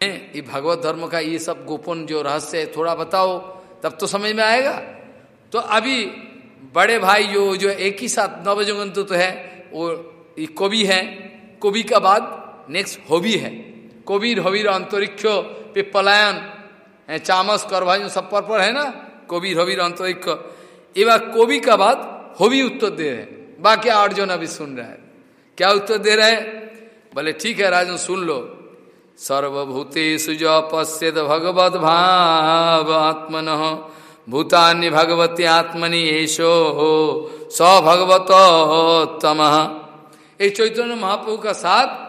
ये भगवत धर्म का ये सब गोपन जो रहस्य है, थोड़ा बताओ, तब तो समझ में आएगा। तो अभी बड़े भाई जो जो एक ही साथ नवजगंतु तो है, वो कवि है। कवि का बाद नेक्स्ट होबी है। कबीर, हबीर, अंतरिक्ष पे पलायन चामस, करभाजन सब पर पर है ना? कबीर, हबीर, अंतरिक्ष। ये बार कवि का बाद होबी उत्तर दे रहे बाकी अर्जुन अभी सुन रहा है क्या उत्तर दे रहे बोले ठीक है राजन सुन लो सर्वभूतेषु ज भगवत भाव आत्मन भूतान्य भगवती आत्मनि एशो स भगवत तम एक चैतन्य महाप्रभु का साथ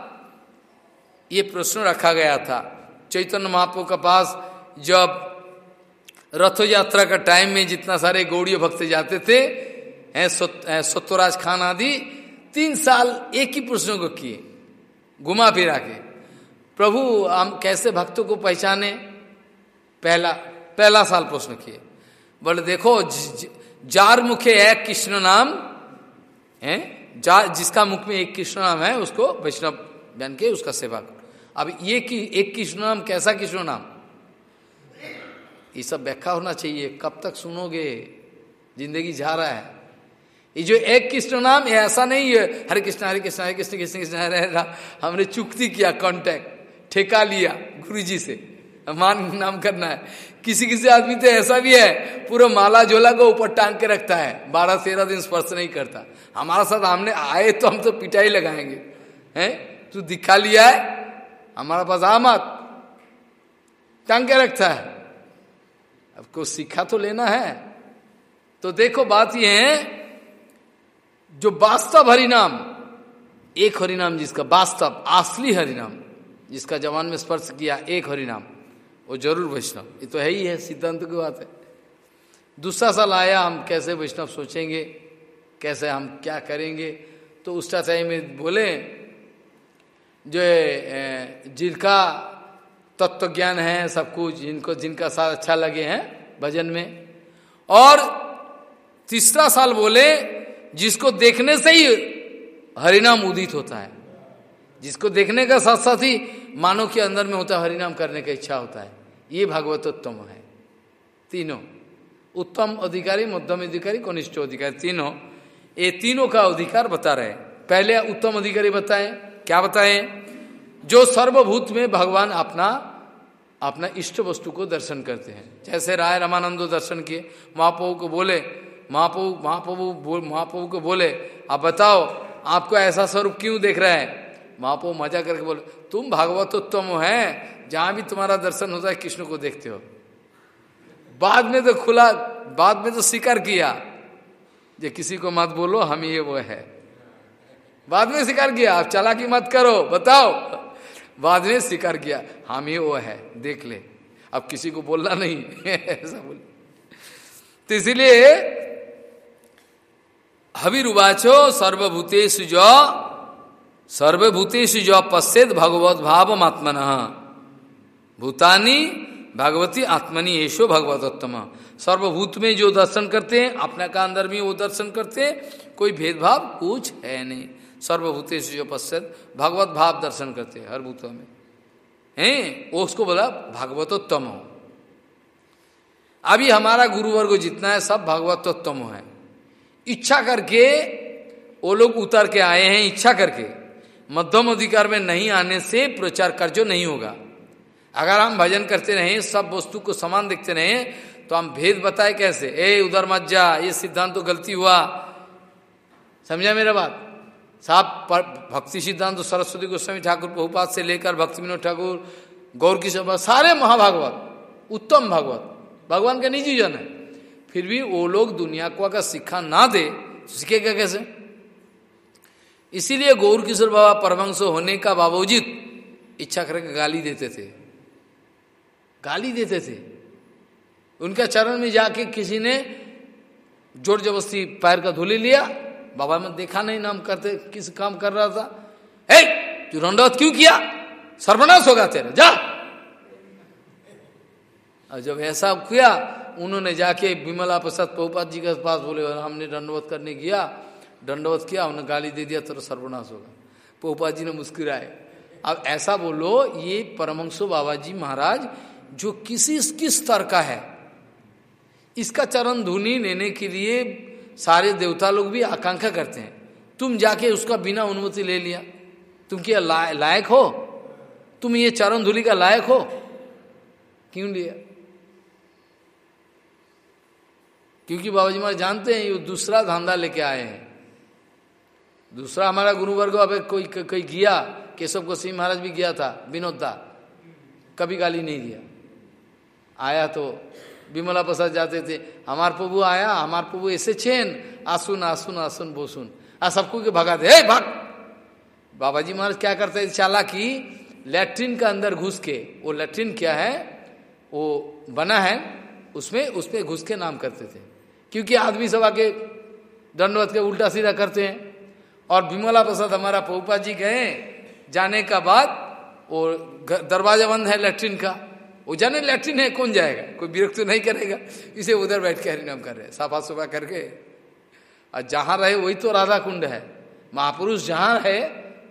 ये प्रश्न रखा गया था चैतन्य महाप्रभु के पास जब रथ यात्रा का टाइम में जितना सारे गौड़ीय भक्त जाते थे सत्यराज खान आदि तीन साल एक ही प्रश्न को किए घुमा फिरा के। प्रभु हम कैसे भक्तों को पहचाने? पहला पहला साल प्रश्न किए। बोले देखो ज, ज, जार मुखे एक कृष्ण नाम है? जा जिसका मुख में एक कृष्ण नाम है उसको वैष्णव बन के उसका सेवा करो अब ये कि एक कृष्ण नाम कैसा कृष्ण नाम? ये सब व्याख्या होना चाहिए। कब तक सुनोगे? ज़िंदगी जा रहा है। ये जो एक कृष्ण नाम, ये ऐसा नहीं है, हरे कृष्ण हरे कृष्ण हरे कृष्ण कृष्ण कृष्ण, हरे हरे हमने चुक्ति किया कांटेक्ट ठेका लिया गुरु जी से। मान नाम करना है। किसी किसी आदमी तो ऐसा भी है, पूरा माला झोला को ऊपर टांग के रखता है। बारह, तेरह दिन स्पर्श नहीं करता। हमारा साथ हमने आए तो हम तो पिटाई लगाएँगे। हैं? तू दिखा लिया है, हमारा पास आमद टांग के रखता है। को सीखा तो लेना है। तो देखो बात यह है, जो वास्तव हरिनाम, एक हरिनाम जिसका वास्तव असली हरिनाम, जिसका जवान में स्पर्श किया एक हरिनाम, वो ज़रूर वैष्णव। ये तो है ही है, सिद्धांत की बात है। दूसरा साल आया, हम कैसे वैष्णव सोचेंगे, कैसे हम क्या करेंगे? तो उस टाइम में बोले, जो जिनका तत्व ज्ञान है सब कुछ, जिनको, जिनका साथ अच्छा लगे हैं भजन में। और तीसरा साल बोले, जिसको देखने से ही हरिनाम उदित होता है। जिसको देखने का साथ साथ ही मानव के अंदर में होता है, हरिनाम करने का इच्छा होता है। ये भागवतोत्तम है। तीनों। उत्तम अधिकारी, मध्यम अधिकारी, कनिष्ठ अधिकारी, तीनों। ये तीनों का अधिकार बता रहे पहले उत्तम अधिकारी बताएँ। क्या बताएँ? जो सर्वभूत में भगवान अपना अपना इष्ट वस्तु को दर्शन करते हैं। जैसे राय रामानंदो दर्शन किए, महाप्रभु को बोले, महाप्रभु महाप्रभु महाप्रभु को बोले, आप बताओ, आपको ऐसा स्वरूप क्यों देख रहा है? महापो मज़ा करके बोले, तुम भागवतोत्तम है जहाँ भी तुम्हारा दर्शन होता है, कृष्ण को देखते हो। बाद में तो खुला, बाद में तो स्वीकार किया जे किसी को मत बोलो, हम ये वो है। बाद में स्वीकार किया, आप चला चालाकी मत करो, बताओ। बाद में स्वीकार किया हम ही वो है, देख ले। अब किसी को बोलना नहीं, ऐसा बोले। तो इसीलिए, हविरुवाचो सर्वभूतेश जो सर्वभूतेश जो पश्चेद भगवत भाव आत्मन भूतानी भगवती आत्मनि येषो भगवतोत्तम सर्वभूत में जो दर्शन करते हैं, अपने का अंदर में वो दर्शन करते हैं, कोई भेदभाव कुछ है नहीं। सर्वभूतेश जो पश्चात भगवत भाव दर्शन करते हैं हर भूतों में। हैं? वो उसको बोला, भागवतोत्तम हो। अभी हमारा गुरुवर्ग जितना है, सब भगवतोत्तम है। इच्छा करके, वो लोग उतर के आए हैं इच्छा करके। मध्यम अधिकार में नहीं आने से प्रचार कार्य नहीं होगा। अगर हम भजन करते रहे, सब वस्तु को समान देखते रहे तो हम भेद बताए कैसे? ए, उधर मत जा, ये सिद्धांत तो गलती हुआ। समझा मेरा बात? साहब भक्ति सिद्धांत तो सरस्वती गोस्वामी ठाकुर बहुपात से लेकर भक्ति विनोद ठाकुर, गौर की सभा सारे महाभागवत, उत्तम भागवत, भगवान का निजी जन है। फिर भी वो लोग दुनिया को अगर शिक्षा ना दे तो सीखेगा कैसे? इसीलिए गौर किशोर बाबा परमंश होने का बावजूद इच्छा करके गाली देते थे। गाली देते थे। उनका चरण में जाके किसी ने ज़ोर जबरस्ती पैर का धुले लिया बाबा में देखा नहीं, नाम करते, किस काम कर रहा था? हे, तू रंडवत क्यों किया? सर्वनाश होगा तेरा, जा। और जब ऐसा किया, उन्होंने जाके विमला प्रसाद पहुपात जी के पास बोले, हमने दंडवत करने गया दंडवत किया उन्होंने गाली दे दिया, तेरा सर्वनाश होगा। पोपा जी ने मुस्कुराए। अब ऐसा बोलो, ये परमंशो बाबा जी महाराज, जो किसी, किस स्तर का है, इसका चरण धुनी लेने के लिए सारे देवता लोग भी आकांक्षा करते हैं। तुम जाके उसका बिना अनुमति ले लिया। तुम क्या ला, लायक हो? तुम ये चरण धुली का लायक हो? क्यों लिया? क्योंकि बाबा जी महाराज जानते हैं ये दूसरा धंधा लेके आए हैं। दूसरा हमारा गुरुवर्ग अब कोई कोई गया केशव गोस्वी महाराज भी गया था विनोदा कभी गाली नहीं दिया। आया तो विमला प्रसाद जाते थे, हमार प्रभु आया, हमार प्रभु ऐसे छेन। आसुन आसुन आसुन, बोसुन। आ सबको के भगा दे भाग! बाबा जी महाराज क्या करते थे चाला की लैट्रिन का अंदर घुस के, वो लैट्रिन क्या है, वो बना है, उसमें उस पर घुस के नाम करते थे। क्योंकि आदमी सब आके दंडवत के उल्टा सीधा करते हैं। और विमला प्रसाद हमारा पहुपा जी गए, जाने का बाद वो दरवाज़ा बंद है लैट्रिन का। वो जाने लैट्रिन है, कौन जाएगा? कोई विरक्त तो नहीं करेगा। इसे उधर बैठ के हरिनाम कर रहे साफा सुफा करके। और जहाँ रहे, वही तो राधा कुंड है। महापुरुष जहाँ है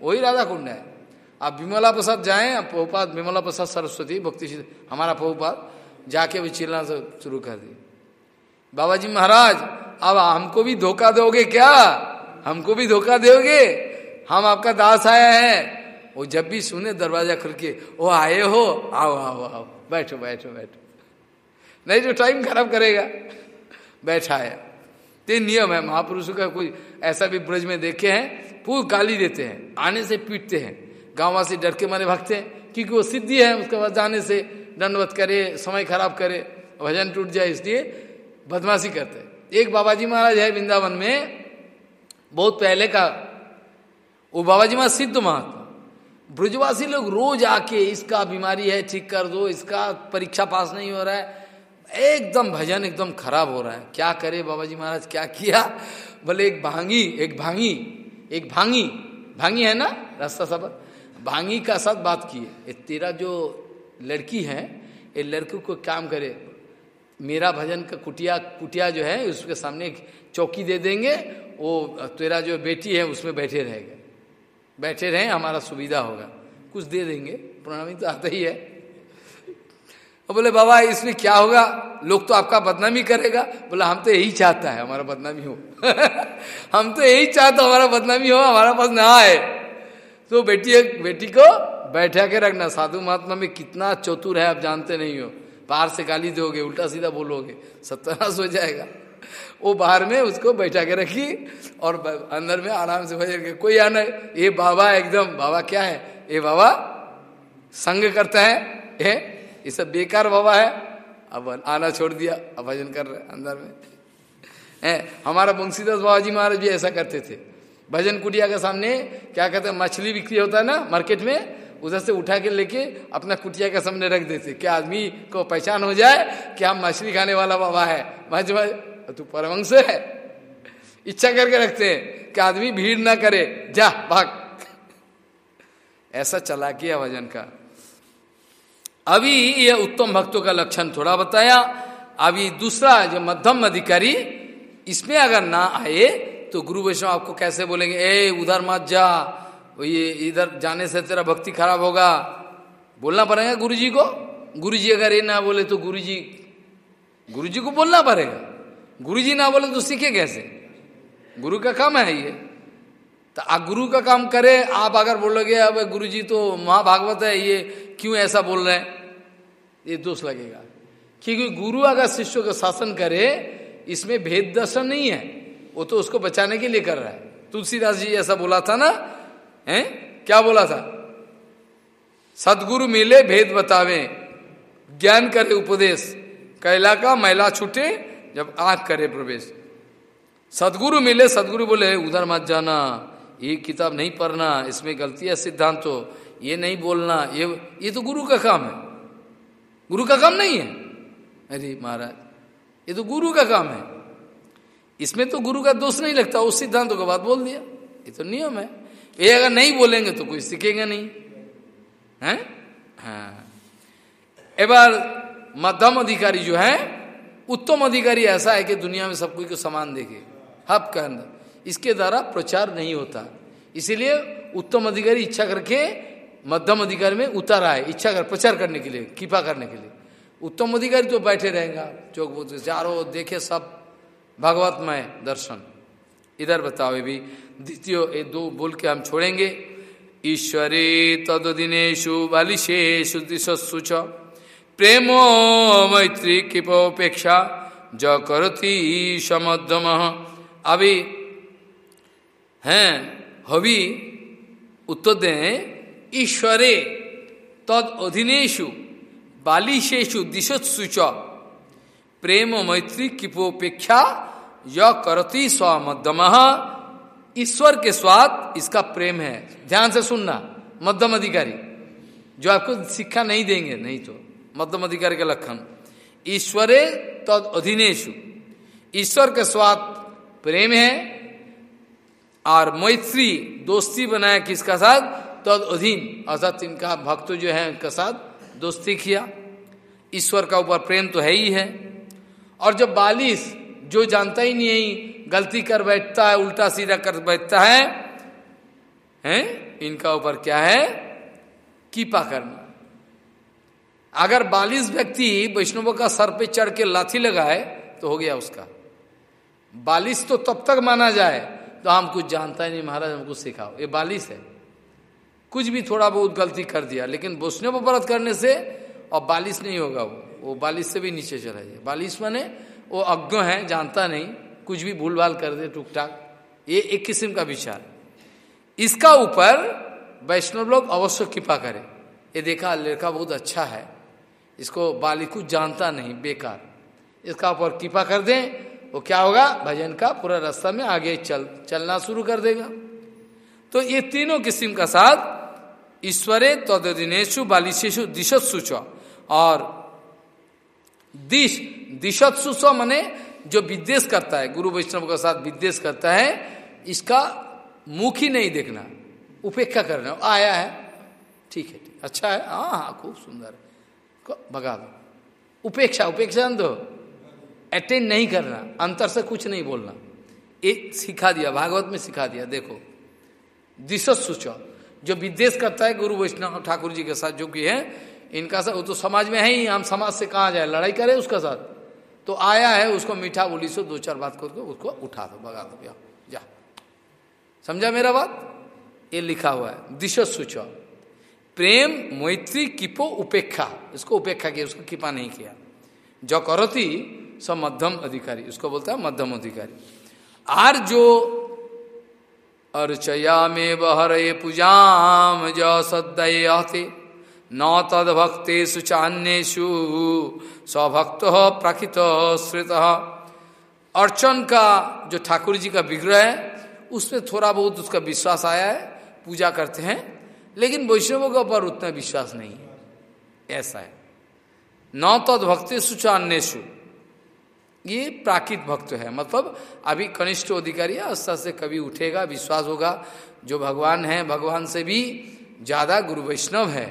वही राधा कुंड है। आप विमला प्रसाद जाए पहुपात विमला प्रसाद सरस्वती भक्ति हमारा पहुपात जाके भी चिल्ला शुरू कर दी बाबा जी महाराज, अब हमको भी धोखा दोगे क्या? हमको भी धोखा दोगे? हम आपका दास आया है। वो जब भी सुने, दरवाज़ा खुल के वो आए हो? आओ आओ आओ। बैठो बैठो बैठो। नहीं तो टाइम खराब करेगा। बैठा है। ते नियम है, महापुरुषों का कोई ऐसा भी ब्रज में देखे हैं, पूरी गाली देते हैं, आने से पीटते हैं। गांववासी डर के मारे भागते हैं, क्योंकि वो सिद्धि है, उसके बाद जाने से दंडवत करे, समय खराब करे, भजन टूट जाए, इसलिए बदमाशी करते हैं। एक बाबा जी महाराज है वृंदावन में, बहुत पहले का, वो बाबा जी महाराज सिद्ध महात्मा ब्रजवासी लोग रोज आके, इसका बीमारी है, ठीक कर दो, इसका परीक्षा पास नहीं हो रहा है। एकदम भजन एकदम खराब हो रहा है। क्या करे बाबा जी महाराज, क्या किया? बोले, एक भांगी एक भांगी एक भांगी। भांगी है ना, रास्ता सबर भांगी का साथ बात किए तेरा जो लड़की है ये लड़की को काम करे। मेरा भजन का कुटिया कुटिया जो है, उसके सामने चौकी दे देंगे, वो तेरा जो बेटी है, उसमें बैठे रहेगा। बैठे रहें, हमारा सुविधा होगा। कुछ दे देंगे, प्रणामी तो आता ही है। और बोले, बाबा, इसमें क्या होगा? लोग तो आपका बदनामी करेगा। बोला, हम तो यही चाहता है, हमारा बदनामी हो। [LAUGHS] हम तो यही चाहते हमारा बदनामी हो, हमारा पास ना आए। तो बेटी बेटी को बैठा के रखना, साधु महात्मा में कितना चतुर है, आप जानते नहीं हो। बाहर से गाली दोगे, उल्टा सीधा बोलोगे, सत्यानाश हो जाएगा। वो बाहर में उसको बैठा के रखी और अंदर में आराम से भजन के कोई आना ये बाबा एकदम, बाबा क्या है? ये बाबा संग करता है, ये सब बेकार बाबा है। अब आना छोड़ दिया, अब भजन कर रहे अंदर में। है, हमारा बंशीदास बाबा जी महाराज भी ऐसा करते थे। भजन कुटिया के सामने क्या कहते हैं, मछली बिक्री होता है ना, मार्केट में, उधर से उठा के लेके अपना कुटिया के सामने रख देते। क्या आदमी को पहचान हो जाए कि हम मछली खाने वाला बाबा है। तू परमंश है। इच्छा करके रखते हैं कि आदमी भीड़ ना करे। जा, भाग। ऐसा चला किया भजन का। अभी ये उत्तम भक्तों का लक्षण थोड़ा बताया। अभी दूसरा जो मध्यम अधिकारी, इसमें अगर ना आए तो गुरु वैष्णव आपको कैसे बोलेंगे? ए, उधर मत जा। ये इधर जाने से तेरा भक्ति खराब होगा। बोलना पड़ेगा गुरु जी को। गुरु जी अगर ये ना बोले तो गुरु जी गुरु जी को बोलना पड़ेगा। गुरु जी ना बोले तो सीखे कैसे? गुरु का काम है ये। तो आप गुरु का काम करे, आप अगर बोलोगे, अब गुरु जी तो महाभागवत है, ये क्यों ऐसा बोल रहे हैं? ये दोष लगेगा। क्योंकि गुरु अगर शिष्यों का शासन करे, इसमें भेद दर्शन नहीं है। वो तो उसको बचाने के लिए कर रहा है। तुलसीदास जी ऐसा बोला था ना, है? क्या बोला था? सदगुरु मिले, भेद बतावे, ज्ञान करे उपदेश कैला का मैला छूटे जब आँख करे प्रवेश। सदगुरु मिले, सदगुरु बोले, उधर मत जाना ये किताब नहीं पढ़ना, इसमें गलती है सिद्धांत तो ये नहीं बोलना, ये ये तो गुरु का काम है। गुरु का काम नहीं है? अरे महाराज, ये तो गुरु का काम है। इसमें तो गुरु का दोष नहीं लगता, उस सिद्धांतों का बात बोल दिया। ये तो नियम है। ये अगर नहीं बोलेंगे तो कोई सीखेगा नहीं। है? हाँ। बार मध्यम अधिकारी जो है उत्तम अधिकारी ऐसा है कि दुनिया में सब कोई को समान देखे। हब के अंदर। इसके द्वारा प्रचार नहीं होता। इसीलिए उत्तम अधिकारी इच्छा करके मध्यम अधिकारी में उतर आए, इच्छा कर, प्रचार करने के लिए, कृपा करने के लिए। उत्तम अधिकारी तो बैठे रहेगा। चौक बोलते चारों देखे सब। भगवतमय दर्शन। इधर बताओ भी। द्वितीय, ये दो बोल के हम छोड़ेंगे। ईश्वरे तदिनेशु बालिशेषु दिशस्सु प्रेमो मैत्री कृपोपेक्षा ज करती समध्यम अभी, हैं, हवि, उत्तर दें, ईश्वरे, तद अधीनेशु बालिशेषु दिशत्सु च प्रेम मैत्री किपोपेक्षा य करती स्वमध्यम ईश्वर के स्वाद, इसका प्रेम है। ध्यान से सुनना, मध्यम अधिकारी। जो आपको शिक्षा नहीं देंगे, नहीं तो। मध्यम अधिकार के लक्षण ईश्वरे तद अधीनेशु ईश्वर के स्वाद प्रेम है, और मैत्री दोस्ती बनाया किसका साथ? तद अधीन। अर्थात इनका भक्त जो है उनका साथ दोस्ती किया। ईश्वर का ऊपर प्रेम तो है ही है। और जब बालिश जो जानता ही नहीं गलती कर बैठता है, उल्टा सीधा कर बैठता है, हैं? इनका ऊपर क्या है? कीपा करना अगर बालिश व्यक्ति वैष्णवों का सर पे चढ़ के लाथी लगाए तो हो गया उसका। बालिश तो तब तक माना जाए तो हम कुछ जानता ही नहीं, महाराज, हमको सिखाओ। ये बालिश है। कुछ भी थोड़ा बहुत गलती कर दिया, लेकिन वैष्णव व्रत करने से, और बालिश नहीं होगा वो। वो बालिश से भी नीचे चला जाए बालिश माने, वो अज्ञ है, जानता नहीं, कुछ भी भूल भाल कर दे टूक टाक ये एक किस्म का विचार। इसका ऊपर वैष्णव लोग अवश्य कृपा करें। ये देखा, लड़का बहुत अच्छा है। इसको बाली कुछ जानता नहीं, बेकार। इसका ऊपर कृपा कर दें, वो क्या होगा? भजन का पूरा रास्ता में आगे चल, चलना शुरू कर देगा। तो ये तीनों किस्म का साथ ईश्वरे तदिनेशु बालिशेषु दिशत्सु और दिश, दिशत्सु मने जो विद्वेश करता है, गुरु वैष्णव के साथ विद्वेश करता है, इसका मुख ही नहीं देखना, उपेक्षा करना। आया है। ठीक है, ठीक अच्छा है। हाँ हाँ खूब सुंदर। भगा दो। उपेक्षा उपेक्षा दो। अटेंड नहीं करना, अंतर से कुछ नहीं बोलना। एक सिखा दिया, भागवत में सिखा दिया, देखो। दिशत्सुच जो विद्वेश करता है, गुरु वैष्णव ठाकुर जी के साथ जो कि है, इनका साथ वो तो समाज में है ही, हम समाज से कहा जाए? लड़ाई करे उसका साथ। तो आया है, उसको मीठा बोली सो दो चार बात करके उसको उठा दो, भगा दो, जा समझा मेरा बात? ये लिखा हुआ है। दिशत्सुच प्रेम मैत्री किपो उपेक्षा। इसको उपेक्षा किया, उसको किपा नहीं किया। जो करोती, सब मध्यम अधिकारी। उसको बोलता है मध्यम अधिकारी। आर जो अर्चया में बहरे पूजाम ज सदयते न तद भक्तेषु चान्यु स्वभक्त प्राकृत श्रित। अर्चन का जो ठाकुर जी का विग्रह है, उसमें थोड़ा बहुत उसका विश्वास आया है, पूजा करते हैं। लेकिन वैष्णवों के ऊपर उतना विश्वास नहीं है। ऐसा है। न तद भक्तेषु चान्यु ये प्राकृत भक्त है। मतलब अभी कनिष्ठ अधिकारी अवस्था से कभी उठेगा, विश्वास होगा। जो भगवान है, भगवान से भी ज़्यादा गुरु वैष्णव है।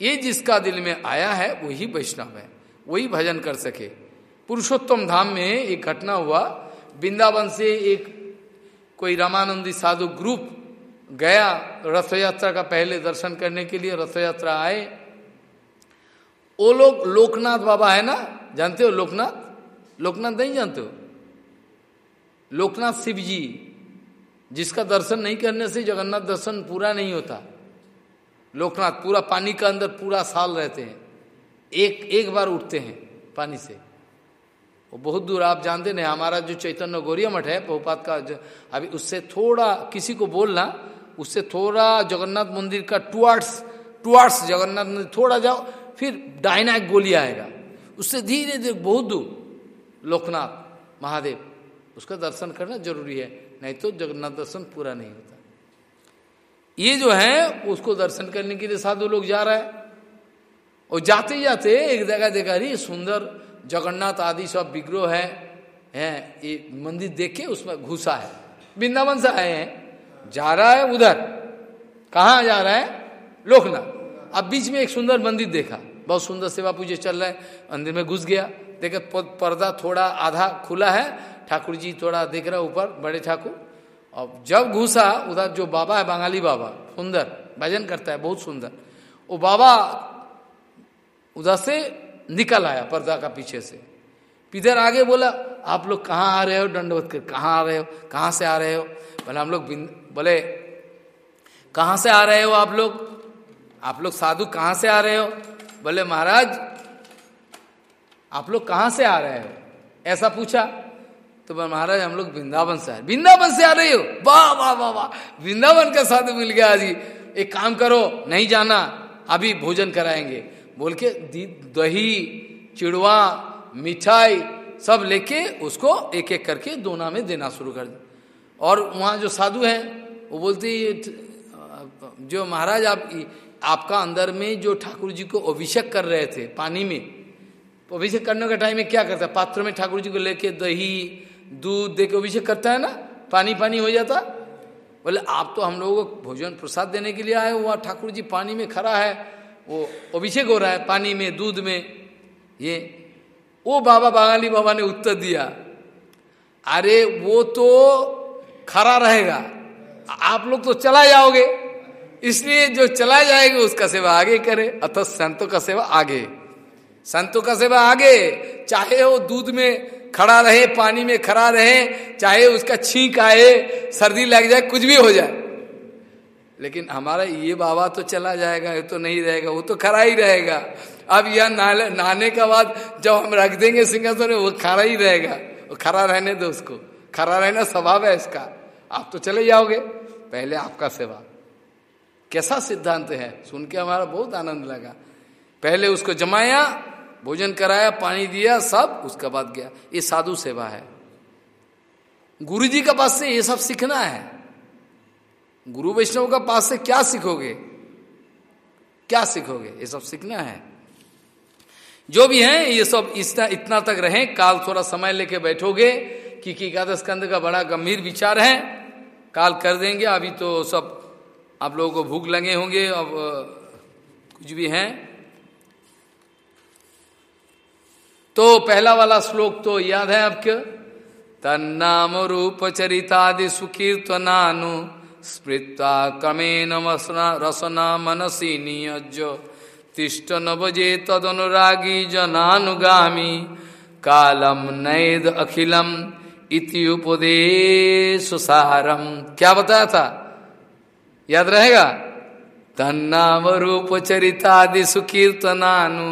ये जिसका दिल में आया है, वही वैष्णव है। वही भजन कर सके। पुरुषोत्तम धाम में एक घटना हुआ। वृंदावन से एक कोई रामानंदी साधु ग्रुप गया रथ यात्रा का पहले दर्शन करने के लिए रथ यात्रा आए। वो लोग लोकनाथ बाबा है ना? जानते हो लोकनाथ? लोकनाथ नहीं जानते हो? लोकनाथ शिव जी जिसका दर्शन नहीं करने से जगन्नाथ दर्शन पूरा नहीं होता। लोकनाथ पूरा पानी का अंदर पूरा साल रहते हैं। एक एक बार उठते हैं पानी से। वो बहुत दूर, आप जानते नहीं, हमारा जो चैतन्य गौरिया मठ है, बहुपात का अभी उससे थोड़ा किसी को बोलना उससे थोड़ा जगन्नाथ मंदिर का टुअर्ड्स टुअर्ड्स जगन्नाथ मंदिर थोड़ा जाओ, फिर डायना एक गोली आएगा। उससे धीरे धीरे बहुत दूर, लोकनाथ, महादेव, उसका दर्शन करना ज़रूरी है, नहीं तो जगन्नाथ दर्शन पूरा नहीं होता। ये जो है, उसको दर्शन करने के लिए साधु लोग जा रहा है। और जाते जाते एक जगह देखा रही सुंदर जगन्नाथ आदि सब विग्रोह है, हैं, ये मंदिर देख उसमें घुसा है। वृंदावन से आए हैं। जा रहा है उधर। कहा जा रहा है? लोकनाथ अब बीच में एक सुंदर मंदिर देखा। बहुत सुंदर सेवा पूजे चल रहा है। मंदिर में घुस गया। देखे पर्दा थोड़ा आधा खुला है। ठाकुर जी थोड़ा देख रहा ऊपर, बड़े ठाकुर। और जब घुसा, उधर जो बाबा है, बंगाली बाबा, सुंदर, भजन करता है, बहुत सुंदर। वो बाबा उधर से निकल आया, पर्दा का पीछे से। इधर आगे बोला, आप लोग कहाँ आ रहे हो, दंडवत कर, कहाँ आ रहे हो, कहाँ से आ रहे हो? बोले, हम लोग बोले, कहाँ से आ रहे हो आप लोग? आप लोग साधु कहाँ से आ रहे हो? बोले, महाराज, आप लोग कहाँ से आ रहे हो? ऐसा पूछा। तो महाराज, हम लोग वृंदावन से आ रहे वृंदावन से आ रहे हो? वाह वाह वाह वाह! वृंदावन का साधु मिल गया जी। एक काम करो, नहीं जाना, अभी भोजन कराएँगे। बोल के दही, चिड़वा, मिठाई सब लेके उसको एक एक करके दोना में देना शुरू कर दे। और वहाँ जो साधु हैं वो बोलते जो महाराज आप, आपका अंदर में जो ठाकुर जी को अभिषेक कर रहे थे पानी में, अभिषेक करने का टाइम में क्या करता है? पात्र में ठाकुर जी को लेके दही, दूध दे के अभिषेक करता है ना? पानी पानी हो जाता? बोले, आप तो हम लोगों को भोजन प्रसाद देने के लिए आए हुआ ठाकुर जी पानी में खड़ा है, वो अभिषेक हो रहा है पानी में, दूध में। ये, वो बाबा बागाली बाबा ने उत्तर दिया, अरे, वो तो खड़ा रहेगा। आप लोग तो चला जाओगे। इसलिए जो चला जाएगा, उसका सेवा आगे करे। अतः संतों का सेवा आगे। संतों का सेवा आगे। चाहे वो दूध में खड़ा रहे, पानी में खड़ा रहे, चाहे उसका छींक आए, सर्दी लग जाए, कुछ भी हो जाए। लेकिन हमारा ये बाबा तो चला जाएगा, ये तो नहीं रहेगा, वो तो खड़ा ही रहेगा। अब यह नहाने का बाद जब हम रख देंगे सिंहासन, वो खड़ा ही रहेगा। वो खड़ा रहने दो उसको। खड़ा रहना स्वभाव है इसका। आप तो चले जाओगे। पहले आपका सेवा। कैसा सिद्धांत है? सुन के हमारा बहुत आनंद लगा। पहले उसको जमाया, भोजन कराया, पानी दिया, सब उसके बाद गया। ये साधु सेवा है। गुरु जी के पास से ये सब सीखना है। गुरु वैष्णव का पास से क्या सीखोगे? क्या सीखोगे? ये सब सीखना है। जो भी है, ये सब इतना इतना तक रहे। काल थोड़ा समय लेके बैठोगे कि एकादश कंध का बड़ा गंभीर विचार है। काल कर देंगे, अभी तो सब आप लोगों को भूख लगे होंगे, अब कुछ भी है। तो पहला वाला श्लोक तो याद है आपके? तन्नाम रूप चरितादि सुकीर्तनानु स्मृत्वा क्रमेण रसना मनसी नियज तिष्ट नवजे तदनुरागी जनानुगामी। कालम नैद अखिलम इति उपदेश सारम क्या बताया था? याद रहेगा? तन्नाम रूप चरितादि सुकीर्तनानु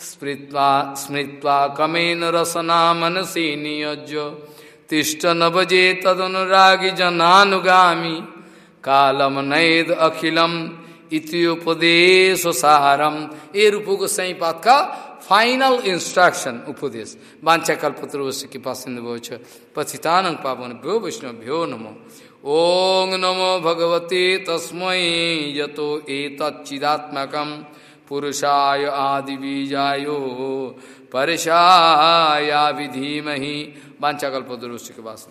स्मृत्वा स्मृत्वा कमेन रसना मनसी नियज तिष्ट नवजे तदनुरागी जनानुगामी। कालम नैद अखिलम इतिपदेश सारम। ये रूप सही बात का फाइनल इंस्ट्रक्शन उपदेश वांछा कल्पत्र की पास पथितान पावन भ्यो वैष्णव भ्यो नमो ओं नमो भगवते तस्म यतो एतच्चिदात्मकम पुरुषाय आदि बीजायो परशाया विधीमहि वांछा कल्पत्र के पास